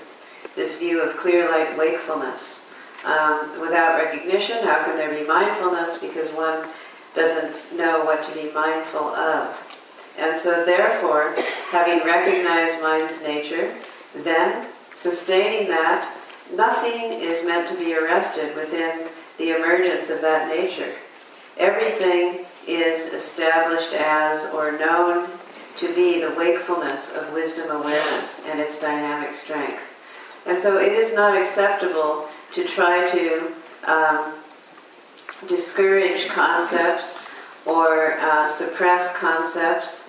this view of clear light wakefulness. Um, without recognition, how can there be mindfulness? Because one doesn't know what to be mindful of. And so, therefore, having recognized mind's nature, then sustaining that, nothing is meant to be arrested within the emergence of that nature. Everything is established as or known to be the wakefulness of wisdom awareness and its dynamic strength. And so it is not acceptable to try to um, discourage concepts or uh, suppress concepts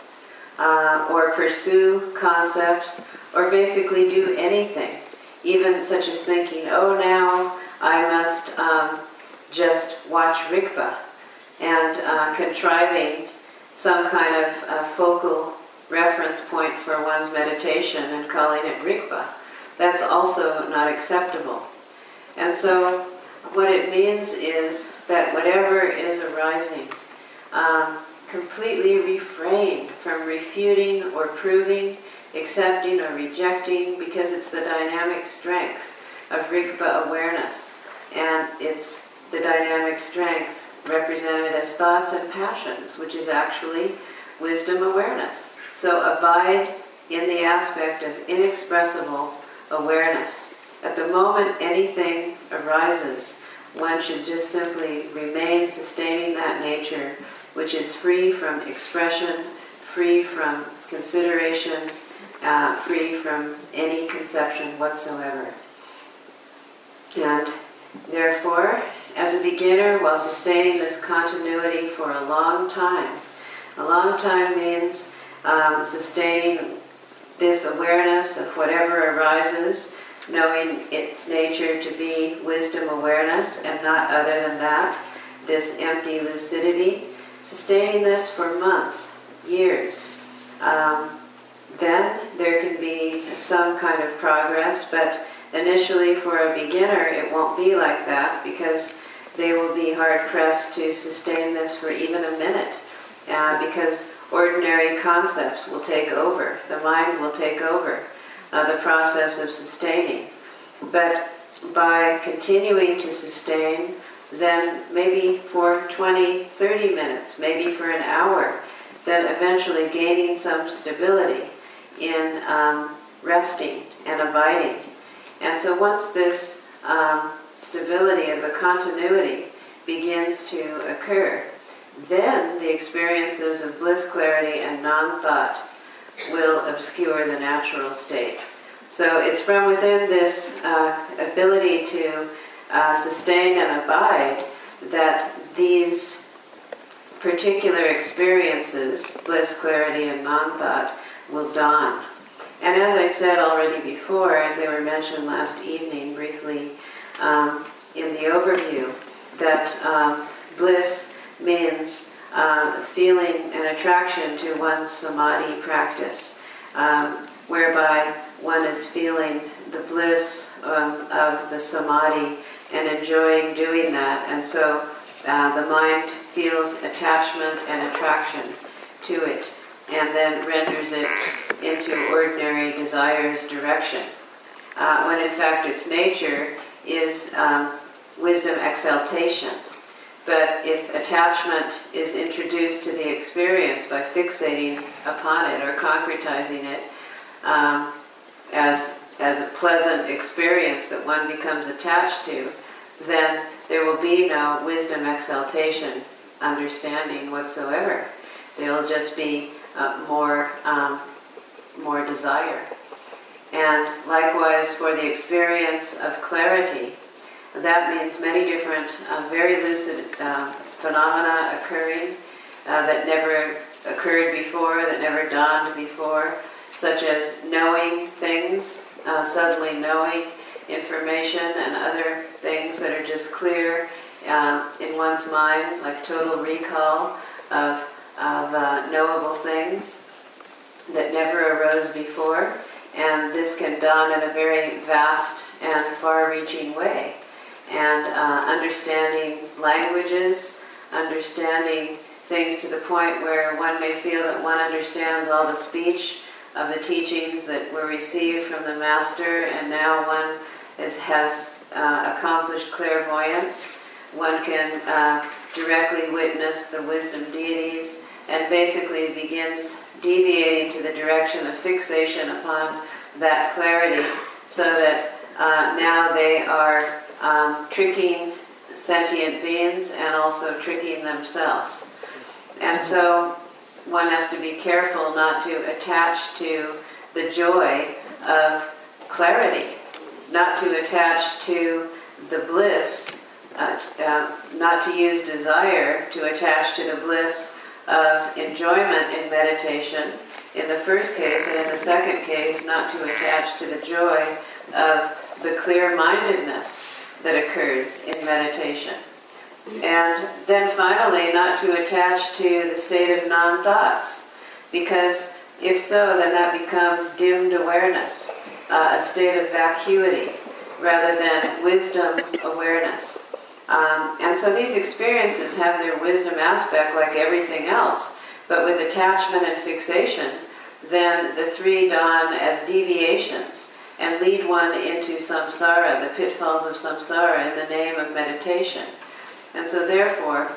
uh, or pursue concepts or basically do anything, even such as thinking, oh, now I must um, just watch Rigpa and uh, contriving some kind of uh, focal reference point for one's meditation and calling it Rigpa. That's also not acceptable. And so what it means is that whatever is arising, um, completely refrain from refuting or proving, accepting or rejecting, because it's the dynamic strength of Rigpa awareness. And it's the dynamic strength represented as thoughts and passions, which is actually wisdom awareness. So abide in the aspect of inexpressible awareness. At the moment anything arises, one should just simply remain sustaining that nature, which is free from expression, free from consideration, uh, free from any conception whatsoever. And therefore, as a beginner, while sustaining this continuity for a long time, a long time means um, sustaining this awareness of whatever arises, knowing its nature to be wisdom awareness and not other than that, this empty lucidity, sustaining this for months, years. Um, then there can be some kind of progress, but initially for a beginner it won't be like that because they will be hard pressed to sustain this for even a minute uh, because ordinary concepts will take over, the mind will take over uh, the process of sustaining. But by continuing to sustain, then maybe for 20, 30 minutes, maybe for an hour, then eventually gaining some stability in um, resting and abiding. And so once this um, stability of the continuity begins to occur, then the experiences of bliss, clarity, and non-thought will obscure the natural state. So it's from within this uh, ability to uh, sustain and abide that these particular experiences, bliss, clarity, and non-thought, will dawn. And as I said already before, as they were mentioned last evening briefly um, in the overview, that um, bliss means uh, feeling an attraction to one's samadhi practice, um, whereby one is feeling the bliss um, of the samadhi and enjoying doing that. And so uh, the mind feels attachment and attraction to it and then renders it into ordinary desires direction. Uh, when in fact its nature is um, wisdom exaltation. But if attachment is introduced to the experience by fixating upon it or concretizing it um, as, as a pleasant experience that one becomes attached to, then there will be no wisdom exaltation understanding whatsoever. There'll just be uh, more, um, more desire. And likewise for the experience of clarity, that means many different, uh, very lucid uh, phenomena occurring uh, that never occurred before, that never dawned before, such as knowing things, uh, suddenly knowing information and other things that are just clear uh, in one's mind, like total recall of, of uh, knowable things that never arose before. And this can dawn in a very vast and far-reaching way and uh, understanding languages, understanding things to the point where one may feel that one understands all the speech of the teachings that were received from the Master, and now one is, has uh, accomplished clairvoyance. One can uh, directly witness the wisdom deities and basically begins deviating to the direction of fixation upon that clarity so that uh, now they are um, tricking sentient beings and also tricking themselves. And so one has to be careful not to attach to the joy of clarity, not to attach to the bliss, uh, uh, not to use desire to attach to the bliss of enjoyment in meditation in the first case, and in the second case, not to attach to the joy of the clear mindedness that occurs in meditation. And then finally, not to attach to the state of non thoughts, because if so, then that becomes dimmed awareness, uh, a state of vacuity, rather than wisdom awareness. Um, and so these experiences have their wisdom aspect like everything else, but with attachment and fixation, then the three dawn as deviations and lead one into samsara, the pitfalls of samsara, in the name of meditation. And so, therefore,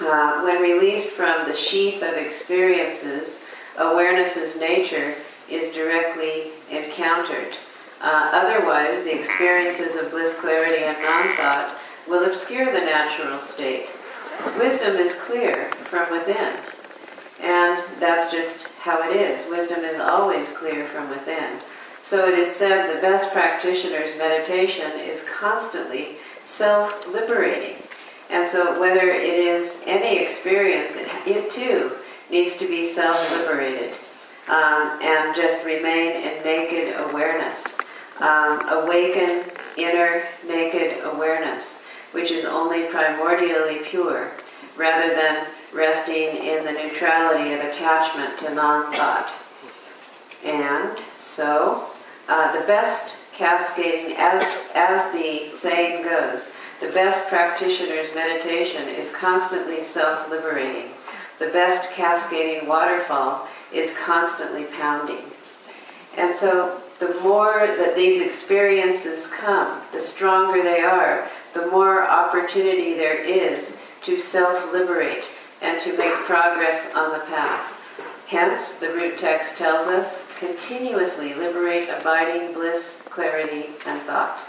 uh, when released from the sheath of experiences, awareness's nature is directly encountered. Uh, otherwise, the experiences of bliss, clarity, and non thought will obscure the natural state. Wisdom is clear from within, and that's just how it is. Wisdom is always clear from within. So it is said the best practitioner's meditation is constantly self liberating. And so, whether it is any experience, it, it too needs to be self liberated um, and just remain in naked awareness. Um, awaken inner naked awareness, which is only primordially pure, rather than resting in the neutrality of attachment to non thought. And so, uh, the best cascading, as, as the saying goes, the best practitioner's meditation is constantly self liberating. The best cascading waterfall is constantly pounding. And so, the more that these experiences come, the stronger they are, the more opportunity there is to self liberate and to make progress on the path. Hence, the root text tells us continuously liberate abiding bliss, clarity, and thought.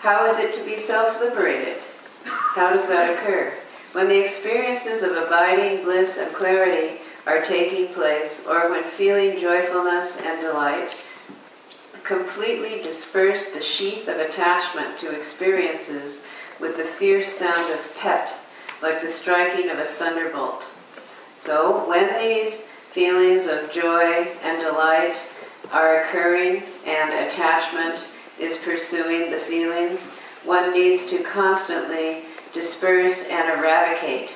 How is it to be self liberated? How does that occur? When the experiences of abiding bliss and clarity are taking place, or when feeling joyfulness and delight, completely disperse the sheath of attachment to experiences with the fierce sound of pet, like the striking of a thunderbolt. So, when these feelings of joy and delight are occurring and attachment is pursuing the feelings, one needs to constantly disperse and eradicate,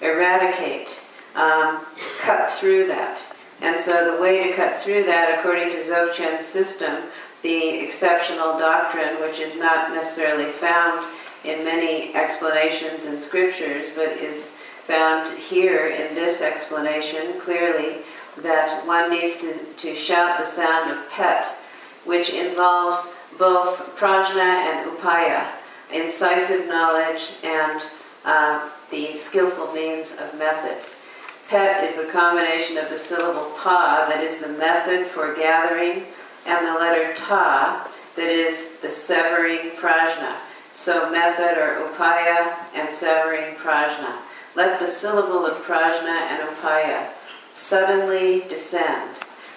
eradicate, um, cut through that. And so the way to cut through that, according to Dzogchen's system, the exceptional doctrine, which is not necessarily found in many explanations and scriptures, but is found here in this explanation clearly, that one needs to, to shout the sound of pet, which involves both prajna and upaya, incisive knowledge and uh, the skillful means of method. Pet is the combination of the syllable pa, that is the method for gathering, and the letter ta, that is the severing prajna. So method or upaya and severing prajna. Let the syllable of prajna and upaya suddenly descend.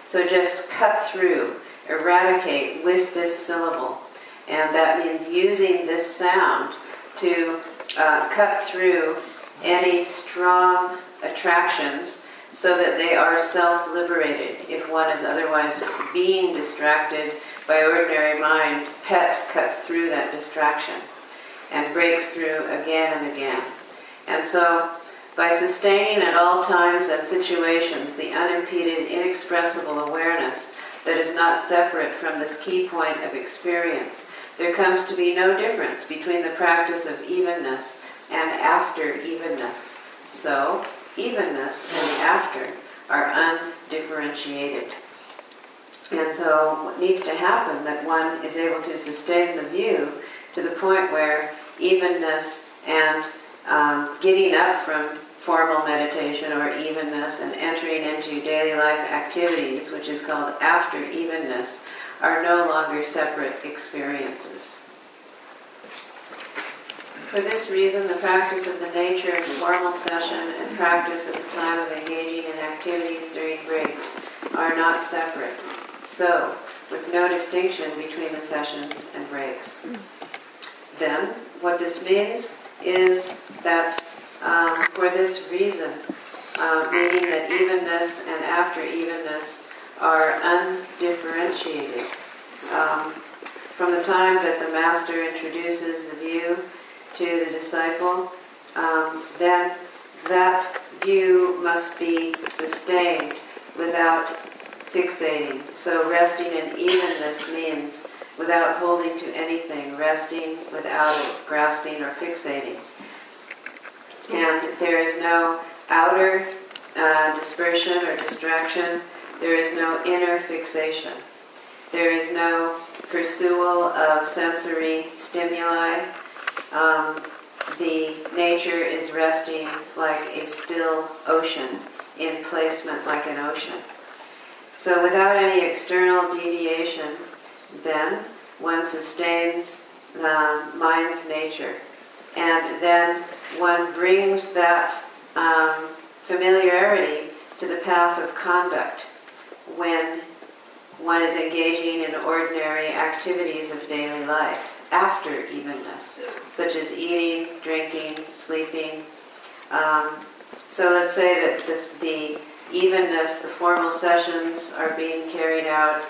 So just cut through, eradicate with this syllable. And that means using this sound to uh, cut through any strong attractions so that they are self liberated. If one is otherwise being distracted by ordinary mind, pet cuts through that distraction and breaks through again and again. And so, by sustaining at all times and situations the unimpeded, inexpressible awareness that is not separate from this key point of experience, there comes to be no difference between the practice of evenness and after evenness. So, evenness and after are undifferentiated. And so, what needs to happen that one is able to sustain the view to the point where evenness and um, getting up from formal meditation or evenness and entering into daily life activities, which is called after evenness, are no longer separate experiences. For this reason, the practice of the nature of formal session and practice at the time of engaging in activities during breaks are not separate. So, with no distinction between the sessions and breaks. Then, what this means is that um, for this reason, uh, meaning that evenness and after evenness are undifferentiated. Um, from the time that the master introduces the view to the disciple, um, then that view must be sustained without fixating. So resting in evenness means without holding to anything, resting without grasping or fixating. And there is no outer uh, dispersion or distraction, there is no inner fixation. There is no pursual of sensory stimuli. Um, the nature is resting like a still ocean, in placement like an ocean. So without any external deviation, then one sustains the mind's nature. And then one brings that um, familiarity to the path of conduct when one is engaging in ordinary activities of daily life after evenness, such as eating, drinking, sleeping. Um, so let's say that this, the evenness, the formal sessions are being carried out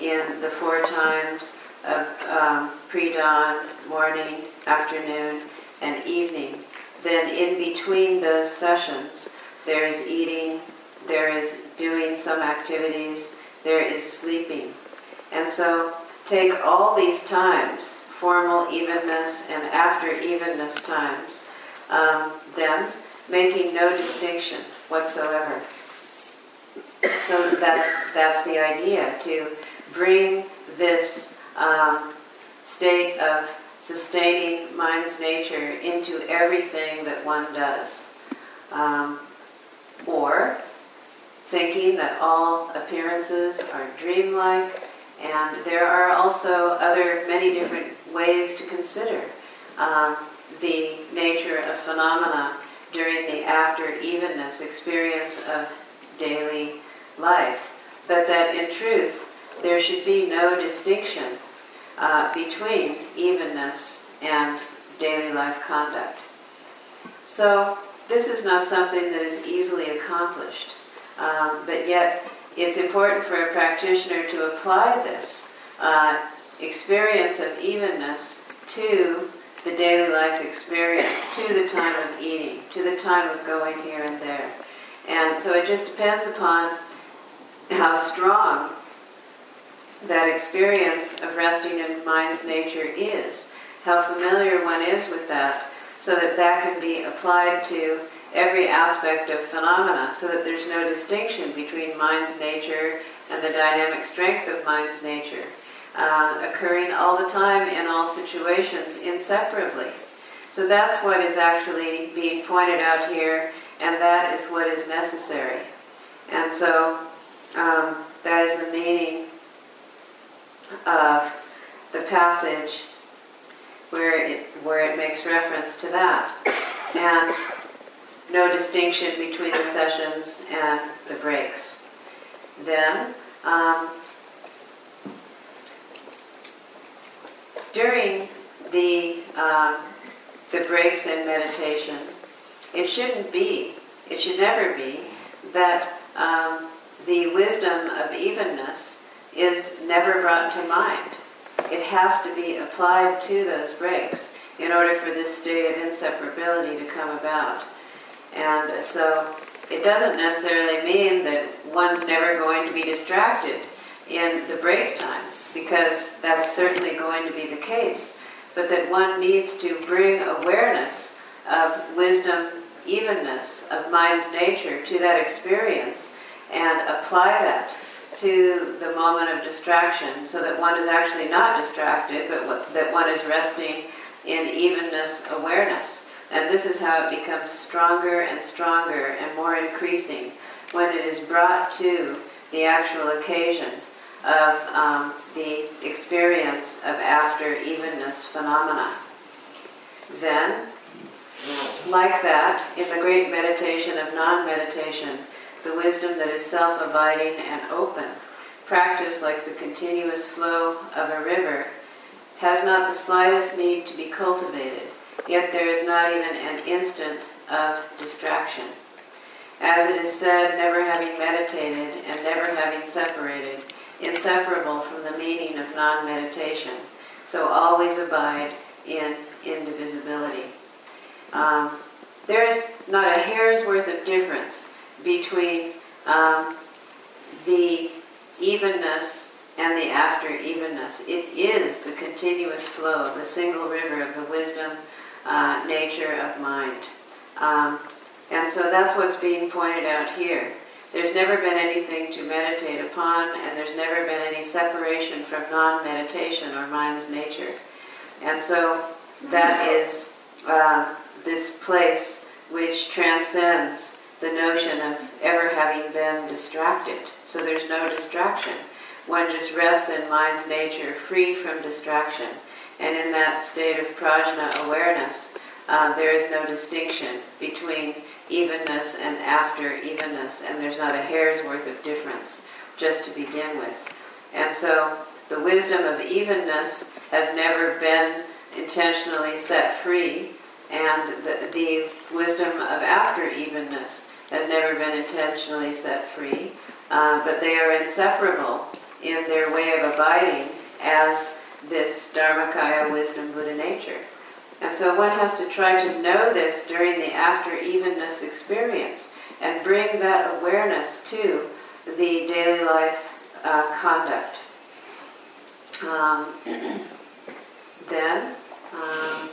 in the four times of um, pre-dawn, morning, afternoon, and evening. Then in between those sessions, there is eating, there is doing some activities, there is sleeping. And so take all these times, formal evenness and after evenness times, um, then making no distinction whatsoever. So that's, that's the idea, to bring this um, state of sustaining mind's nature into everything that one does. Um, or thinking that all appearances are dreamlike, and there are also other many different ways to consider um, the nature of phenomena during the after evenness experience of daily life, but that in truth there should be no distinction uh, between evenness and daily life conduct. So this is not something that is easily accomplished, um, but yet it's important for a practitioner to apply this uh, experience of evenness to the daily life experience, to the time of eating, to the time of going here and there. And so it just depends upon how strong that experience of resting in mind's nature is, how familiar one is with that, so that that can be applied to every aspect of phenomena, so that there's no distinction between mind's nature and the dynamic strength of mind's nature, uh, occurring all the time in all situations inseparably. So that's what is actually being pointed out here, and that is what is necessary. And so um, that is the meaning of the passage where it, where it makes reference to that. And no distinction between the sessions and the breaks. Then, um, during the, um, the breaks in meditation, it shouldn't be, it should never be, that um, the wisdom of evenness is never brought to mind. It has to be applied to those breaks in order for this state of inseparability to come about. And so it doesn't necessarily mean that one's never going to be distracted in the break times, because that's certainly going to be the case, but that one needs to bring awareness of wisdom, evenness, of mind's nature to that experience and apply that to the moment of distraction so that one is actually not distracted, but that one is resting in evenness awareness. And this is how it becomes stronger and stronger and more increasing when it is brought to the actual occasion of um, the experience of after evenness phenomena. Then, like that, in the great meditation of non meditation, the wisdom that is self abiding and open, practiced like the continuous flow of a river, has not the slightest need to be cultivated yet there is not even an instant of distraction. As it is said, never having meditated and never having separated, inseparable from the meaning of non meditation, so always abide in indivisibility. Um, there is not a hair's worth of difference between um, the evenness and the after evenness. It is the continuous flow, the single river of the wisdom uh, nature of mind. Um, and so that's what's being pointed out here. There's never been anything to meditate upon, and there's never been any separation from non meditation or mind's nature. And so that is uh, this place which transcends the notion of ever having been distracted. So there's no distraction. One just rests in mind's nature, free from distraction. And in that state of prajna awareness, uh, there is no distinction between evenness and after evenness, and there's not a hair's worth of difference just to begin with. And so the wisdom of evenness has never been intentionally set free, and the, the wisdom of after evenness has never been intentionally set free, uh, but they are inseparable in their way of abiding as this Dharmakaya wisdom Buddha nature. And so one has to try to know this during the after evenness experience and bring that awareness to the daily life uh, conduct. Um, then, um,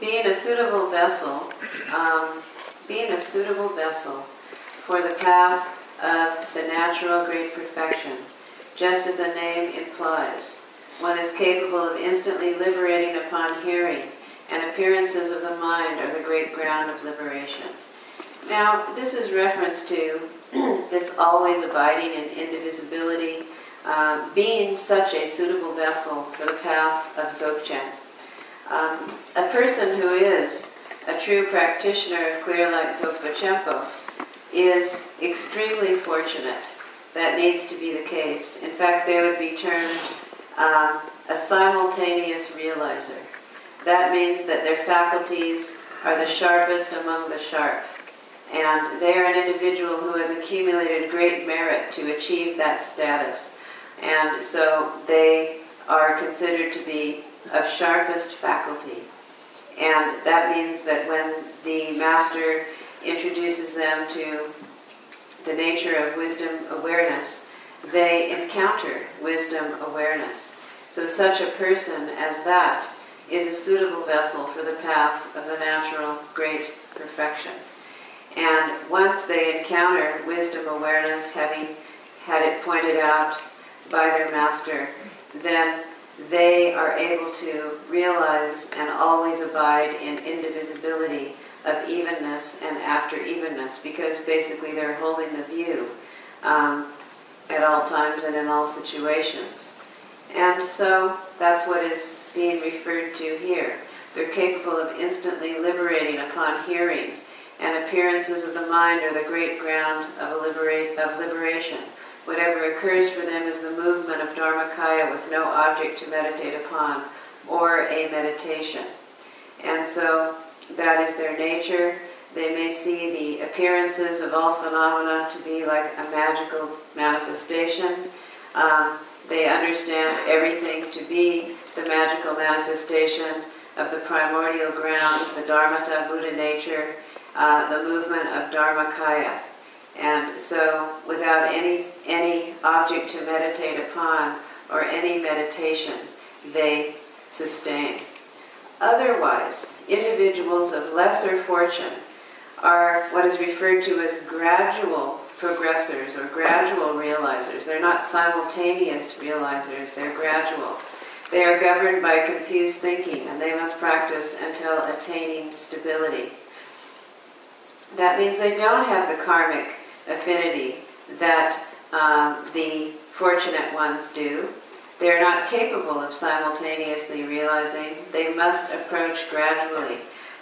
being a suitable vessel, um, being a suitable vessel for the path of the natural great perfection, just as the name implies. One is capable of instantly liberating upon hearing, and appearances of the mind are the great ground of liberation. Now, this is reference to this always abiding in indivisibility, uh, being such a suitable vessel for the path of Dzogchen. Um, a person who is a true practitioner of clear light Dzogpa is extremely fortunate. That needs to be the case. In fact, they would be termed um, a simultaneous realizer. That means that their faculties are the sharpest among the sharp. And they are an individual who has accumulated great merit to achieve that status. And so they are considered to be of sharpest faculty. And that means that when the master introduces them to the nature of wisdom awareness, they encounter wisdom awareness. So such a person as that is a suitable vessel for the path of the natural great perfection. And once they encounter wisdom awareness, having had it pointed out by their master, then they are able to realize and always abide in indivisibility of evenness and after evenness because basically they're holding the view um, at all times and in all situations. And so that's what is being referred to here. They're capable of instantly liberating upon hearing, and appearances of the mind are the great ground of, of liberation. Whatever occurs for them is the movement of Dharmakaya with no object to meditate upon, or a meditation. And so that is their nature. They may see the appearances of all phenomena to be like a magical manifestation. Um, they understand everything to be the magical manifestation of the primordial ground, the Dharmata, Buddha nature, uh, the movement of Dharmakaya. And so, without any, any object to meditate upon or any meditation, they sustain. Otherwise, individuals of lesser fortune are what is referred to as gradual progressors or gradual realizers. They're not simultaneous realizers, they're gradual. They are governed by confused thinking and they must practice until attaining stability. That means they don't have the karmic affinity that um, the fortunate ones do. They're not capable of simultaneously realizing. They must approach gradually.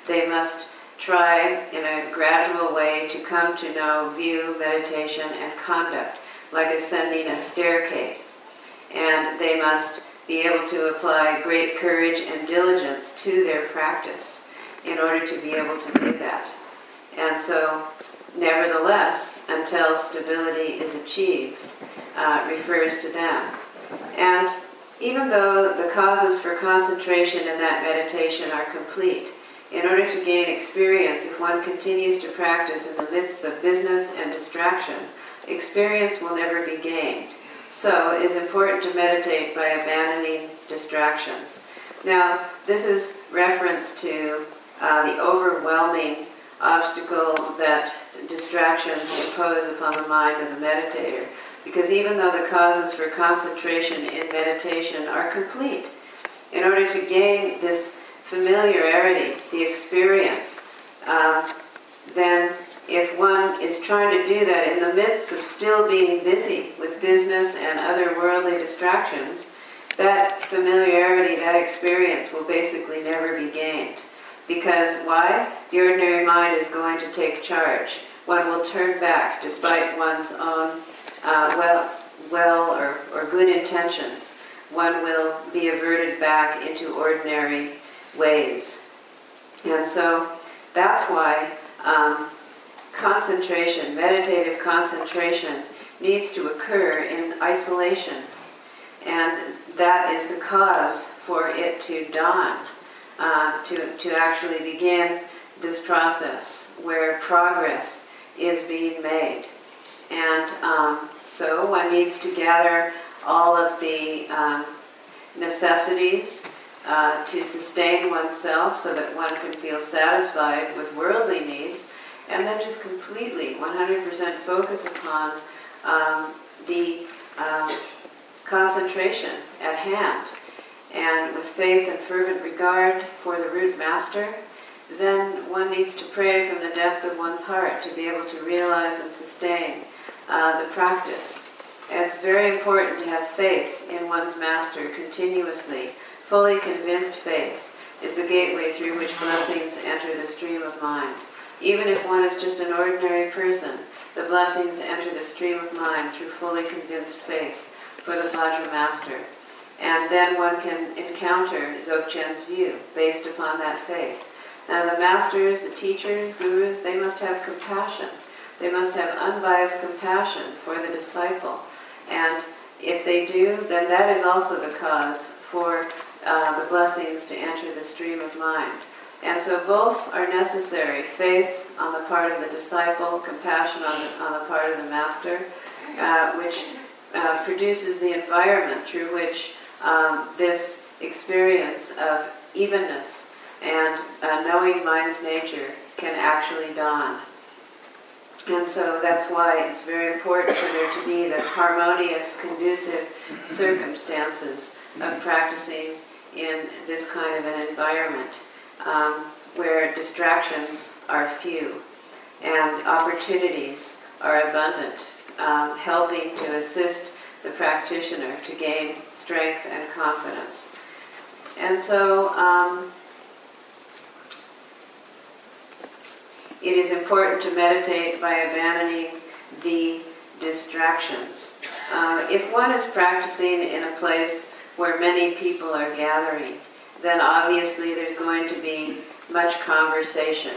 They must try in a gradual way to come to know view, meditation, and conduct, like ascending a staircase. And they must be able to apply great courage and diligence to their practice in order to be able to do that. And so, nevertheless, until stability is achieved, uh, refers to them. And even though the causes for concentration in that meditation are complete, in order to gain experience, if one continues to practice in the midst of business and distraction, experience will never be gained. So it is important to meditate by abandoning distractions. Now, this is reference to uh, the overwhelming obstacle that distractions impose upon the mind of the meditator. Because even though the causes for concentration in meditation are complete, in order to gain this familiarity, the experience, uh, then if one is trying to do that in the midst of still being busy with business and other worldly distractions, that familiarity, that experience will basically never be gained. Because why? The ordinary mind is going to take charge. One will turn back despite one's own uh, well, well or, or good intentions. One will be averted back into ordinary ways. And so that's why um, concentration, meditative concentration, needs to occur in isolation. And that is the cause for it to dawn, uh, to, to actually begin this process where progress is being made. And um, so one needs to gather all of the um, necessities uh, to sustain oneself so that one can feel satisfied with worldly needs, and then just completely, 100% focus upon um, the um, concentration at hand. And with faith and fervent regard for the root master, then one needs to pray from the depth of one's heart to be able to realize and sustain uh, the practice. And it's very important to have faith in one's master continuously. Fully convinced faith is the gateway through which blessings enter the stream of mind. Even if one is just an ordinary person, the blessings enter the stream of mind through fully convinced faith for the Vajra master. And then one can encounter Dzogchen's view based upon that faith. Now the masters, the teachers, gurus, they must have compassion. They must have unbiased compassion for the disciple. And if they do, then that is also the cause for uh, the blessings to enter the stream of mind. And so both are necessary faith on the part of the disciple, compassion on the, on the part of the master, uh, which uh, produces the environment through which um, this experience of evenness and uh, knowing mind's nature can actually dawn. And so that's why it's very important for there to be the harmonious, conducive circumstances of practicing in this kind of an environment um, where distractions are few and opportunities are abundant, um, helping to assist the practitioner to gain strength and confidence. And so um, it is important to meditate by abandoning the distractions. Uh, if one is practicing in a place where many people are gathering, then obviously there's going to be much conversation.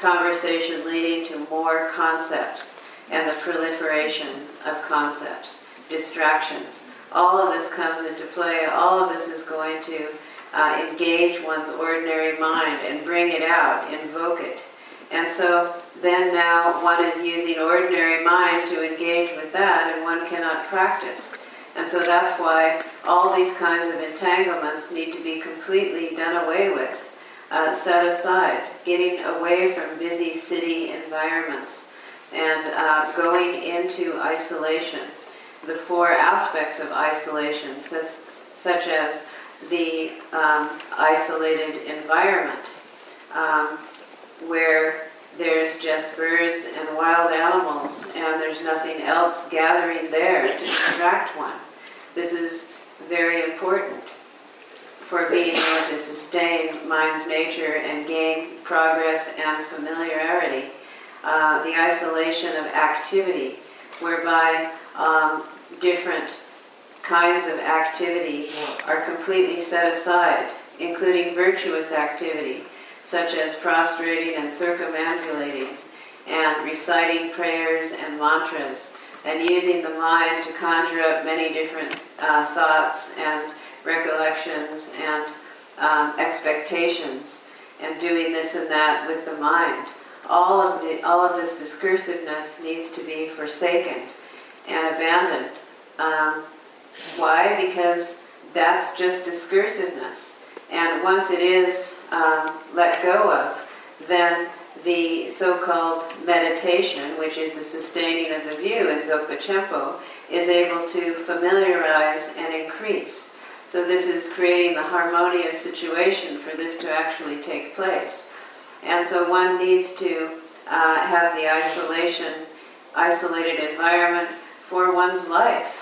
Conversation leading to more concepts and the proliferation of concepts, distractions. All of this comes into play. All of this is going to uh, engage one's ordinary mind and bring it out, invoke it. And so then now one is using ordinary mind to engage with that and one cannot practice. And so that's why all these kinds of entanglements need to be completely done away with, uh, set aside, getting away from busy city environments and uh, going into isolation. The four aspects of isolation, such, as the um, isolated environment, um, where there's just birds and wild animals and there's nothing else gathering there to distract one. This is very important for being able to sustain mind's nature and gain progress and familiarity. Uh, the isolation of activity, whereby um, different kinds of activity are completely set aside, including virtuous activity, such as prostrating and circumambulating, and reciting prayers and mantras, and using the mind to conjure up many different uh, thoughts and recollections and um, expectations. and doing this and that with the mind. All of, the, all of this discursiveness needs to be forsaken and abandoned. Um, why? Because that's just discursiveness. And once it is um, let go of, then the so-called meditation, which is the sustaining of the view in Dzogpa Chenpo, is able to familiarize and increase. So this is creating the harmonious situation for this to actually take place. And so one needs to uh, have the isolation, isolated environment for one's life,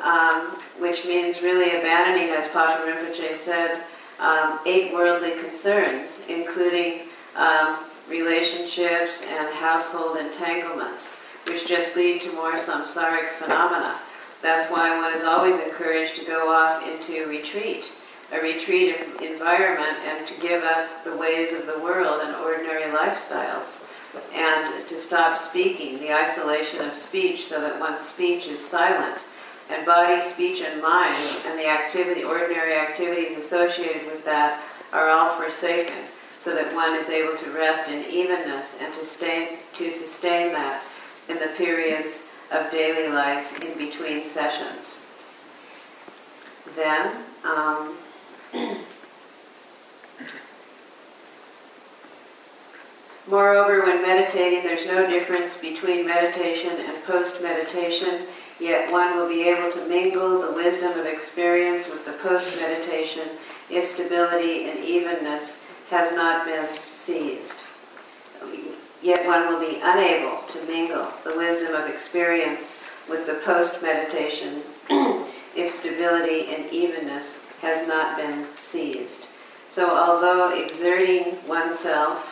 um, which means really abandoning, as Patrul Rinpoche said, um, eight worldly concerns, including um, relationships and household entanglements, which just lead to more samsaric phenomena. That's why one is always encouraged to go off into retreat, a retreat environment, and to give up the ways of the world and ordinary lifestyles, and to stop speaking, the isolation of speech, so that one's speech is silent, and body, speech, and mind, and the activity, ordinary activities associated with that, are all forsaken so that one is able to rest in evenness and to, stay, to sustain that in the periods of daily life in between sessions. Then, um, moreover, when meditating, there's no difference between meditation and post meditation, yet one will be able to mingle the wisdom of experience with the post meditation if stability and evenness has not been seized. Yet one will be unable to mingle the wisdom of experience with the post meditation if stability and evenness has not been seized. So, although exerting oneself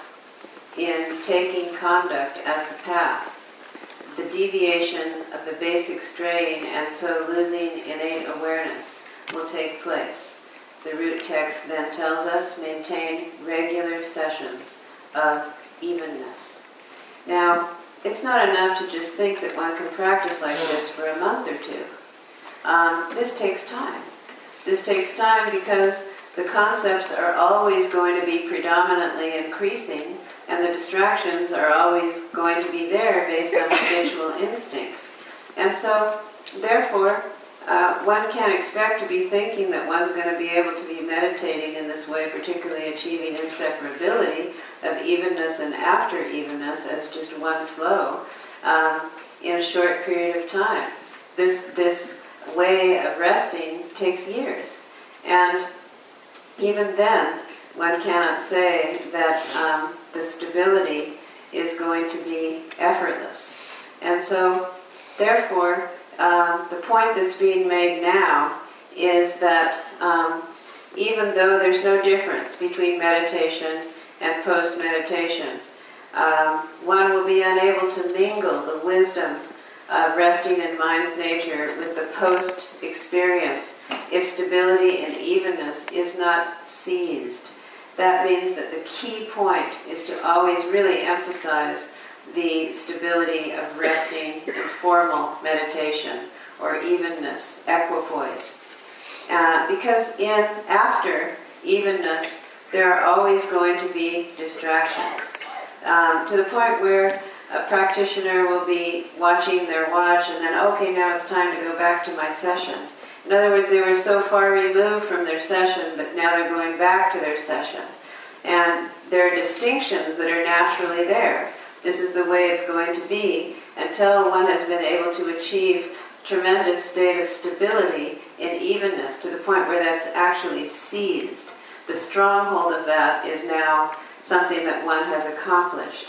in taking conduct as the path, the deviation of the basic strain and so losing innate awareness will take place. The root text then tells us maintain regular sessions of evenness. Now, it's not enough to just think that one can practice like this for a month or two. Um, this takes time. This takes time because the concepts are always going to be predominantly increasing and the distractions are always going to be there based on habitual instincts. And so, therefore, uh, one can't expect to be thinking that one's going to be able to be meditating in this way, particularly achieving inseparability of evenness and after evenness as just one flow um, in a short period of time. This, this way of resting takes years. And even then, one cannot say that um, the stability is going to be effortless. And so, therefore, um, the point that's being made now is that um, even though there's no difference between meditation and post meditation, um, one will be unable to mingle the wisdom of resting in mind's nature with the post experience if stability and evenness is not seized. That means that the key point is to always really emphasize the stability of resting in formal meditation or evenness, equipoise. Uh, because in after evenness, there are always going to be distractions. Um, to the point where a practitioner will be watching their watch and then, okay, now it's time to go back to my session. In other words, they were so far removed from their session, but now they're going back to their session. And there are distinctions that are naturally there. This is the way it's going to be until one has been able to achieve tremendous state of stability and evenness to the point where that's actually seized. The stronghold of that is now something that one has accomplished.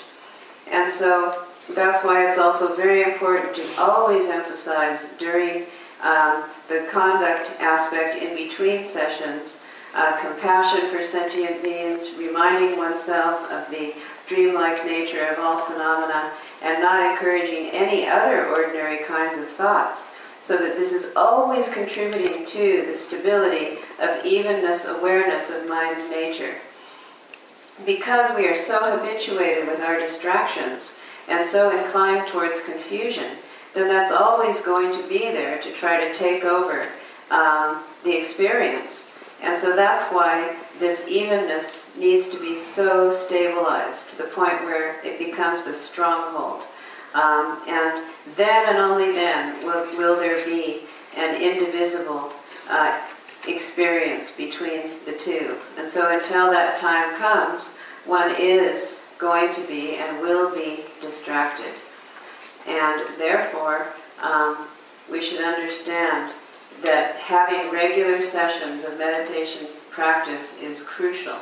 And so that's why it's also very important to always emphasize during um, the conduct aspect in between sessions uh, compassion for sentient beings, reminding oneself of the dreamlike nature of all phenomena, and not encouraging any other ordinary kinds of thoughts. So that this is always contributing to the stability of evenness awareness of mind's nature. Because we are so habituated with our distractions and so inclined towards confusion, then that's always going to be there to try to take over um, the experience. And so that's why this evenness needs to be so stabilized to the point where it becomes the stronghold. Um, and then and only then will, will there be an indivisible uh, experience between the two. And so until that time comes, one is going to be and will be distracted. And therefore, um, we should understand that having regular sessions of meditation practice is crucial,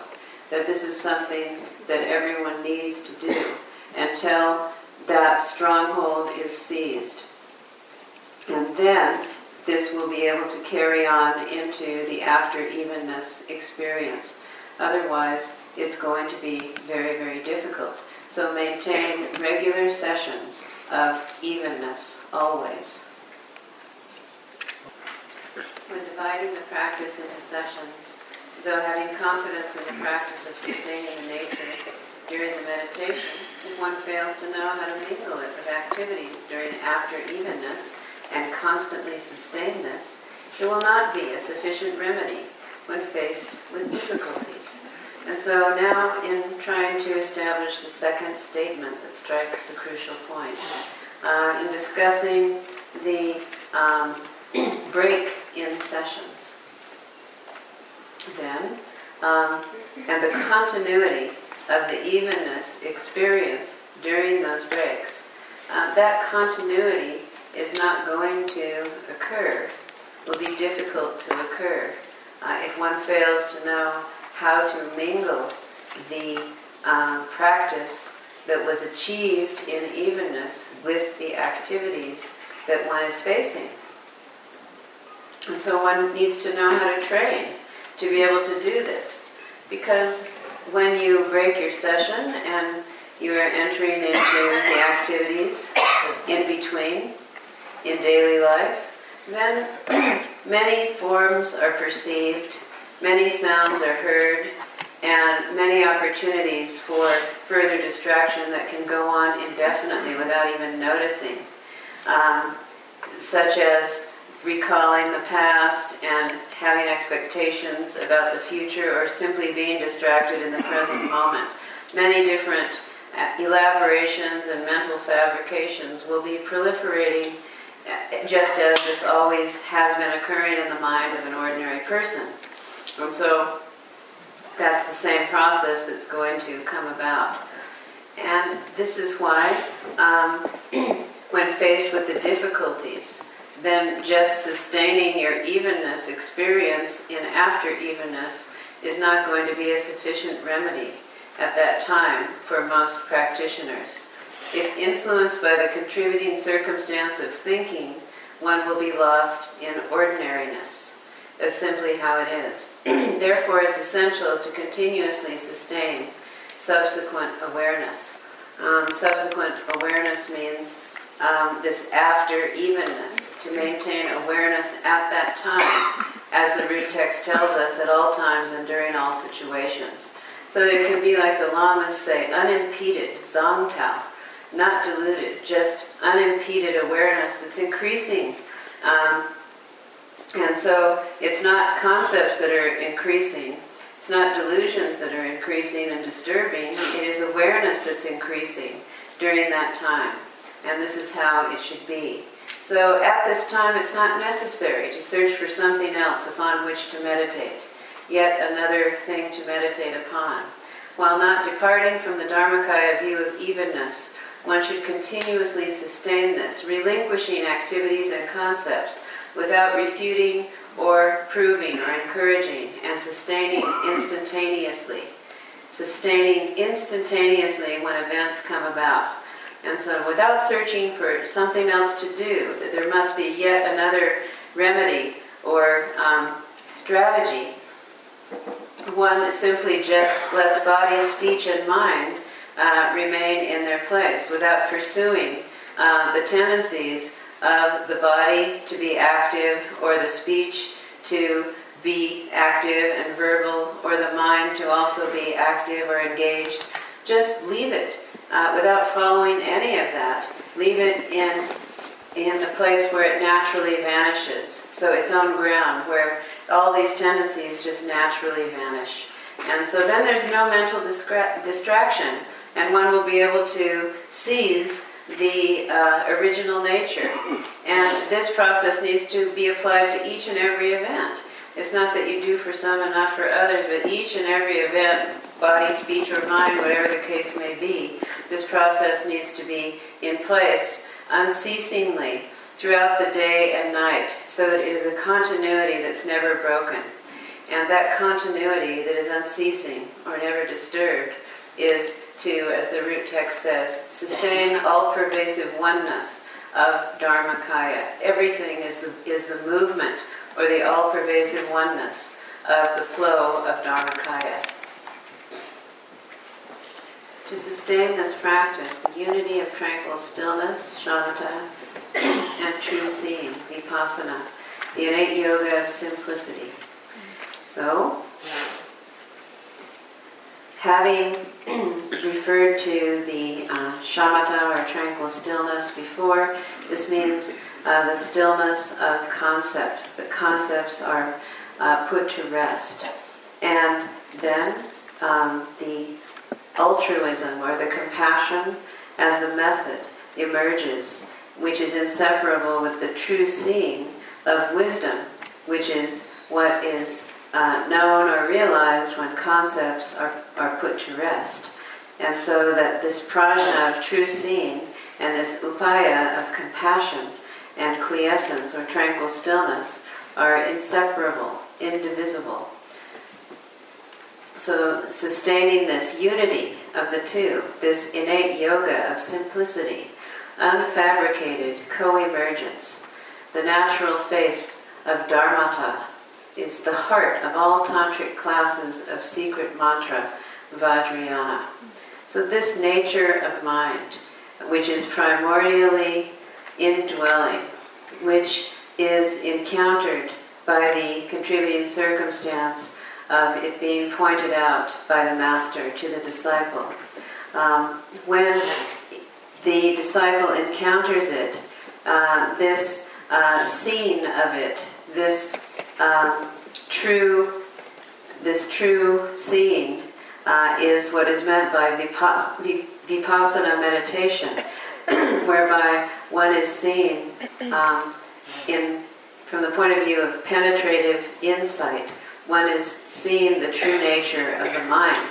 that this is something that everyone needs to do until that stronghold is seized. And then this will be able to carry on into the after evenness experience. Otherwise, it's going to be very, very difficult. So maintain regular sessions of evenness always. When dividing the practice into sessions, though having confidence in the practice of sustaining the nature during the meditation, if one fails to know how to mingle it with activities during after evenness and constantly sustain this, it will not be a sufficient remedy when faced with difficulties. And so now in trying to establish the second statement strikes the crucial point, uh, in discussing the um, break in sessions, then, um, and the continuity of the evenness experience during those breaks, uh, that continuity is not going to occur, will be difficult to occur uh, if one fails to know how to mingle the um, practice that was achieved in evenness with the activities that one is facing. And so one needs to know how to train to be able to do this. Because when you break your session and you are entering into the activities in between in daily life, then many forms are perceived, many sounds are heard, and many opportunities for further distraction that can go on indefinitely without even noticing, um, such as recalling the past and having expectations about the future or simply being distracted in the present moment. Many different uh, elaborations and mental fabrications will be proliferating uh, just as this always has been occurring in the mind of an ordinary person. And so that's the same process that's going to come about. And this is why, um, when faced with the difficulties, then just sustaining your evenness experience in after evenness is not going to be a sufficient remedy at that time for most practitioners. If influenced by the contributing circumstance of thinking, one will be lost in ordinariness. That's simply how it is. Therefore, it's essential to continuously sustain subsequent awareness. Um, subsequent awareness means um, this after evenness, to maintain awareness at that time, as the root text tells us, at all times and during all situations. So it can be like the lamas say, unimpeded, zangthal, not diluted, just unimpeded awareness that's increasing. Um, and so it's not concepts that are increasing, it's not delusions that are increasing and disturbing, it is awareness that's increasing during that time. And this is how it should be. So at this time, it's not necessary to search for something else upon which to meditate, yet another thing to meditate upon. While not departing from the Dharmakaya view of evenness, one should continuously sustain this, relinquishing activities and concepts without refuting or proving or encouraging, and sustaining instantaneously. Sustaining instantaneously when events come about. And so, without searching for something else to do, that there must be yet another remedy or um, strategy, one that simply just lets body, speech, and mind uh, remain in their place without pursuing uh, the tendencies of the body to be active or the speech to be active and verbal or the mind to also be active or engaged. Just leave it uh, without following any of that. Leave it in, in a place where it naturally vanishes, so its own ground, where all these tendencies just naturally vanish. And so then there's no mental distra- distraction, and one will be able to seize the uh, original nature. And this process needs to be applied to each and every event. It's not that you do for some and not for others, but each and every event, body, speech, or mind, whatever the case may be, this process needs to be in place unceasingly throughout the day and night so that it is a continuity that's never broken. And that continuity that is unceasing or never disturbed is to, as the root text says, sustain all pervasive oneness of Dharmakaya. Everything is the, is the movement or the all pervasive oneness of the flow of Dharmakaya. To sustain this practice, the unity of tranquil stillness, shamatha, and true seeing, vipassana, the innate yoga of simplicity. So, having referred to the uh, shamatha or tranquil stillness before, this means uh, the stillness of concepts. The concepts are uh, put to rest. And then um, the altruism or the compassion as the method emerges, which is inseparable with the true seeing of wisdom, which is what is uh, known or realized when concepts are, are put to rest. And so that this prajna of true seeing and this upaya of compassion and quiescence or tranquil stillness are inseparable, indivisible. So, sustaining this unity of the two, this innate yoga of simplicity, unfabricated co emergence, the natural face of Dharmata, is the heart of all tantric classes of secret mantra, Vajrayana. So, this nature of mind, which is primordially indwelling, which is encountered by the contributing circumstance of it being pointed out by the master to the disciple. Um, when the disciple encounters it, uh, this uh, scene of it, this um, true, this true seeing, uh, is what is meant by vipassana meditation, whereby one is seen um, in from the point of view of penetrative insight one is seeing the true nature of the mind.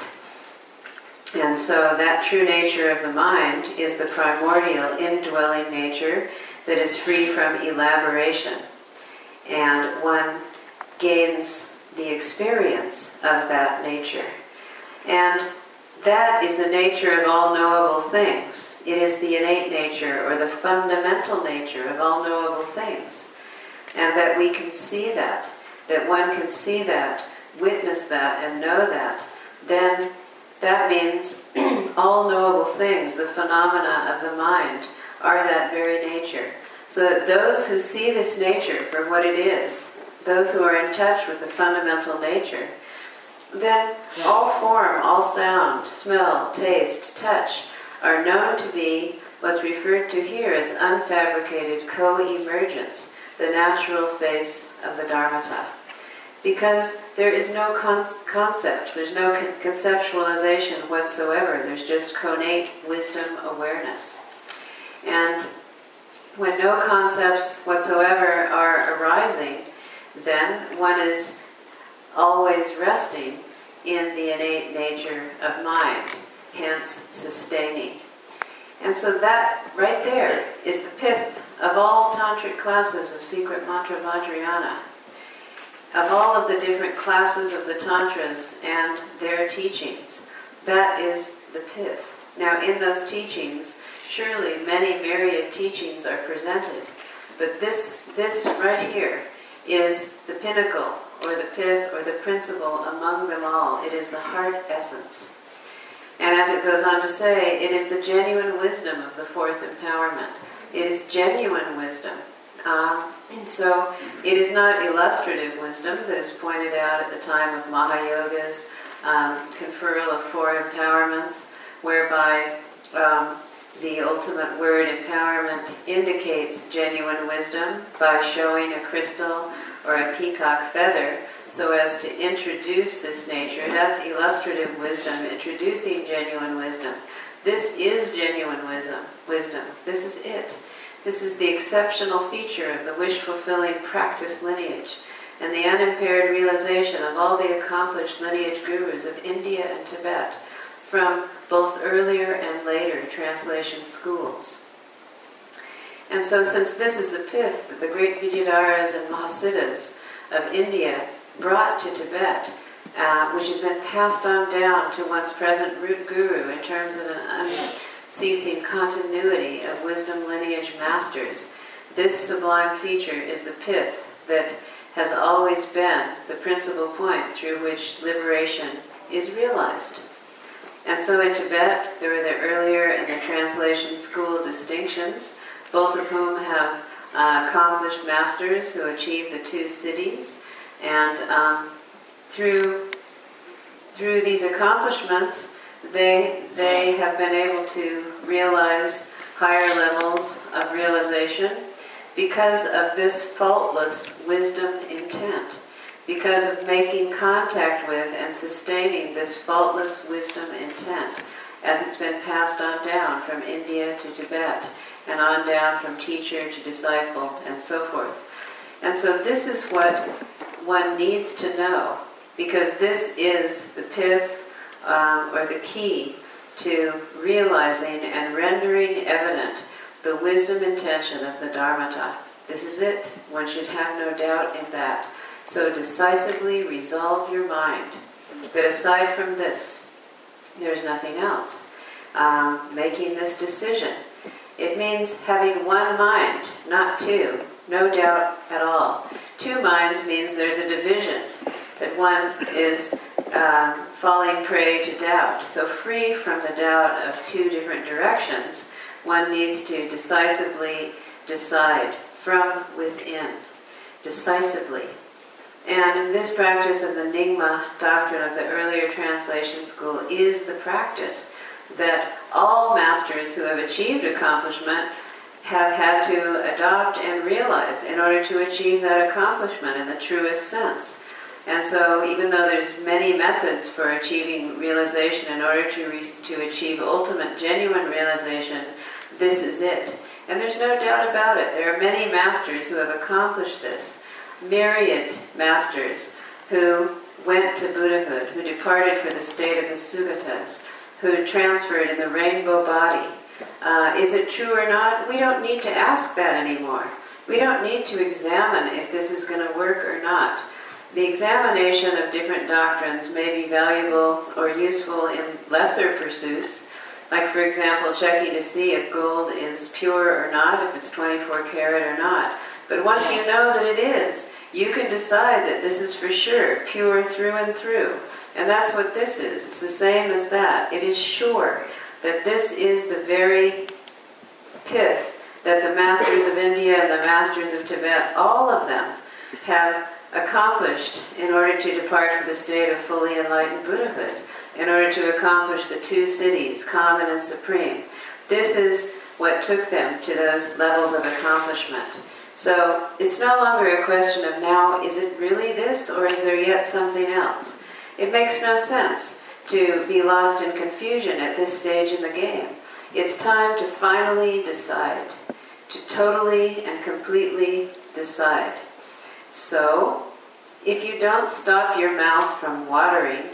And so that true nature of the mind is the primordial indwelling nature that is free from elaboration. And one gains the experience of that nature. And that is the nature of all knowable things. It is the innate nature or the fundamental nature of all knowable things. And that we can see that that one can see that, witness that, and know that, then that means all knowable things, the phenomena of the mind, are that very nature. So that those who see this nature for what it is, those who are in touch with the fundamental nature, then all form, all sound, smell, taste, touch are known to be what's referred to here as unfabricated co-emergence, the natural face of the Dharmata because there is no con- concept, there's no con- conceptualization whatsoever, there's just connate wisdom awareness. And when no concepts whatsoever are arising, then one is always resting in the innate nature of mind, hence sustaining. And so that right there is the pith of all tantric classes of secret mantra Vajrayana of all of the different classes of the Tantras and their teachings. That is the pith. Now, in those teachings, surely many myriad teachings are presented, but this, this right here is the pinnacle, or the pith, or the principle among them all. It is the heart essence. And as it goes on to say, it is the genuine wisdom of the fourth empowerment. It is genuine wisdom. Um, so it is not illustrative wisdom that is pointed out at the time of Mahayoga's um, conferral of four empowerments, whereby um, the ultimate word empowerment indicates genuine wisdom by showing a crystal or a peacock feather so as to introduce this nature. That's illustrative wisdom, introducing genuine wisdom. This is genuine wisdom. Wisdom. This is it. This is the exceptional feature of the wish-fulfilling practice lineage and the unimpaired realization of all the accomplished lineage gurus of India and Tibet from both earlier and later translation schools. And so, since this is the pith that the great Vidyadharas and Mahasiddhas of India brought to Tibet, uh, which has been passed on down to one's present root guru in terms of an unceasing continuity of wisdom lineage masters, this sublime feature is the pith that has always been the principal point through which liberation is realized. And so in Tibet, there were the earlier and the translation school distinctions, both of whom have uh, accomplished masters who achieved the two siddhis. And um, through, through these accomplishments, they, they have been able to realize higher levels of realization because of this faultless wisdom intent because of making contact with and sustaining this faultless wisdom intent as it's been passed on down from India to Tibet and on down from teacher to disciple and so forth. And so this is what one needs to know because this is the pith um, or the key to realizing and rendering evident the wisdom intention of the Dharmata. This is it. One should have no doubt in that. So decisively resolve your mind. But aside from this, there's nothing else. Um, making this decision. It means having one mind, not two. No doubt at all. Two minds means there's a division, that one is uh, falling prey to doubt. So, free from the doubt of two different directions, one needs to decisively decide from within. Decisively. And this practice of the Nyingma doctrine of the earlier translation school is the practice that all masters who have achieved accomplishment have had to adopt and realize in order to achieve that accomplishment in the truest sense. And so, even though there's many methods for achieving realization in order to, re- to achieve ultimate, genuine realization, this is it. And there's no doubt about it. There are many masters who have accomplished this myriad masters who went to Buddhahood, who departed for the state of the Sugatas, who transferred in the rainbow body. Uh, is it true or not? We don't need to ask that anymore. We don't need to examine if this is going to work or not. The examination of different doctrines may be valuable or useful in lesser pursuits, like, for example, checking to see if gold is pure or not, if it's 24 karat or not. But once you know that it is, you can decide that this is for sure, pure through and through. And that's what this is. It's the same as that. It is sure that this is the very pith that the masters of India and the masters of Tibet, all of them, have accomplished in order to depart from the state of fully enlightened Buddhahood, in order to accomplish the two siddhis, common and supreme. This is what took them to those levels of accomplishment. So it's no longer a question of now, is it really this or is there yet something else? It makes no sense to be lost in confusion at this stage in the game. It's time to finally decide, to totally and completely decide. So, if you don't stop your mouth from watering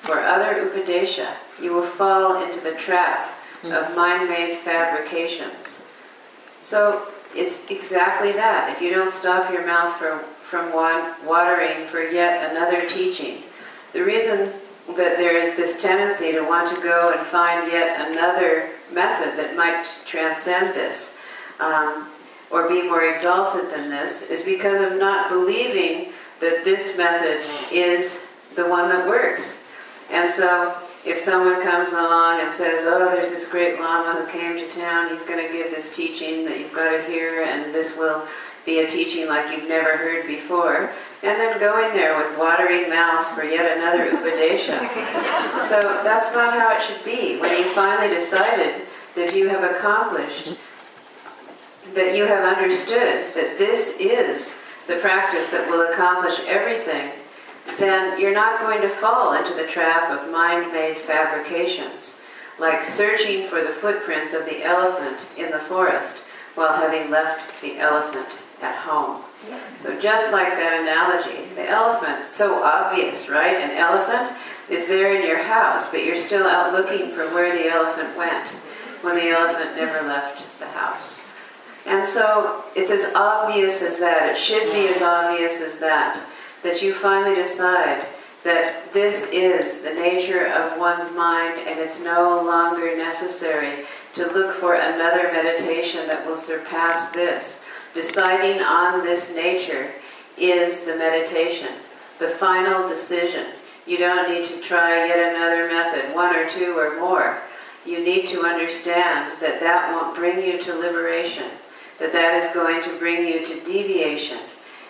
for other upadesha, you will fall into the trap of hmm. mind made fabrications. So, it's exactly that. If you don't stop your mouth from, from watering for yet another teaching, the reason that there is this tendency to want to go and find yet another method that might transcend this um, or be more exalted than this is because of not believing that this method is the one that works. And so if someone comes along and says, oh, there's this great Lama who came to town, he's going to give this teaching that you've got to hear, and this will be a teaching like you've never heard before, and then go in there with watering mouth for yet another upadesha. so that's not how it should be. When you finally decided that you have accomplished, that you have understood that this is the practice that will accomplish everything then you're not going to fall into the trap of mind made fabrications, like searching for the footprints of the elephant in the forest while having left the elephant at home. So, just like that analogy, the elephant, so obvious, right? An elephant is there in your house, but you're still out looking for where the elephant went when the elephant never left the house. And so it's as obvious as that, it should be as obvious as that, that you finally decide that this is the nature of one's mind and it's no longer necessary to look for another meditation that will surpass this. Deciding on this nature is the meditation, the final decision. You don't need to try yet another method, one or two or more. You need to understand that that won't bring you to liberation that that is going to bring you to deviation.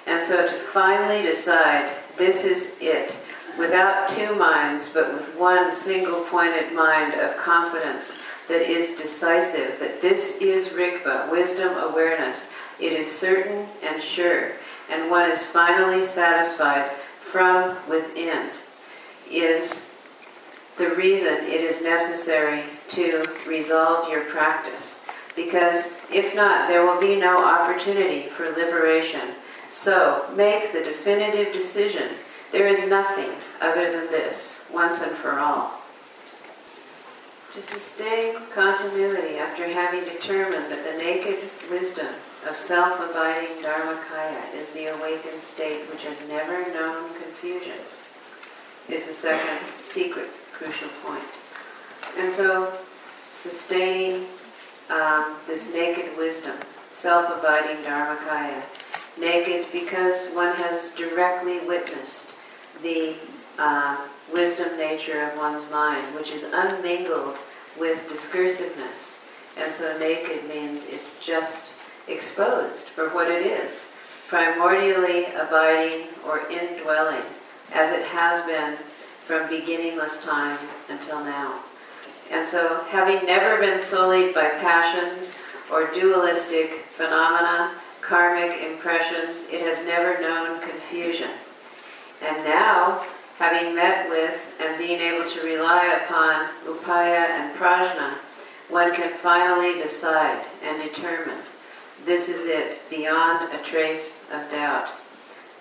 And so to finally decide this is it, without two minds, but with one single pointed mind of confidence that is decisive, that this is Rigpa, wisdom awareness. It is certain and sure, and one is finally satisfied from within, is the reason it is necessary to resolve your practice because if not, there will be no opportunity for liberation. So make the definitive decision. There is nothing other than this, once and for all. To sustain continuity after having determined that the naked wisdom of self abiding Dharmakaya is the awakened state which has never known confusion, is the second secret crucial point. And so, sustaining um, this naked wisdom, self-abiding Dharmakaya. Naked because one has directly witnessed the uh, wisdom nature of one's mind, which is unmingled with discursiveness. And so naked means it's just exposed for what it is, primordially abiding or indwelling, as it has been from beginningless time until now. And so, having never been sullied by passions or dualistic phenomena, karmic impressions, it has never known confusion. And now, having met with and being able to rely upon upaya and prajna, one can finally decide and determine this is it, beyond a trace of doubt.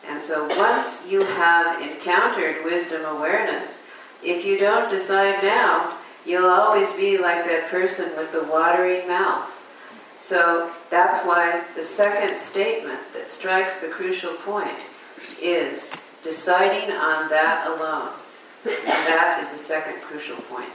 And so once you have encountered wisdom awareness, if you don't decide now, you'll always be like that person with the watery mouth. So that's why the second statement that strikes the crucial point is deciding on that alone. And that is the second crucial point.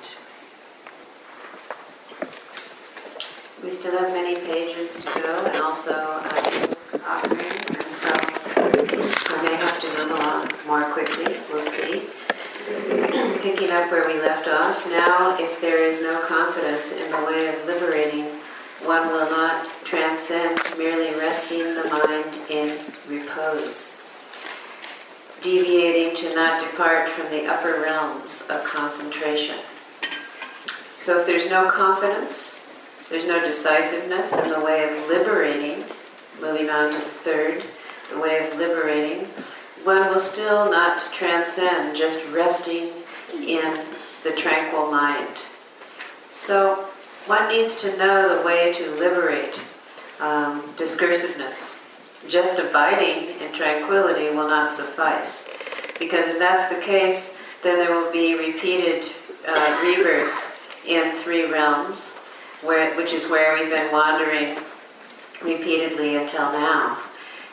We still have many pages to go and also uh, offering, and so I may have to move along more quickly. We'll see. Picking up where we left off, now if there is no confidence in the way of liberating, one will not transcend merely resting the mind in repose, deviating to not depart from the upper realms of concentration. So if there's no confidence, there's no decisiveness in the way of liberating, moving on to the third, the way of liberating, one will still not transcend just resting in the tranquil mind. So one needs to know the way to liberate um, discursiveness. Just abiding in tranquility will not suffice. Because if that's the case, then there will be repeated uh, rebirth in three realms, where, which is where we've been wandering repeatedly until now.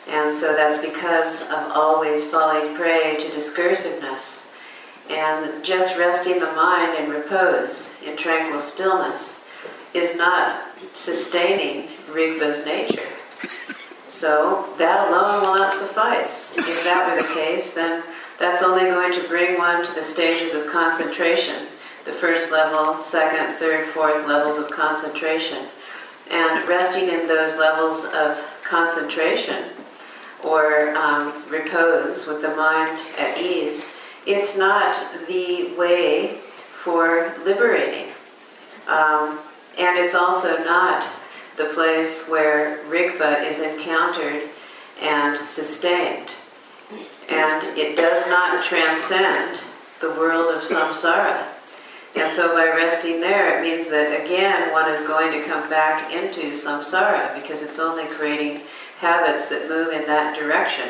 And so that's because of always falling prey to discursiveness. And just resting the mind in repose, in tranquil stillness, is not sustaining Rigpa's nature. So that alone will not suffice. If that were the case, then that's only going to bring one to the stages of concentration the first level, second, third, fourth levels of concentration. And resting in those levels of concentration or um, repose with the mind at ease, it's not the way for liberating. Um, and it's also not the place where Rigpa is encountered and sustained. and it does not transcend the world of samsara. And so by resting there, it means that again one is going to come back into samsara because it's only creating habits that move in that direction.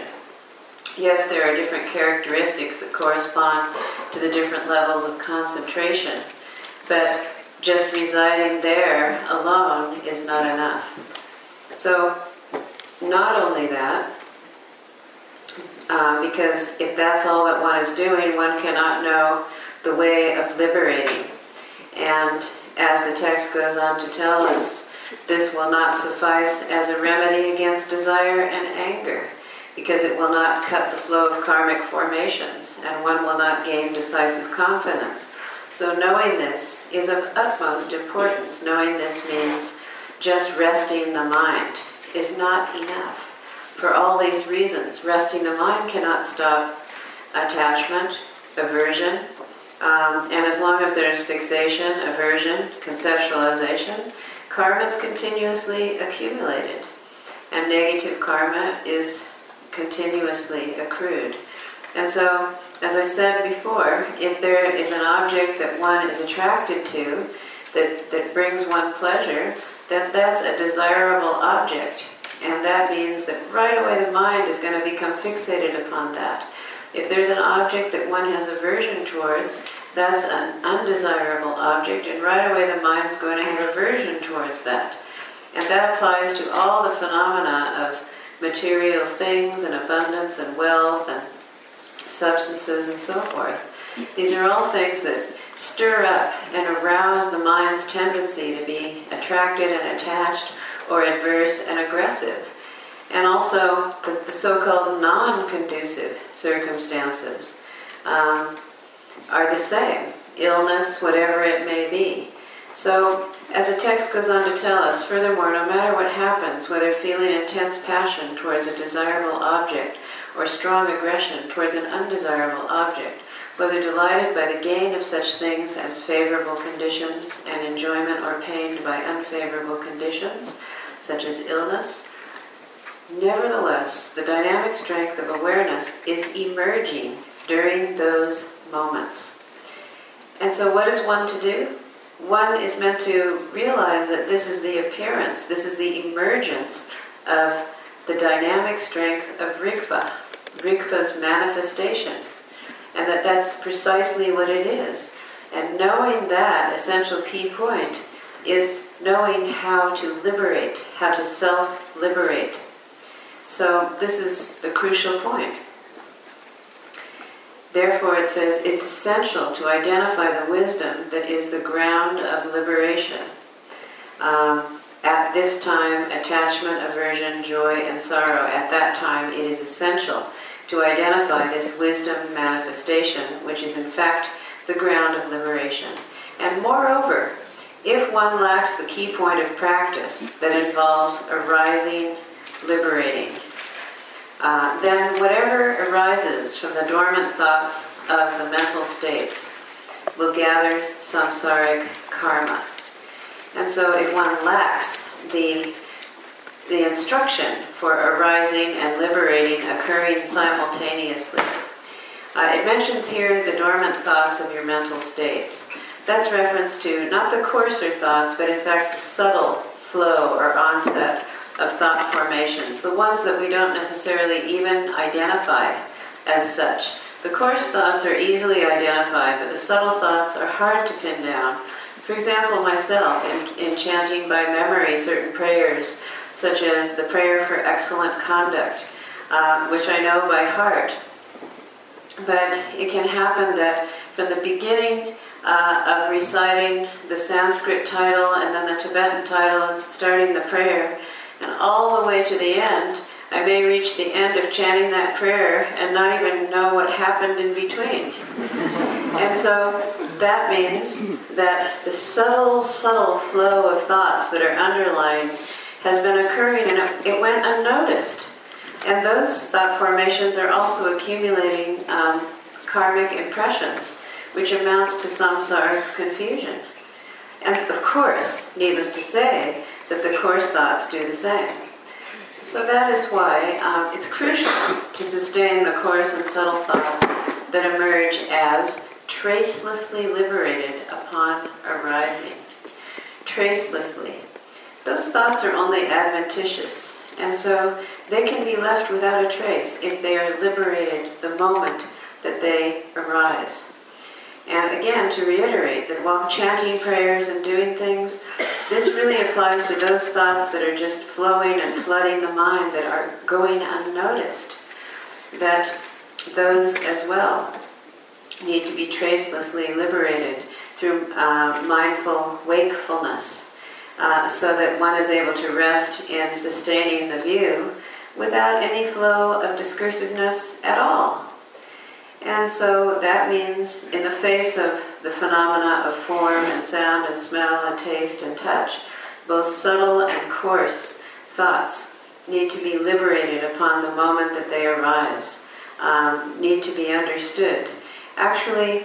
Yes, there are different characteristics that correspond to the different levels of concentration, but just residing there alone is not enough. So, not only that, uh, because if that's all that one is doing, one cannot know the way of liberating. And as the text goes on to tell us, this will not suffice as a remedy against desire and anger, because it will not cut the flow of karmic formations, and one will not gain decisive confidence. So, knowing this is of utmost importance. Knowing this means just resting the mind is not enough. For all these reasons, resting the mind cannot stop attachment, aversion, um, and as long as there's fixation, aversion, conceptualization, karma is continuously accumulated. And negative karma is continuously accrued. And so, as I said before, if there is an object that one is attracted to that, that brings one pleasure, then that's a desirable object. And that means that right away the mind is going to become fixated upon that. If there's an object that one has aversion towards, that's an undesirable object, and right away the mind's going to have aversion towards that. And that applies to all the phenomena of material things and abundance and wealth and substances and so forth. These are all things that stir up and arouse the mind's tendency to be attracted and attached or adverse and aggressive. And also the, the so called non conducive circumstances um, are the same illness, whatever it may be. So, as the text goes on to tell us, furthermore, no matter what happens, whether feeling intense passion towards a desirable object or strong aggression towards an undesirable object, whether delighted by the gain of such things as favorable conditions and enjoyment or pained by unfavorable conditions, such as illness, nevertheless, the dynamic strength of awareness is emerging during those moments. And so, what is one to do? One is meant to realize that this is the appearance, this is the emergence of the dynamic strength of Rigpa, Rigpa's manifestation, and that that's precisely what it is. And knowing that essential key point is knowing how to liberate, how to self liberate. So, this is the crucial point. Therefore, it says it's essential to identify the wisdom that is the ground of liberation. Um, at this time, attachment, aversion, joy, and sorrow, at that time, it is essential to identify this wisdom manifestation, which is in fact the ground of liberation. And moreover, if one lacks the key point of practice that involves arising, liberating, uh, then whatever arises from the dormant thoughts of the mental states will gather samsaric karma. And so if one lacks the the instruction for arising and liberating occurring simultaneously. Uh, it mentions here the dormant thoughts of your mental states. That's reference to not the coarser thoughts, but in fact the subtle flow or onset of thought formations, the ones that we don't necessarily even identify as such. The coarse thoughts are easily identified, but the subtle thoughts are hard to pin down. For example, myself, in, in chanting by memory certain prayers, such as the prayer for excellent conduct, uh, which I know by heart. But it can happen that from the beginning uh, of reciting the Sanskrit title and then the Tibetan title and starting the prayer, and all the way to the end, I may reach the end of chanting that prayer and not even know what happened in between. and so that means that the subtle, subtle flow of thoughts that are underlying has been occurring and it, went unnoticed. And those thought formations are also accumulating um, karmic impressions, which amounts to samsara's confusion. And of course, needless to say, that the coarse thoughts do the same. So that is why um, it's crucial to sustain the coarse and subtle thoughts that emerge as tracelessly liberated upon arising. Tracelessly. Those thoughts are only adventitious, and so they can be left without a trace if they are liberated the moment that they arise. And again, to reiterate that while chanting prayers and doing things, this really applies to those thoughts that are just flowing and flooding the mind that are going unnoticed. That those as well need to be tracelessly liberated through uh, mindful wakefulness uh, so that one is able to rest in sustaining the view without any flow of discursiveness at all. And so that means, in the face of the phenomena of form and sound and smell and taste and touch, both subtle and coarse thoughts need to be liberated upon the moment that they arise, um, need to be understood. Actually,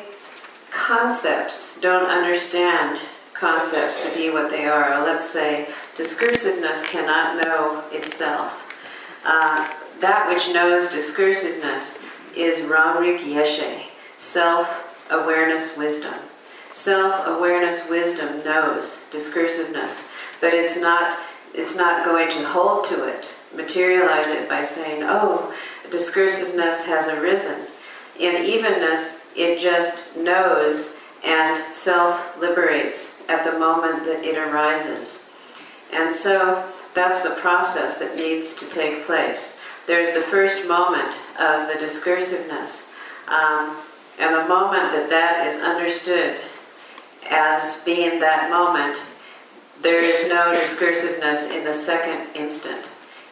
concepts don't understand concepts to be what they are. Let's say discursiveness cannot know itself. Uh, that which knows discursiveness is Rangrig Yeshe, self-awareness wisdom. Self-awareness wisdom knows discursiveness, but it's not, it's not going to hold to it, materialize it by saying, oh, discursiveness has arisen. In evenness, it just knows and self-liberates at the moment that it arises. And so that's the process that needs to take place. There's the first moment of the discursiveness. Um, and the moment that that is understood as being that moment, there is no discursiveness in the second instant.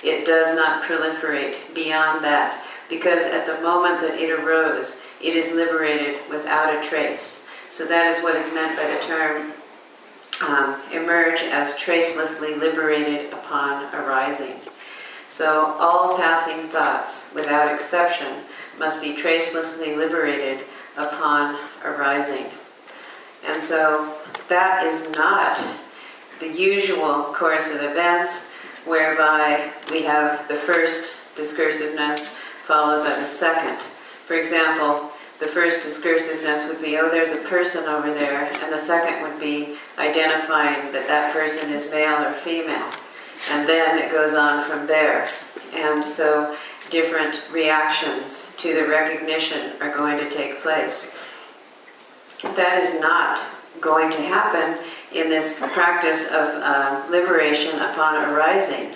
It does not proliferate beyond that, because at the moment that it arose, it is liberated without a trace. So that is what is meant by the term um, emerge as tracelessly liberated upon arising. So all passing thoughts, without exception, must be tracelessly liberated upon arising. And so that is not the usual course of events whereby we have the first discursiveness followed by the second. For example, the first discursiveness would be, oh, there's a person over there, and the second would be identifying that that person is male or female. And then it goes on from there. And so different reactions to the recognition are going to take place. That is not going to happen in this practice of uh, liberation upon arising.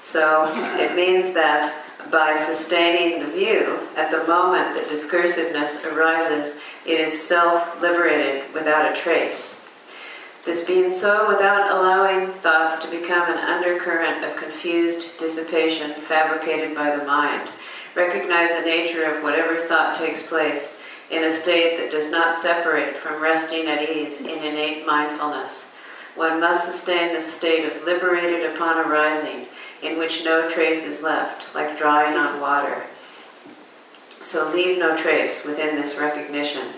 So it means that by sustaining the view, at the moment that discursiveness arises, it is self liberated without a trace. This being so, without allowing thoughts to become an undercurrent of confused dissipation fabricated by the mind, recognize the nature of whatever thought takes place in a state that does not separate from resting at ease in innate mindfulness. One must sustain the state of liberated upon arising, in which no trace is left, like drawing on water. So leave no trace within this recognition.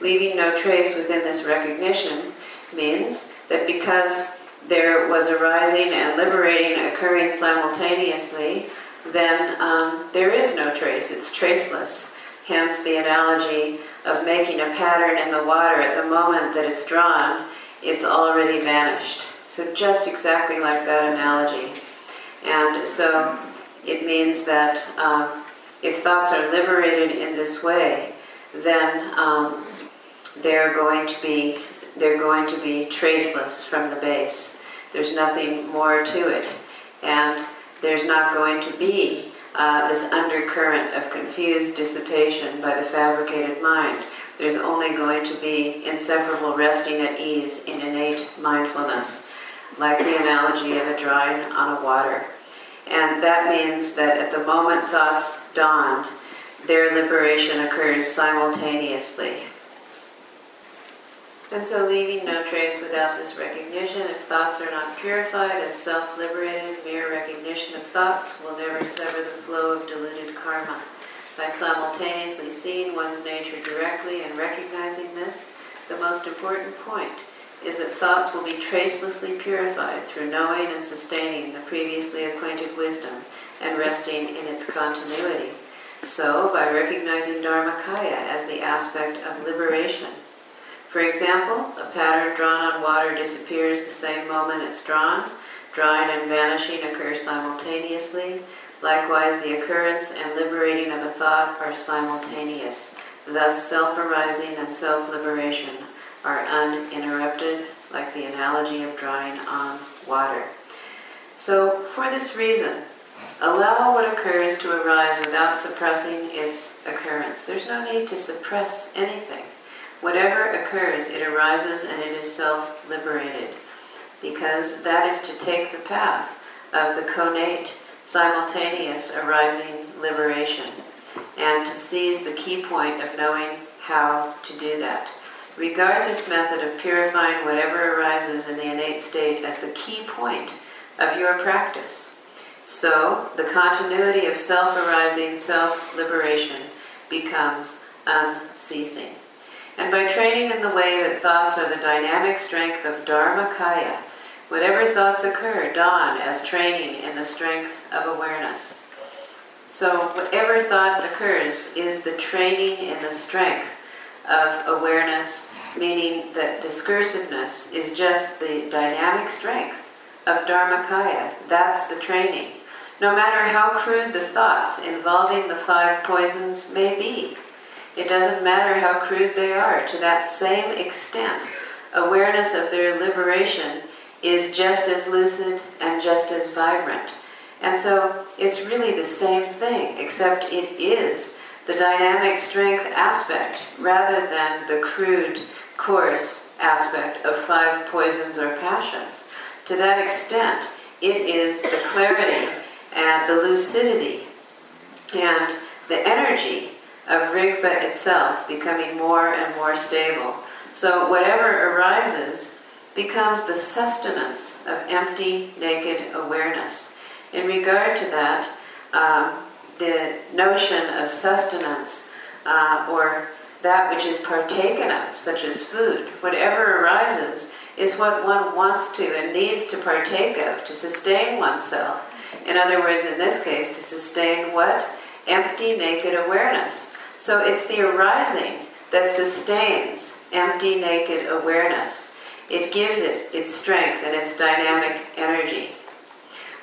Leaving no trace within this recognition means that because there was arising and liberating occurring simultaneously, then um, there is no trace. It's traceless. Hence the analogy of making a pattern in the water at the moment that it's drawn, it's already vanished. So just exactly like that analogy. And so it means that um, if thoughts are liberated in this way, then um, they're going to be they're going to be traceless from the base. There's nothing more to it. And there's not going to be uh, this undercurrent of confused dissipation by the fabricated mind. There's only going to be inseparable resting at ease in innate mindfulness, like the analogy of a drawing on a water. And that means that at the moment thoughts dawn, their liberation occurs simultaneously. And so leaving no trace without this recognition, if thoughts are not purified as self-liberated, mere recognition of thoughts will never sever the flow of diluted karma. By simultaneously seeing one's nature directly and recognizing this, the most important point is that thoughts will be tracelessly purified through knowing and sustaining the previously acquainted wisdom and resting in its continuity. So, by recognizing Dharmakaya as the aspect of liberation. For example, a pattern drawn on water disappears the same moment it's drawn. Drawing and vanishing occur simultaneously. Likewise, the occurrence and liberating of a thought are simultaneous. Thus, self arising and self liberation are uninterrupted, like the analogy of drawing on water. So, for this reason, allow what occurs to arise without suppressing its occurrence. There's no need to suppress anything. Whatever occurs, it arises and it is self liberated, because that is to take the path of the connate, simultaneous arising liberation, and to seize the key point of knowing how to do that. Regard this method of purifying whatever arises in the innate state as the key point of your practice. So, the continuity of self arising, self liberation becomes unceasing. And by training in the way that thoughts are the dynamic strength of Dharmakaya, whatever thoughts occur dawn as training in the strength of awareness. So, whatever thought occurs is the training in the strength of awareness, meaning that discursiveness is just the dynamic strength of Dharmakaya. That's the training. No matter how crude the thoughts involving the five poisons may be, it doesn't matter how crude they are, to that same extent, awareness of their liberation is just as lucid and just as vibrant. And so it's really the same thing, except it is the dynamic strength aspect rather than the crude, coarse aspect of five poisons or passions. To that extent, it is the clarity and the lucidity and the energy of Rigpa itself becoming more and more stable. So whatever arises becomes the sustenance of empty, naked awareness. In regard to that, um, the notion of sustenance uh, or that which is partaken of, such as food, whatever arises, is what one wants to and needs to partake of to sustain oneself. In other words, in this case, to sustain what? Empty, naked awareness. So it's the arising that sustains empty, naked awareness. It gives it its strength and its dynamic energy.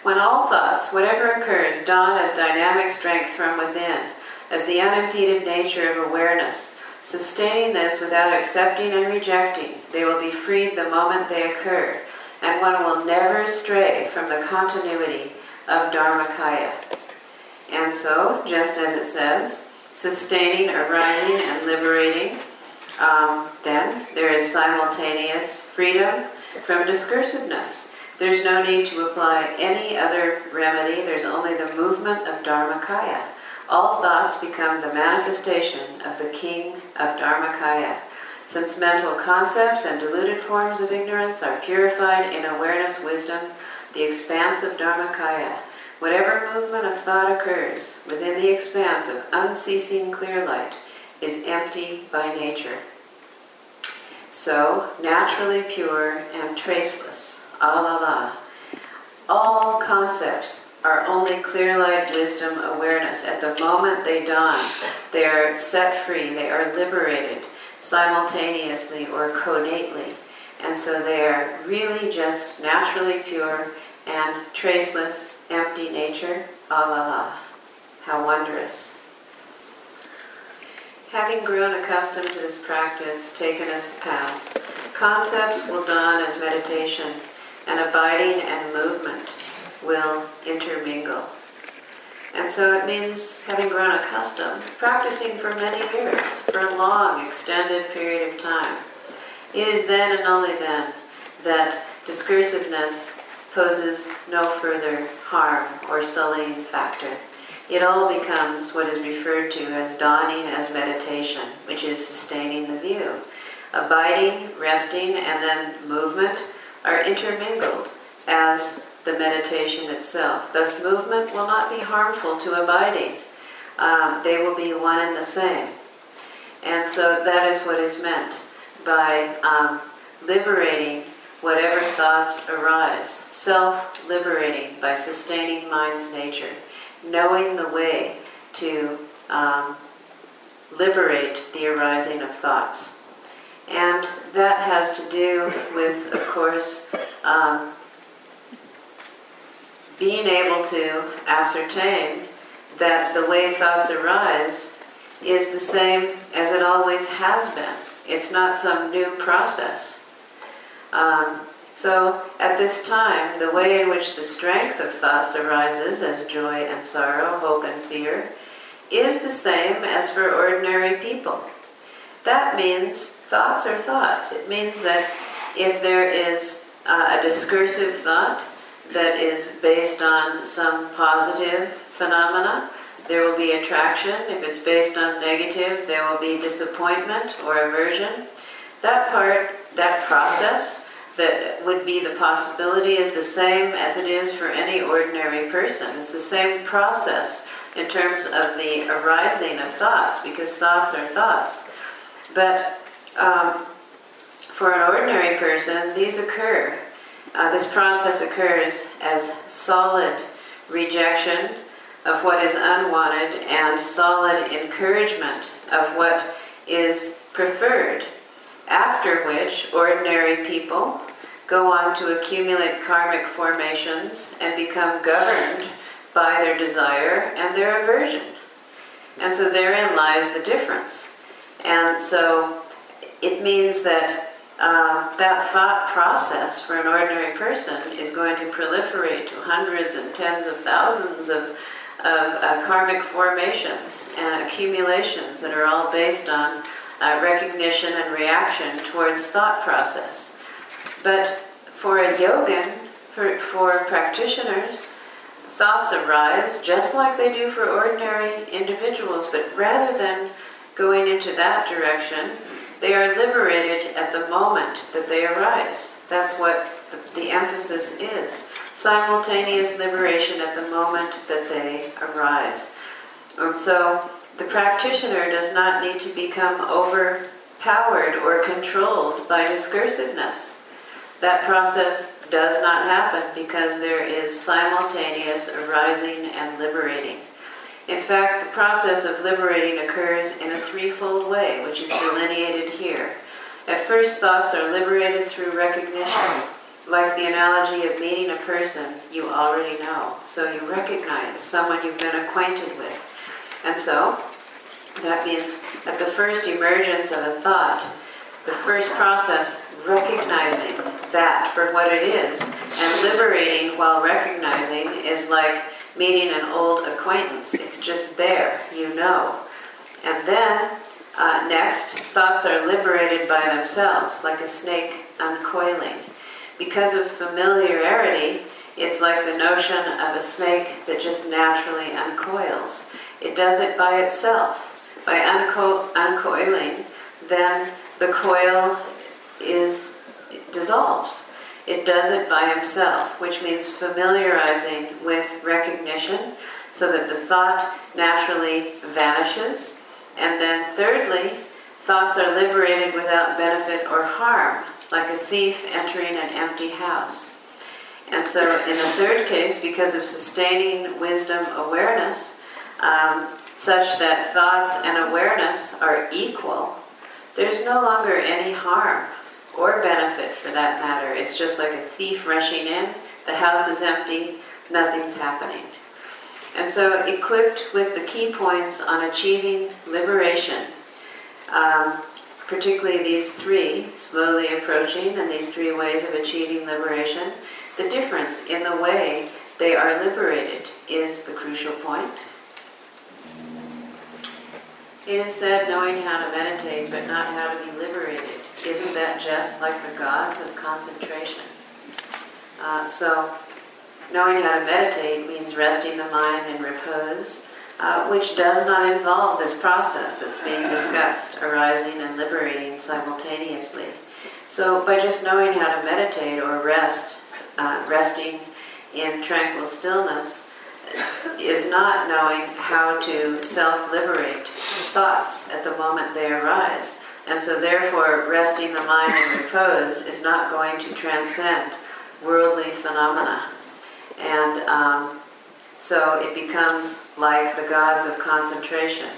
When all thoughts, whatever occurs, dawn as dynamic strength from within, as the unimpeded nature of awareness, sustaining this without accepting and rejecting, they will be freed the moment they occur, and one will never stray from the continuity of Dharmakaya. And so, just as it says, sustaining, arising, and liberating, um, then there is simultaneous freedom from discursiveness there's no need to apply any other remedy. There's only the movement of Dharmakaya. All thoughts become the manifestation of the king of Dharmakaya. Since mental concepts and deluded forms of ignorance are purified in awareness wisdom, the expanse of Dharmakaya, whatever movement of thought occurs within the expanse of unceasing clear light is empty by nature. So, naturally pure and traceless Ah, alala. All concepts are only clear light wisdom awareness. At the moment they dawn, they are set free, they are liberated simultaneously or connately. And so they are really just naturally pure and traceless, empty nature. Ah, alala. How wondrous. Having grown accustomed to this practice, taken as the path, concepts will dawn as meditation and abiding and movement will intermingle. And so it means having grown accustomed, practicing for many years, for a long, extended period of time. It is then and only then that discursiveness poses no further harm or sullying factor. It all becomes what is referred to as dawning as meditation, which is sustaining the view. Abiding, resting, and then movement are intermingled as the meditation itself. Thus, movement will not be harmful to abiding. Um, they will be one and the same. And so that is what is meant by um, liberating whatever thoughts arise, self liberating by sustaining mind's nature. knowing the way to um, liberate the arising of thoughts. And that has to do with, of course, um, being able to ascertain that the way thoughts arise is the same as it always has been. It's not some new process. Um, so, at this time, the way in which the strength of thoughts arises as joy and sorrow, hope and fear, is the same as for ordinary people. That means thoughts are thoughts. It means that if there is uh, a discursive thought that is based on some positive phenomena, there will be attraction. If it's based on negative, there will be disappointment or aversion. That part, that process, that would be the possibility is the same as it is for any ordinary person. It's the same process in terms of the arising of thoughts, because thoughts are thoughts. But um, for an ordinary person, these occur. Uh, this process occurs as solid rejection of what is unwanted and solid encouragement of what is preferred, after which ordinary people go on to accumulate karmic formations and become governed by their desire and their aversion. And so therein lies the difference. And so it means that uh, that thought process for an ordinary person is going to proliferate to hundreds and tens of thousands of of uh, karmic formations and accumulations that are all based on uh, recognition and reaction towards thought process. But for a yogin, for, for practitioners, thoughts arise just like they do for ordinary individuals, but rather than going into that direction, they are liberated at the moment that they arise. That's what the, emphasis is simultaneous liberation at the moment that they arise. And so the practitioner does not need to become overpowered or controlled by discursiveness. That process does not happen because there is simultaneous arising and liberating. In fact, the process of liberating occurs in a threefold way, which is delineated here. At first, thoughts are liberated through recognition. Like the analogy of meeting a person you already know. So you recognize someone you've been acquainted with. And so that means at the first emergence of a thought, the first process, recognizing that for what it is, and liberating while recognizing is like meeting an old acquaintance. It's just there, you know. And then, uh, next, thoughts are liberated by themselves, like a snake uncoiling. Because of familiarity, it's like the notion of a snake that just naturally uncoils. It does it by itself. By unco- uncoiling, then the coil is dissolves. It does it by himself, which means familiarizing with recognition so that the thought naturally vanishes. And then, thirdly, thoughts are liberated without benefit or harm like a thief entering an empty house. And so, in the third case, because of sustaining wisdom awareness, um, such that thoughts and awareness are equal, there's no longer any harm or benefit for that matter. It's just like a thief rushing in, the house is empty, nothing's happening. And so, equipped with the key points on achieving liberation, um, particularly these three, slowly approaching, and these three ways of achieving liberation, the difference in the way they are liberated is the crucial point. It is said knowing how to meditate but not how to be liberated. Isn't that just like the gods of concentration? Uh, so, knowing how to meditate means resting the mind in repose uh, which does not involve this process that's being discussed, arising and liberating simultaneously. So, by just knowing how to meditate or rest, uh, resting in tranquil stillness, is not knowing how to self liberate the thoughts at the moment they arise. And so, therefore, resting the mind in repose is not going to transcend worldly phenomena. And um, So it becomes like the gods of concentration.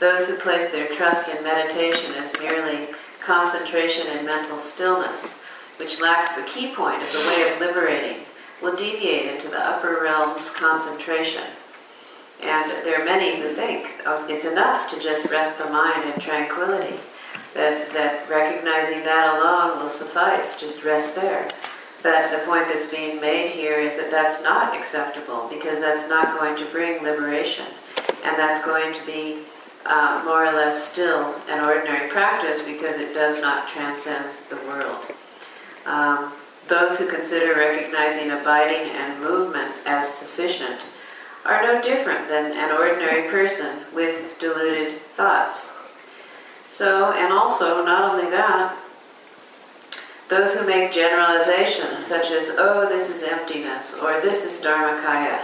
Those who place their trust in meditation as merely concentration and mental stillness, which lacks the key point of the way of liberating, will deviate into the upper realm's concentration. And there are many who think oh, it's enough to just rest the mind in tranquility, that, that recognizing that alone will suffice, just rest there. But the point that's being made here is that that's not acceptable because that's not going to bring liberation. And that's going to be uh, more or less still an ordinary practice because it does not transcend the world. Um, those who consider recognizing abiding and movement as sufficient are no different than an ordinary person with deluded thoughts. So, and also, not only that, those who make generalizations such as, oh, this is emptiness, or this is Dharmakaya,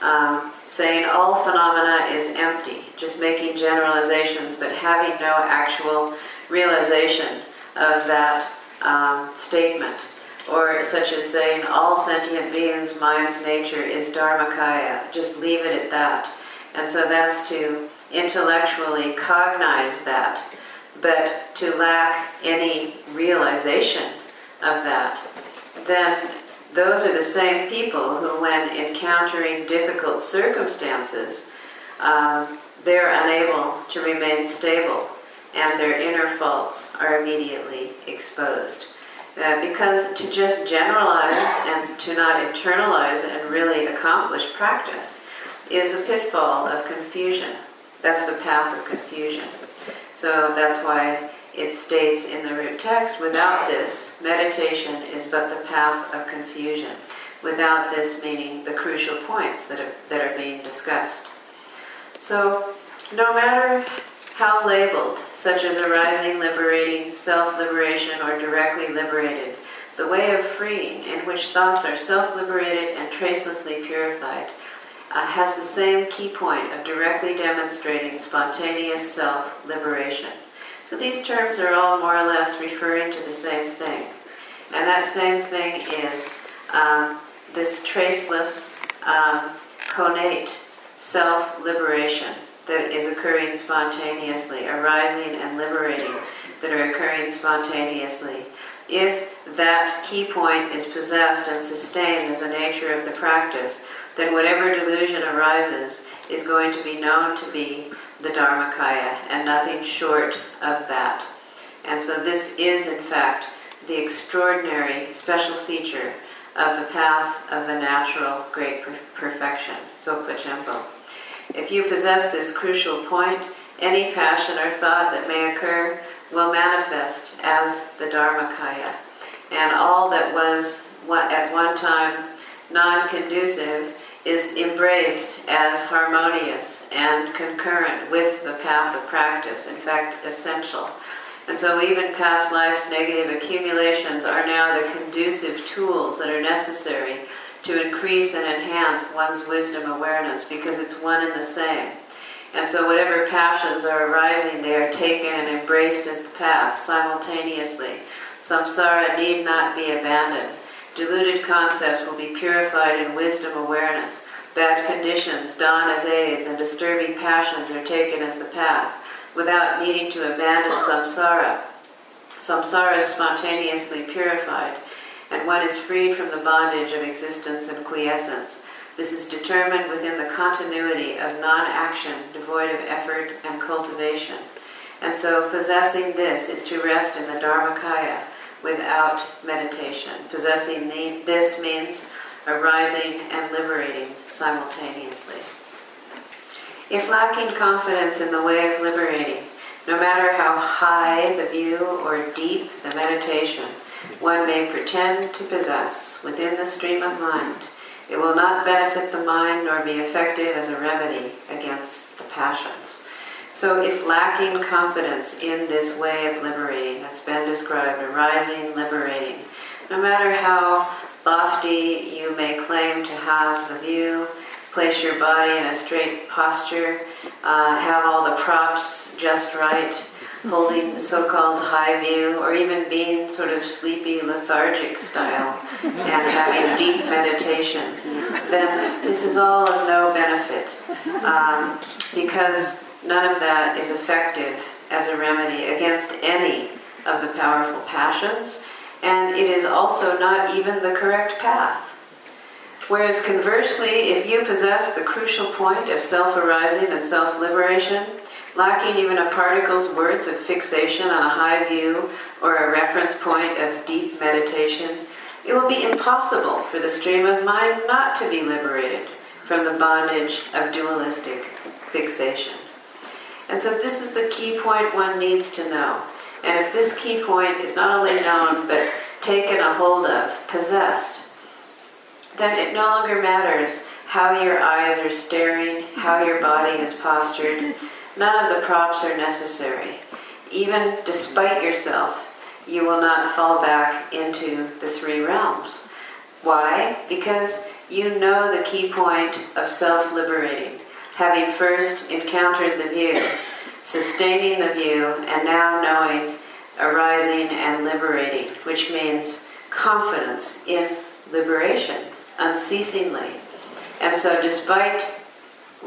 um, saying all phenomena is empty, just making generalizations but having no actual realization of that um, statement. Or such as saying all sentient beings' mind's nature is Dharmakaya, just leave it at that. And so that's to intellectually cognize that, but to lack any realization of that, then those are the same people who, when encountering difficult circumstances, um, they're unable to remain stable and their inner faults are immediately exposed. Uh, because to just generalize and to not internalize and really accomplish practice is a pitfall of confusion. That's the path of confusion. So that's why it states in the root text, without this, meditation is but the path of confusion. Without this meaning the crucial points that are, that are being discussed. So, no matter how labeled, such as arising, liberating, self liberation, or directly liberated, the way of freeing, in which thoughts are self liberated and tracelessly purified, uh, has the same key point of directly demonstrating spontaneous self liberation. So these terms are all more or less referring to the same thing. And that same thing is um, this traceless, um, connate self liberation that is occurring spontaneously, arising and liberating that are occurring spontaneously. If that key point is possessed and sustained as the nature of the practice, then whatever delusion arises is going to be known to be the Dharmakaya and nothing short of that. And so this is, in fact, the extraordinary special feature of the path of the natural great per- perfection, Dzogpa Chenpo. If you possess this crucial point, any passion or thought that may occur will manifest as the Dharmakaya. And all that was at one time non conducive is embraced as harmonious and concurrent with the path of practice, in fact, essential. And so, even past life's negative accumulations are now the conducive tools that are necessary to increase and enhance one's wisdom awareness because it's one and the same. And so, whatever passions are arising, they are taken and embraced as the path simultaneously. Samsara need not be abandoned. Deluded concepts will be purified in wisdom awareness. Bad conditions dawn as aids, and disturbing passions are taken as the path, without needing to abandon samsara. Samsara is spontaneously purified, and one is freed from the bondage of existence and quiescence. This is determined within the continuity of non action, devoid of effort and cultivation. And so, possessing this is to rest in the Dharmakaya without meditation. Possessing this means arising and liberating simultaneously. If lacking confidence in the way of liberating, no matter how high the view or deep the meditation, one may pretend to possess within the stream of mind, it will not benefit the mind nor be effective as a remedy against the passions. So, if lacking confidence in this way of liberating that's been described, arising, liberating, no matter how lofty you may claim to have the view, place your body in a straight posture, uh, have all the props just right, holding so-called high view, or even being sort of sleepy, lethargic style, and having deep meditation, then this is all of no benefit um, because none of that is effective as a remedy against any of the powerful passions, and it is also not even the correct path. Whereas conversely, if you possess the crucial point of self arising and self liberation, lacking even a particle's worth of fixation on a high view or a reference point of deep meditation, it will be impossible for the stream of mind not to be liberated from the bondage of dualistic fixation. And so, this is the key point one needs to know. And if this key point is not only known but taken a hold of, possessed, then it no longer matters how your eyes are staring, how your body is postured. None of the props are necessary. Even despite yourself, you will not fall back into the three realms. Why? Because you know the key point of self liberating, having first encountered the view, sustaining the view, and now knowing, arising and liberating, which means confidence in liberation unceasingly. And so, despite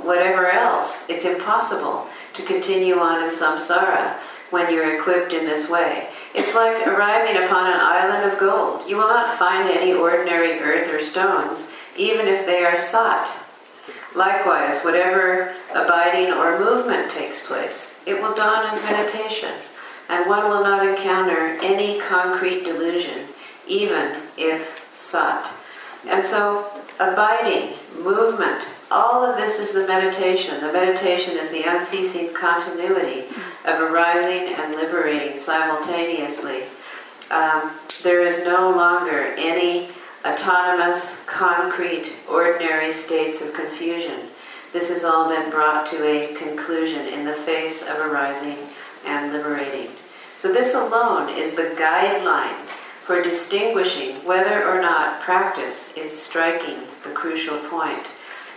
whatever else, it's impossible to continue on in samsara when you're equipped in this way. It's like arriving upon an island of gold. You will not find any ordinary earth or stones, even if they are sought. Likewise, whatever abiding or movement takes place, it will dawn as meditation, and one will not encounter any concrete delusion, even if sought. And so, abiding, movement, all of this is the meditation. The meditation is the unceasing continuity of arising and liberating simultaneously. Um, there is no longer any autonomous, concrete, ordinary states of confusion. This has all been brought to a conclusion in the face of arising and liberating. So, this alone is the guideline for distinguishing whether or not practice is striking the crucial point.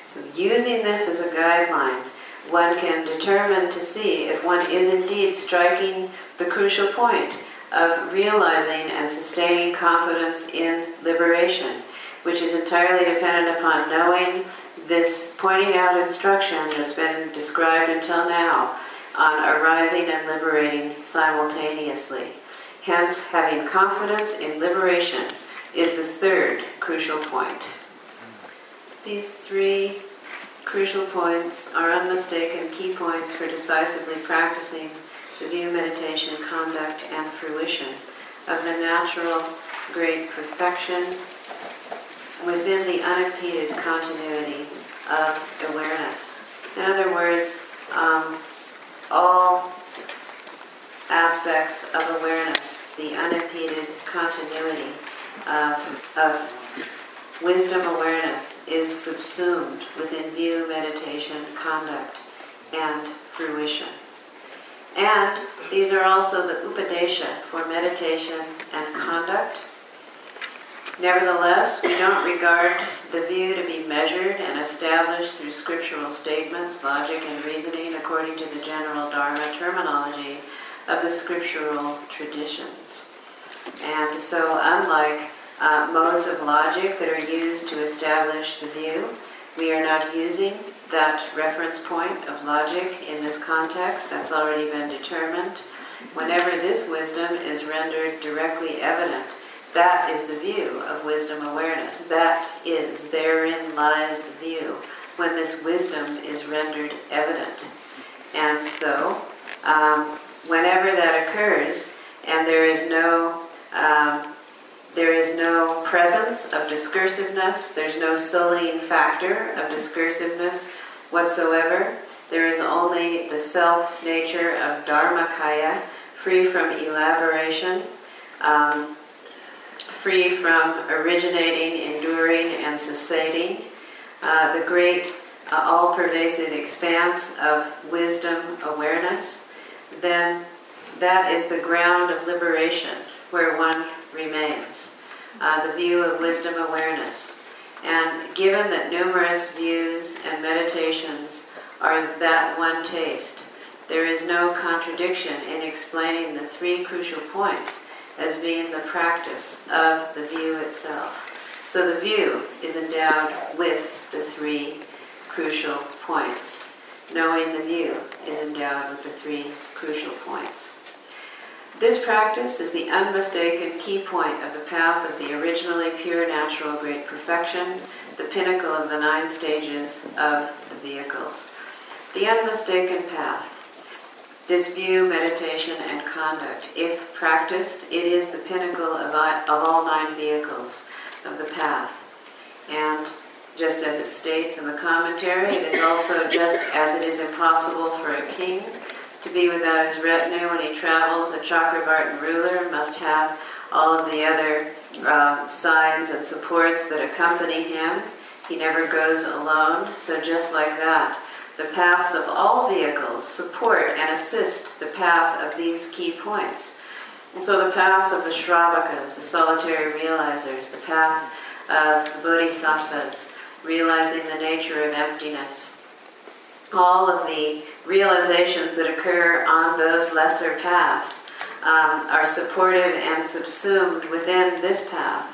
So, using this as a guideline, one can determine to see if one is indeed striking the crucial point of realizing and sustaining confidence in liberation, which is entirely dependent upon knowing this pointing out instruction that's been described until now on arising and liberating simultaneously. Hence, having confidence in liberation is the third crucial point. These three crucial points are unmistakable key points for decisively practicing the view, meditation, conduct, and fruition of the natural great perfection within the unimpeded continuity of awareness. In other words, um, all aspects of awareness, the unimpeded continuity of, of wisdom awareness is subsumed within view, meditation, conduct, and fruition. And these are also the upadesha for meditation and conduct. Nevertheless, we don't regard the view to be measured and established through scriptural statements, logic, and reasoning according to the general Dharma terminology of the scriptural traditions. And so, unlike uh, modes of logic that are used to establish the view, we are not using that reference point of logic in this context. That's already been determined. Whenever this wisdom is rendered directly evident, that is the view of wisdom awareness. That is, therein lies the view when this wisdom is rendered evident. And so, um, whenever that occurs, and there is no um, there is no presence of discursiveness, there's no sullying factor of discursiveness whatsoever. There is only the self nature of Dharmakaya, free from elaboration, um, free from originating, enduring, and cessating. Uh, the great, uh, all pervasive expanse of wisdom awareness then that is the ground of liberation where one remains. Uh, the view of wisdom awareness. And given that numerous views and meditations are that one taste, there is no contradiction in explaining the three crucial points as being the practice of the view itself. So the view is endowed with the three crucial points. Knowing the view is endowed with the three crucial points. This practice is the unmistaken key point of the path of the originally pure natural great perfection, the pinnacle of the nine stages of the vehicles. The unmistaken path. This view, meditation, and conduct, if practiced, it is the pinnacle of, of all nine vehicles of the path. And just as it states in the commentary, it is also just as it is impossible for a king to be without his retinue when he travels. A Chakravartin ruler must have all of the other uh, signs and supports that accompany him. He never goes alone. So just like that, the paths of all vehicles support and assist the path of these key points. And so the paths of the Shravakas, the solitary realizers, the path of the Bodhisattvas, realizing the nature of emptiness. All of the realizations that occur on those lesser paths um, are supportive and subsumed within this path.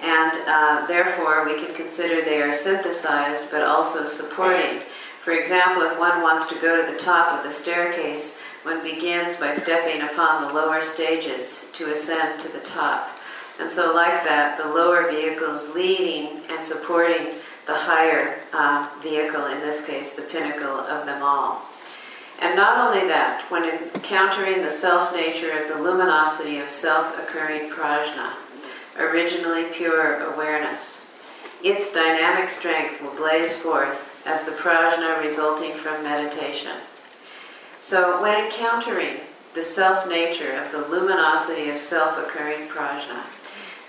And uh, therefore, we can consider they are synthesized but also supporting. For example, if one wants to go to the top of the staircase, one begins by stepping upon the lower stages to ascend to the top. And so, like that, the lower vehicles leading and supporting the higher uh, vehicle, in this case, the pinnacle of them all. And not only that, when encountering the self nature of the luminosity of self occurring prajna, originally pure awareness, its dynamic strength will blaze forth as the prajna resulting from meditation. So, when encountering the self nature of the luminosity of self occurring prajna,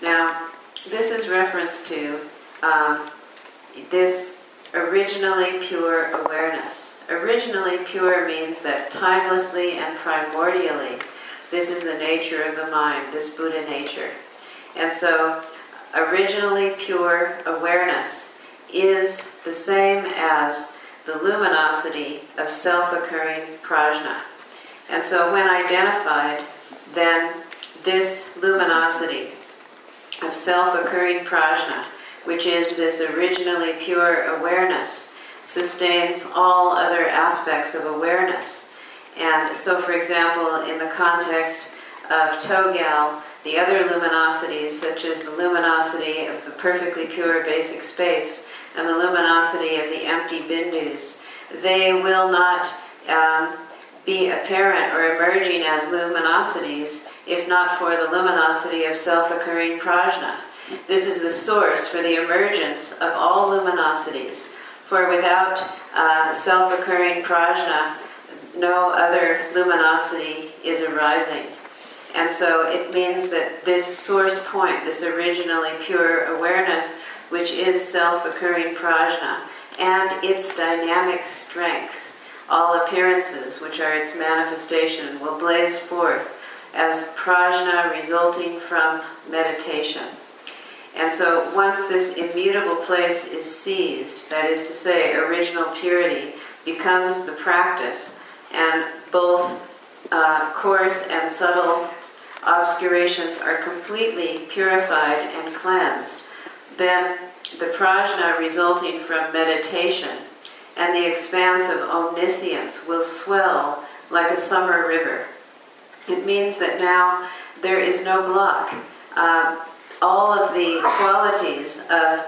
now this is reference to um, this originally pure awareness. Originally pure means that timelessly and primordially, this is the nature of the mind, this Buddha nature. And so, originally pure awareness is the same as the luminosity of self occurring prajna. And so, when identified, then this luminosity of self occurring prajna which is this originally pure awareness, sustains all other aspects of awareness. And so, for example, in the context of Togyal, the other luminosities, such as the luminosity of the perfectly pure basic space and the luminosity of the empty bindus, they will not um, be apparent or emerging as luminosities if not for the luminosity of self occurring prajna. This is the source for the emergence of all luminosities. For without uh, self occurring prajna, no other luminosity is arising. And so it means that this source point, this originally pure awareness, which is self occurring prajna, and its dynamic strength, all appearances, which are its manifestation, will blaze forth as prajna resulting from meditation. And so once this immutable place is seized, that is to say, original purity becomes the practice, and both uh, coarse and subtle obscurations are completely purified and cleansed, then the prajna resulting from meditation and the expanse of omniscience will swell like a summer river. It means that now there is no block. Uh, all of the qualities of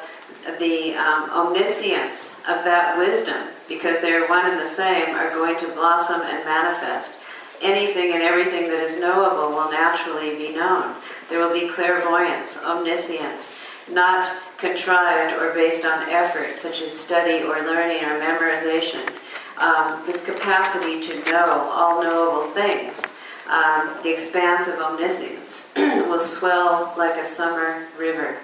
the um, omniscience of that wisdom, because they're one and the same, are going to blossom and manifest. Anything and everything that is knowable will naturally be known. There will be clairvoyance, omniscience, not contrived or based on effort, such as study or learning or memorization. Um, this capacity to know all knowable things, um, the expanse of omniscience will swell like a summer river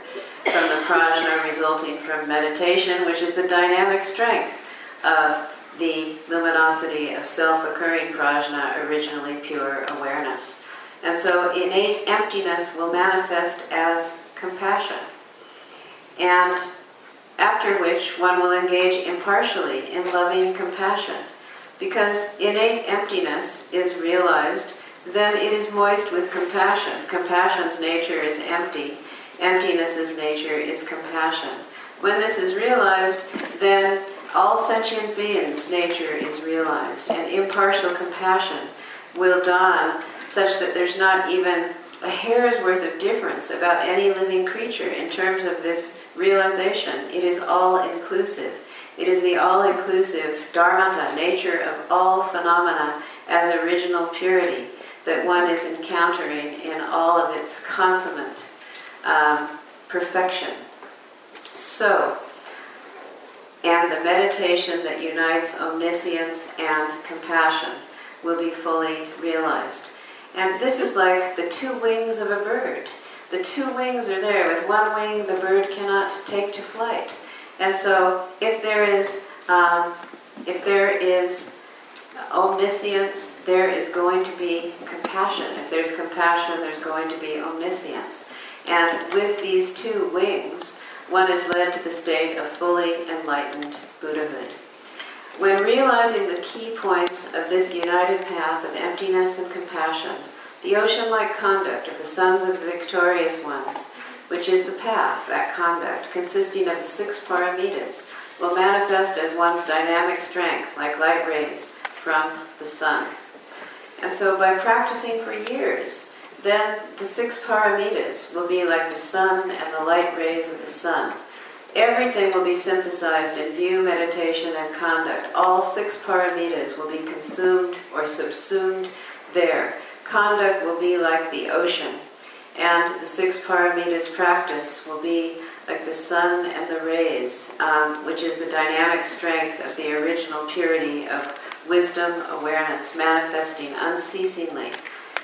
from the prajna resulting from meditation, which is the dynamic strength of the luminosity of self occurring prajna, originally pure awareness. And so innate emptiness will manifest as compassion. And after which one will engage impartially in loving compassion because innate emptiness is realized, then it is moist with compassion. Compassion's nature is empty. Emptiness's nature is compassion. When this is realized, then all sentient beings' nature is realized, and impartial compassion will dawn such that there's not even a hair's worth of difference about any living creature in terms of this realization. It is all inclusive. It is the all inclusive dharmata, nature of all phenomena, as original purity that one is encountering in all of its consummate um, perfection. So, and the meditation that unites omniscience and compassion will be fully realized. And this is like the two wings of a bird. The two wings are there. With one wing, the bird cannot take to flight. And so, if there is, um, if there is omniscience, there is going to be compassion. If there's compassion, there's going to be omniscience. And with these two wings, one is led to the state of fully enlightened Buddhahood. When realizing the key points of this united path of emptiness and compassion, the ocean like conduct of the sons of the victorious ones, which is the path, that conduct, consisting of the six paramitas, will manifest as one's dynamic strength, like light rays from the sun. And so, by practicing for years, then the six paramitas will be like the sun and the light rays of the sun Everything will be synthesized in view, meditation, and conduct. All six paramitas will be consumed or subsumed there. Conduct will be like the ocean, and the six paramitas practice will be like the sun and the rays, um, which is the dynamic strength of the original purity of wisdom, awareness, manifesting unceasingly.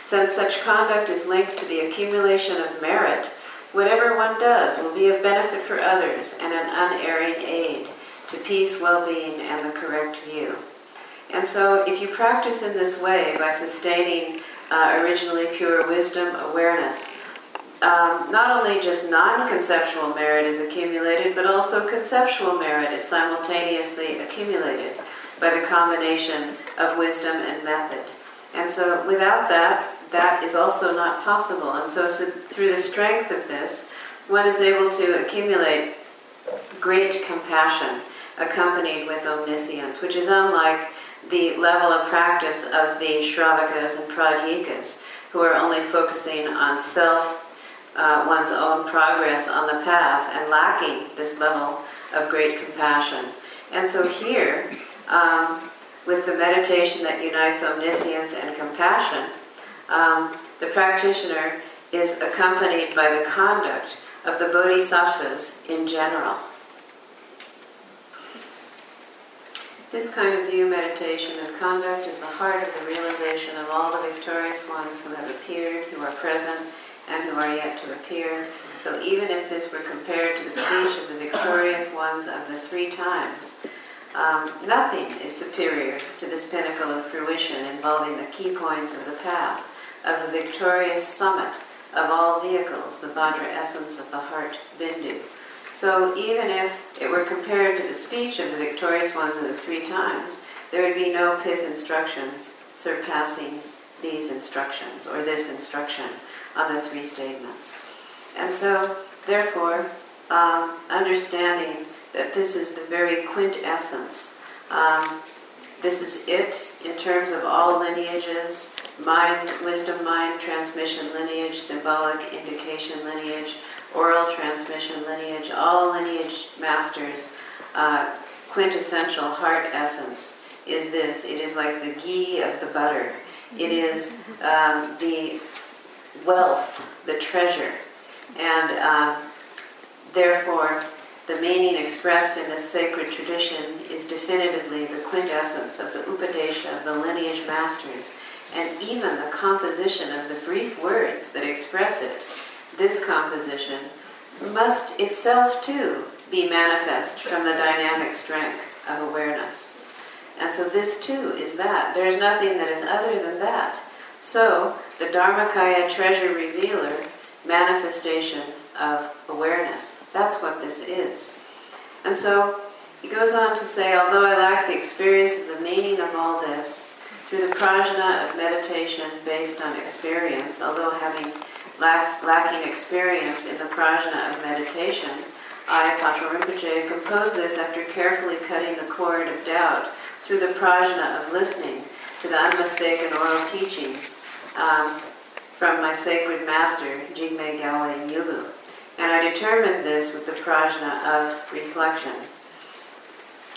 Since such conduct is linked to the accumulation of merit, Whatever one does will be of benefit for others and an unerring aid to peace, well being, and the correct view. And so, if you practice in this way by sustaining uh, originally pure wisdom awareness, um, not only just non conceptual merit is accumulated, but also conceptual merit is simultaneously accumulated by the combination of wisdom and method. And so, without that, that is also not possible. And so, so through the strength of this, one is able to accumulate great compassion accompanied with omniscience, which is unlike the level of practice of the Shravakas and Pratyekas, who are only focusing on self, uh, one's own progress on the path, and lacking this level of great compassion. And so here, um, with the meditation that unites omniscience and compassion, um, the practitioner is accompanied by the conduct of the bodhisattvas in general. This kind of view, meditation, and conduct is the heart of the realization of all the victorious ones who have appeared, who are present, and who are yet to appear. So even if this were compared to the speech of the victorious ones of the three times, um, nothing is superior to this pinnacle of fruition involving the key points of the path of the victorious summit of all vehicles, the Vajra essence of the heart, Bindu. So even if it were compared to the speech of the victorious ones of the three times, there would be no pith instructions surpassing these instructions or this instruction on the three statements. And so, therefore, um, understanding that this is the very quintessence, um, this is it in terms of all lineages, mind, wisdom mind transmission lineage, symbolic indication lineage, oral transmission lineage, all lineage masters, uh, quintessential heart essence is this. It is like the ghee of the butter. It is um, the wealth, the treasure. And uh, therefore, the meaning expressed in this sacred tradition is definitively the quintessence of the Upadesha of the lineage masters and even the composition of the brief words that express it, this composition must itself too be manifest from the dynamic strength of awareness. And so this too is that. There is nothing that is other than that. So the Dharmakaya treasure revealer manifestation of awareness. That's what this is. And so he goes on to say, although I lack the experience of the meaning of all this, through the prajna of meditation based on experience, although having lack, lacking experience in the prajna of meditation, I, Patrul Rinpoche, compose this after carefully cutting the cord of doubt through the prajna of listening to the unmistaken oral teachings um, from my sacred master, Jigme Gyalwe Nyugu. And I determined this with the prajna of reflection.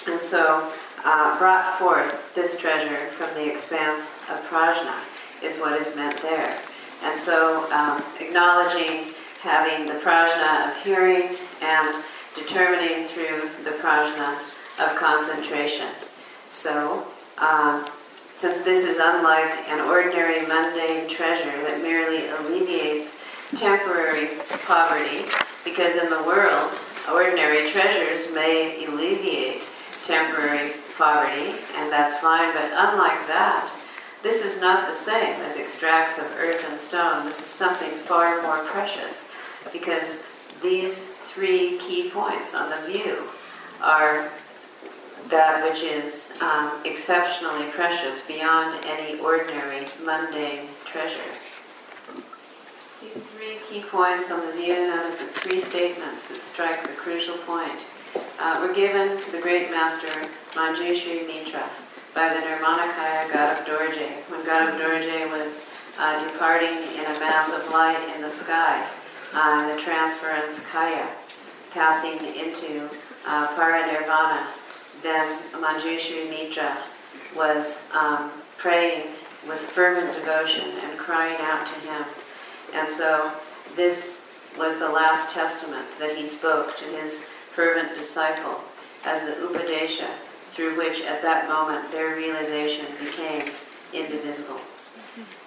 And so, uh, brought forth this treasure from the expanse of prajna is what is meant there. And so, um, acknowledging having the prajna of hearing and determining through the prajna of concentration. So, um, since this is unlike an ordinary mundane treasure that merely alleviates temporary poverty, because in the world, ordinary treasures may alleviate temporary poverty, and that's fine, but unlike that, this is not the same as extracts of earth and stone. This is something far more precious because these three key points on the view are that which is um, exceptionally precious beyond any ordinary mundane treasure. Three key points on the view, known as the three statements that strike the crucial point, uh, were given to the great master Manjushri Mitra by the Nirmanakaya Garab Dorje when Garab Dorje was uh, departing in a mass of light in the sky, uh, the transference Kaya, passing into uh, Parinirvana. Then Manjushri Mitra was um, praying with fervent devotion and crying out to him. And so this was the last testament that he spoke to his fervent disciple as the Upadesha through which at that moment their realization became indivisible.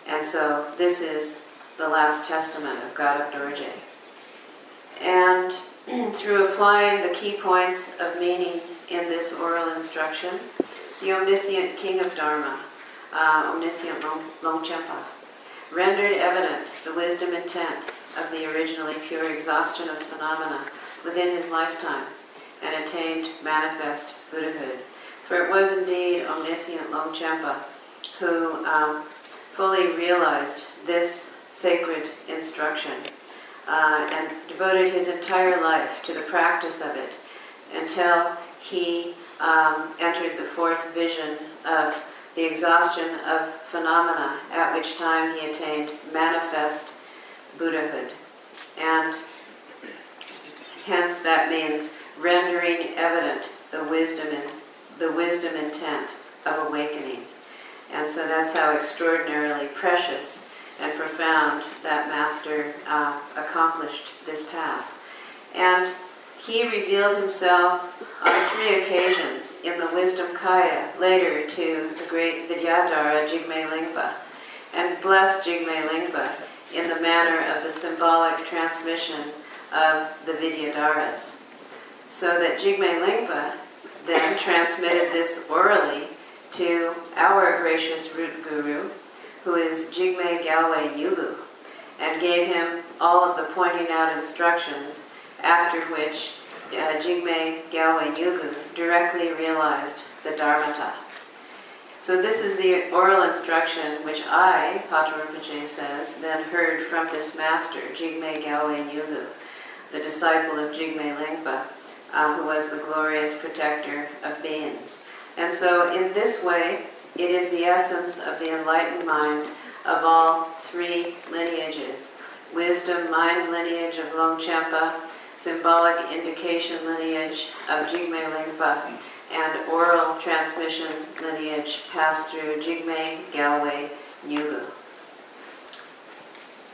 And so this is the last testament of Garab Dorje. And through applying the key points of meaning in this oral instruction, the omniscient king of Dharma, uh, omniscient Longchenpa, rendered evident the wisdom intent of the originally pure exhaustion of phenomena within his lifetime and attained manifest Buddhahood. For it was indeed omniscient Longchenpa who um, fully realized this sacred instruction uh, and devoted his entire life to the practice of it until he um, entered the fourth vision of the exhaustion of phenomena, at which time he attained manifest Buddhahood. And hence that means rendering evident the wisdom and the wisdom intent of awakening. And so that's how extraordinarily precious and profound that master uh, accomplished this path. And he revealed himself on three occasions in the Wisdom Kaya, later to the great Vidyadhara Jigme Lingpa, and blessed Jigme Lingpa in the manner of the symbolic transmission of the Vidyadharas. So that Jigme Lingpa then transmitted this orally to our gracious root guru, who is Jigme Gyalwe Nyugu, and gave him all of the pointing out instructions, after which uh, Jigme Gyalwe Nyugu directly realized the Dharmata. So this is the oral instruction which I, Patrul Rinpoche says, then heard from this master, Jigme Gyalwe Nyugu, the disciple of Jigme Lingpa, uh, who was the glorious protector of beings. And so in this way, it is the essence of the enlightened mind of all three lineages. Wisdom mind lineage of Longchenpa, symbolic indication lineage of Jigme Lingpa, and oral transmission lineage passed through Jigme, Gyalwe, Nyugu.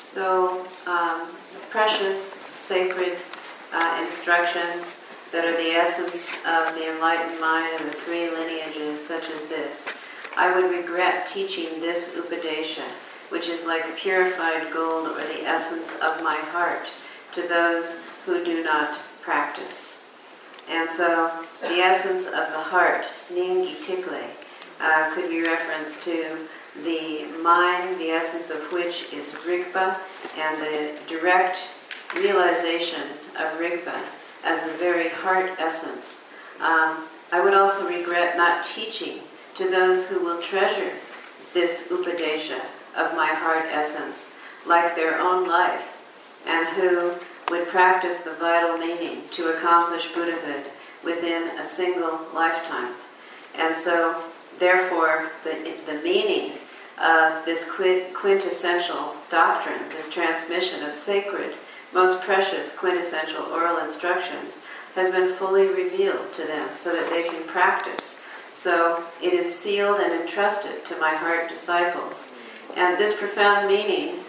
So, um, precious, sacred uh, instructions that are the essence of the enlightened mind of the three lineages, such as this. I would regret teaching this Upadesha, which is like purified gold or the essence of my heart, to those who do not practice. And so the essence of the heart, Ningi Tikle, uh, could be referenced to the mind, the essence of which is Rigpa, and the direct realization of Rigpa as the very heart essence. Um, I would also regret not teaching to those who will treasure this upadesha of my heart essence like their own life and who would practice the vital meaning to accomplish Buddhahood within a single lifetime. And so, therefore, the, the meaning of this quintessential doctrine, this transmission of sacred, most precious quintessential oral instructions, has been fully revealed to them so that they can practice. So it is sealed and entrusted to my heart disciples. And this profound meaning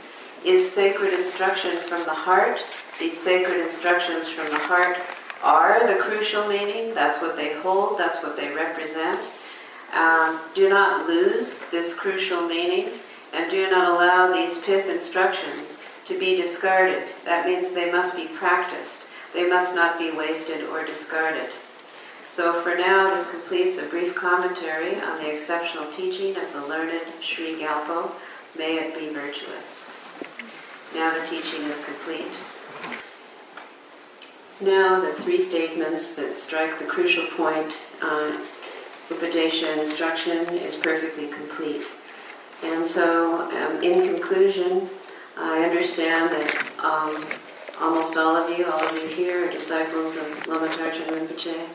is sacred instruction from the heart. These sacred instructions from the heart are the crucial meaning. That's what they hold, that's what they represent. Um, do not lose this crucial meaning and do not allow these pith instructions to be discarded. That means they must be practiced. They must not be wasted or discarded. So for now, this completes a brief commentary on the exceptional teaching of the learned Sri Gyalpo. May it be virtuous. Now the teaching is complete. Now the three statements that strike the crucial point uh, Upadesha instruction is perfectly complete. And so, um, in conclusion, I understand that um, almost all of you, all of you here, are disciples of Lama Tharchin Rinpoche.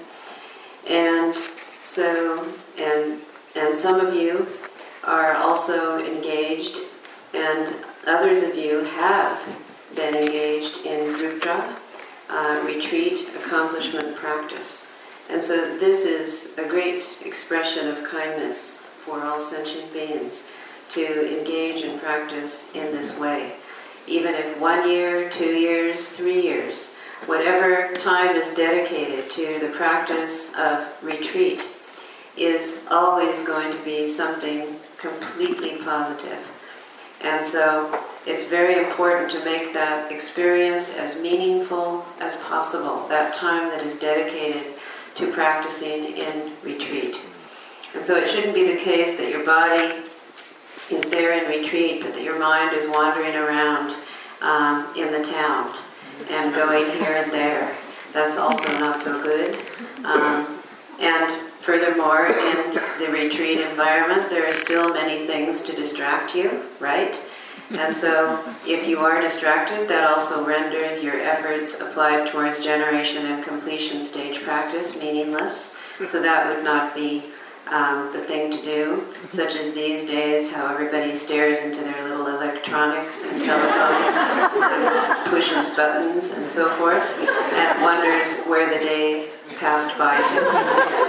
And so, and, and some of you are also engaged, and others of you have been engaged in Drupta, uh, retreat, accomplishment, practice. And so this is a great expression of kindness for all sentient beings to engage and practice in this way. Even if one year, two years, three years, whatever time is dedicated to the practice of retreat is always going to be something completely positive. And so it's very important to make that experience as meaningful as possible, that time that is dedicated to practicing in retreat. And so it shouldn't be the case that your body is there in retreat, but that your mind is wandering around um, in the town and going here and there. That's also not so good. Um, and furthermore, in the retreat environment, there are still many things to distract you, right? And so, if you are distracted, that also renders your efforts applied towards generation and completion stage practice meaningless. So, that would not be um, the thing to do, such as these days, how everybody stares into their little electronics and telephones, and pushes buttons and so forth, and wonders where the day passed by to.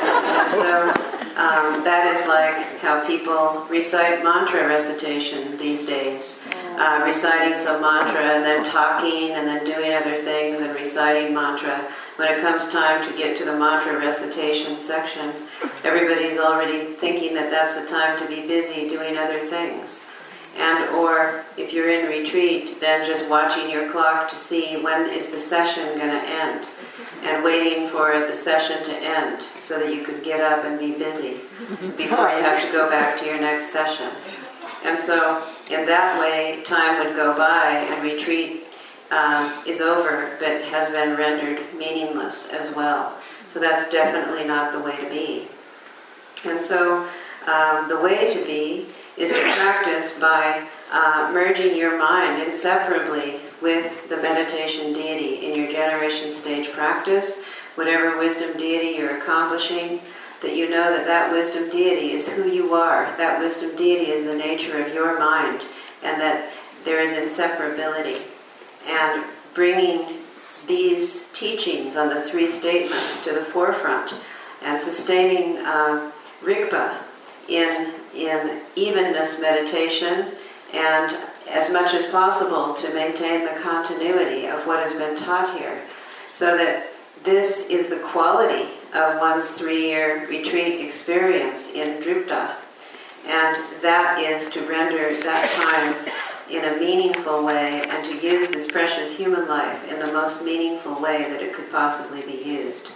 So um, that is like how people recite mantra recitation these days. Uh, reciting some mantra and then talking and then doing other things and reciting mantra. When it comes time to get to the mantra recitation section, everybody's already thinking that that's the time to be busy doing other things. And or if you're in retreat, then just watching your clock to see when is the session going to end and waiting for the session to end so that you could get up and be busy before you have to go back to your next session. And so, in that way, time would go by and retreat um, is over, but has been rendered meaningless as well. So, that's definitely not the way to be. And so, um, the way to be is to practice by uh, merging your mind inseparably with the meditation deity in your generation stage practice, whatever wisdom deity you're accomplishing, that you know that that wisdom deity is who you are. That wisdom deity is the nature of your mind, and that there is inseparability. And bringing these teachings on the three statements to the forefront and sustaining uh, Rigpa in, in evenness meditation and as much as possible to maintain the continuity of what has been taught here so that this is the quality of one's three-year retreat experience in Drupta. And that is to render that time in a meaningful way and to use this precious human life in the most meaningful way that it could possibly be used.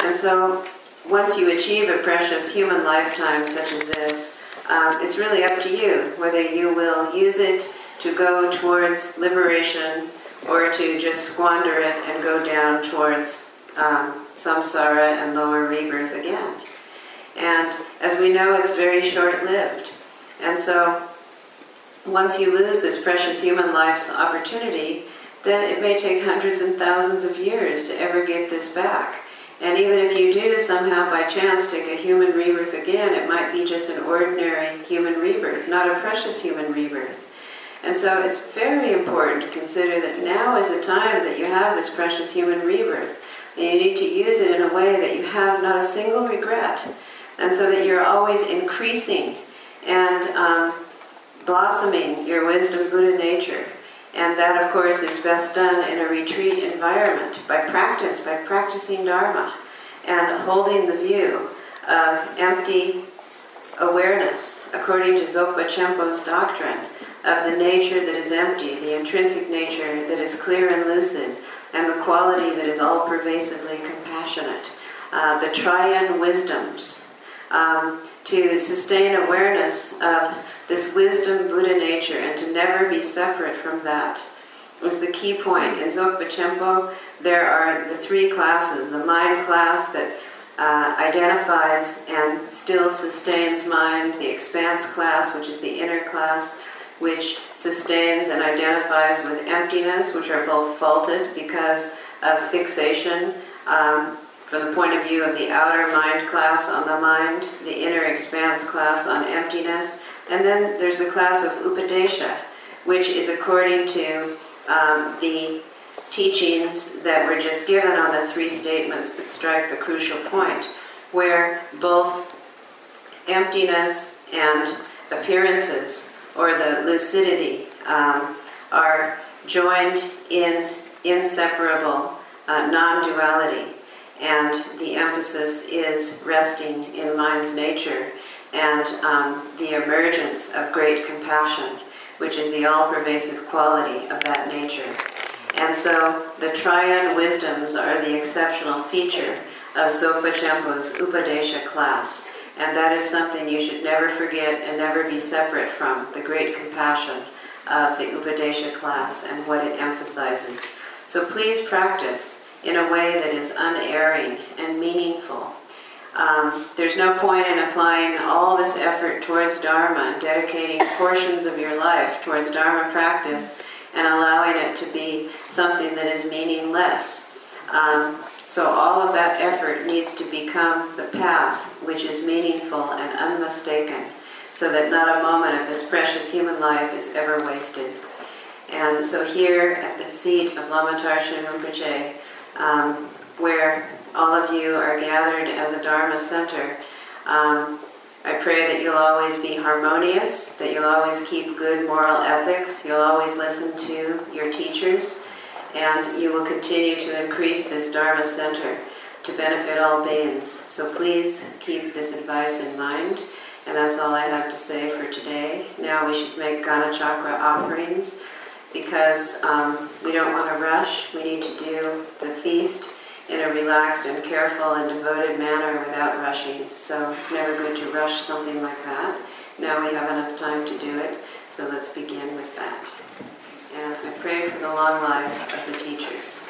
And so once you achieve a precious human lifetime such as this, um, it's really up to you whether you will use it to go towards liberation or to just squander it and go down towards um, samsara and lower rebirth again. And as we know, it's very short lived. And so once you lose this precious human life's opportunity, then it may take hundreds and thousands of years to ever get this back. And even if you do somehow by chance take a human rebirth again, it might be just an ordinary human rebirth, not a precious human rebirth. And so it's very important to consider that now is the time that you have this precious human rebirth. And you need to use it in a way that you have not a single regret. And so that you're always increasing and um, blossoming your wisdom Buddha nature. And that, of course, is best done in a retreat environment by practice, by practicing Dharma and holding the view of empty awareness, according to Dzogpa Chenpo's doctrine of the nature that is empty, the intrinsic nature that is clear and lucid, and the quality that is all pervasively compassionate. Uh, the triune wisdoms. Um, to sustain awareness of this wisdom Buddha nature and to never be separate from that was the key point. In Dzogpa Chenpo, there are the three classes the mind class that uh, identifies and still sustains mind, the expanse class, which is the inner class, which sustains and identifies with emptiness, which are both faulted because of fixation. Um, from the point of view of the outer mind class on the mind, the inner expanse class on emptiness, and then there's the class of Upadesha, which is according to um, the teachings that were just given on the three statements that strike the crucial point, where both emptiness and appearances, or the lucidity, um, are joined in inseparable uh, non duality. And the emphasis is resting in mind's nature and um, the emergence of great compassion, which is the all pervasive quality of that nature. And so the triad wisdoms are the exceptional feature of Dzogpa Chenpo's Upadesha class. And that is something you should never forget and never be separate from the great compassion of the Upadesha class and what it emphasizes. So please practice in a way that is unerring and meaningful um, there's no point in applying all this effort towards Dharma dedicating portions of your life towards Dharma practice and allowing it to be something that is meaningless. Um, so all of that effort needs to become the path which is meaningful and unmistaken, so that not a moment of this precious human life is ever wasted. And so here at the seat of Lama Tharchin Rinpoche, um, where all of you are gathered as a Dharma center. Um, I pray that you'll always be harmonious, that you'll always keep good moral ethics, you'll always listen to your teachers, and you will continue to increase this Dharma center to benefit all beings. So please keep this advice in mind. And that's all I have to say for today. Now we should make Gana Chakra offerings because um, we don't want to rush. We need to do the feast in a relaxed and careful and devoted manner without rushing. So it's never good to rush something like that. Now we have enough time to do it, so let's begin with that. And I pray for the long life of the teachers.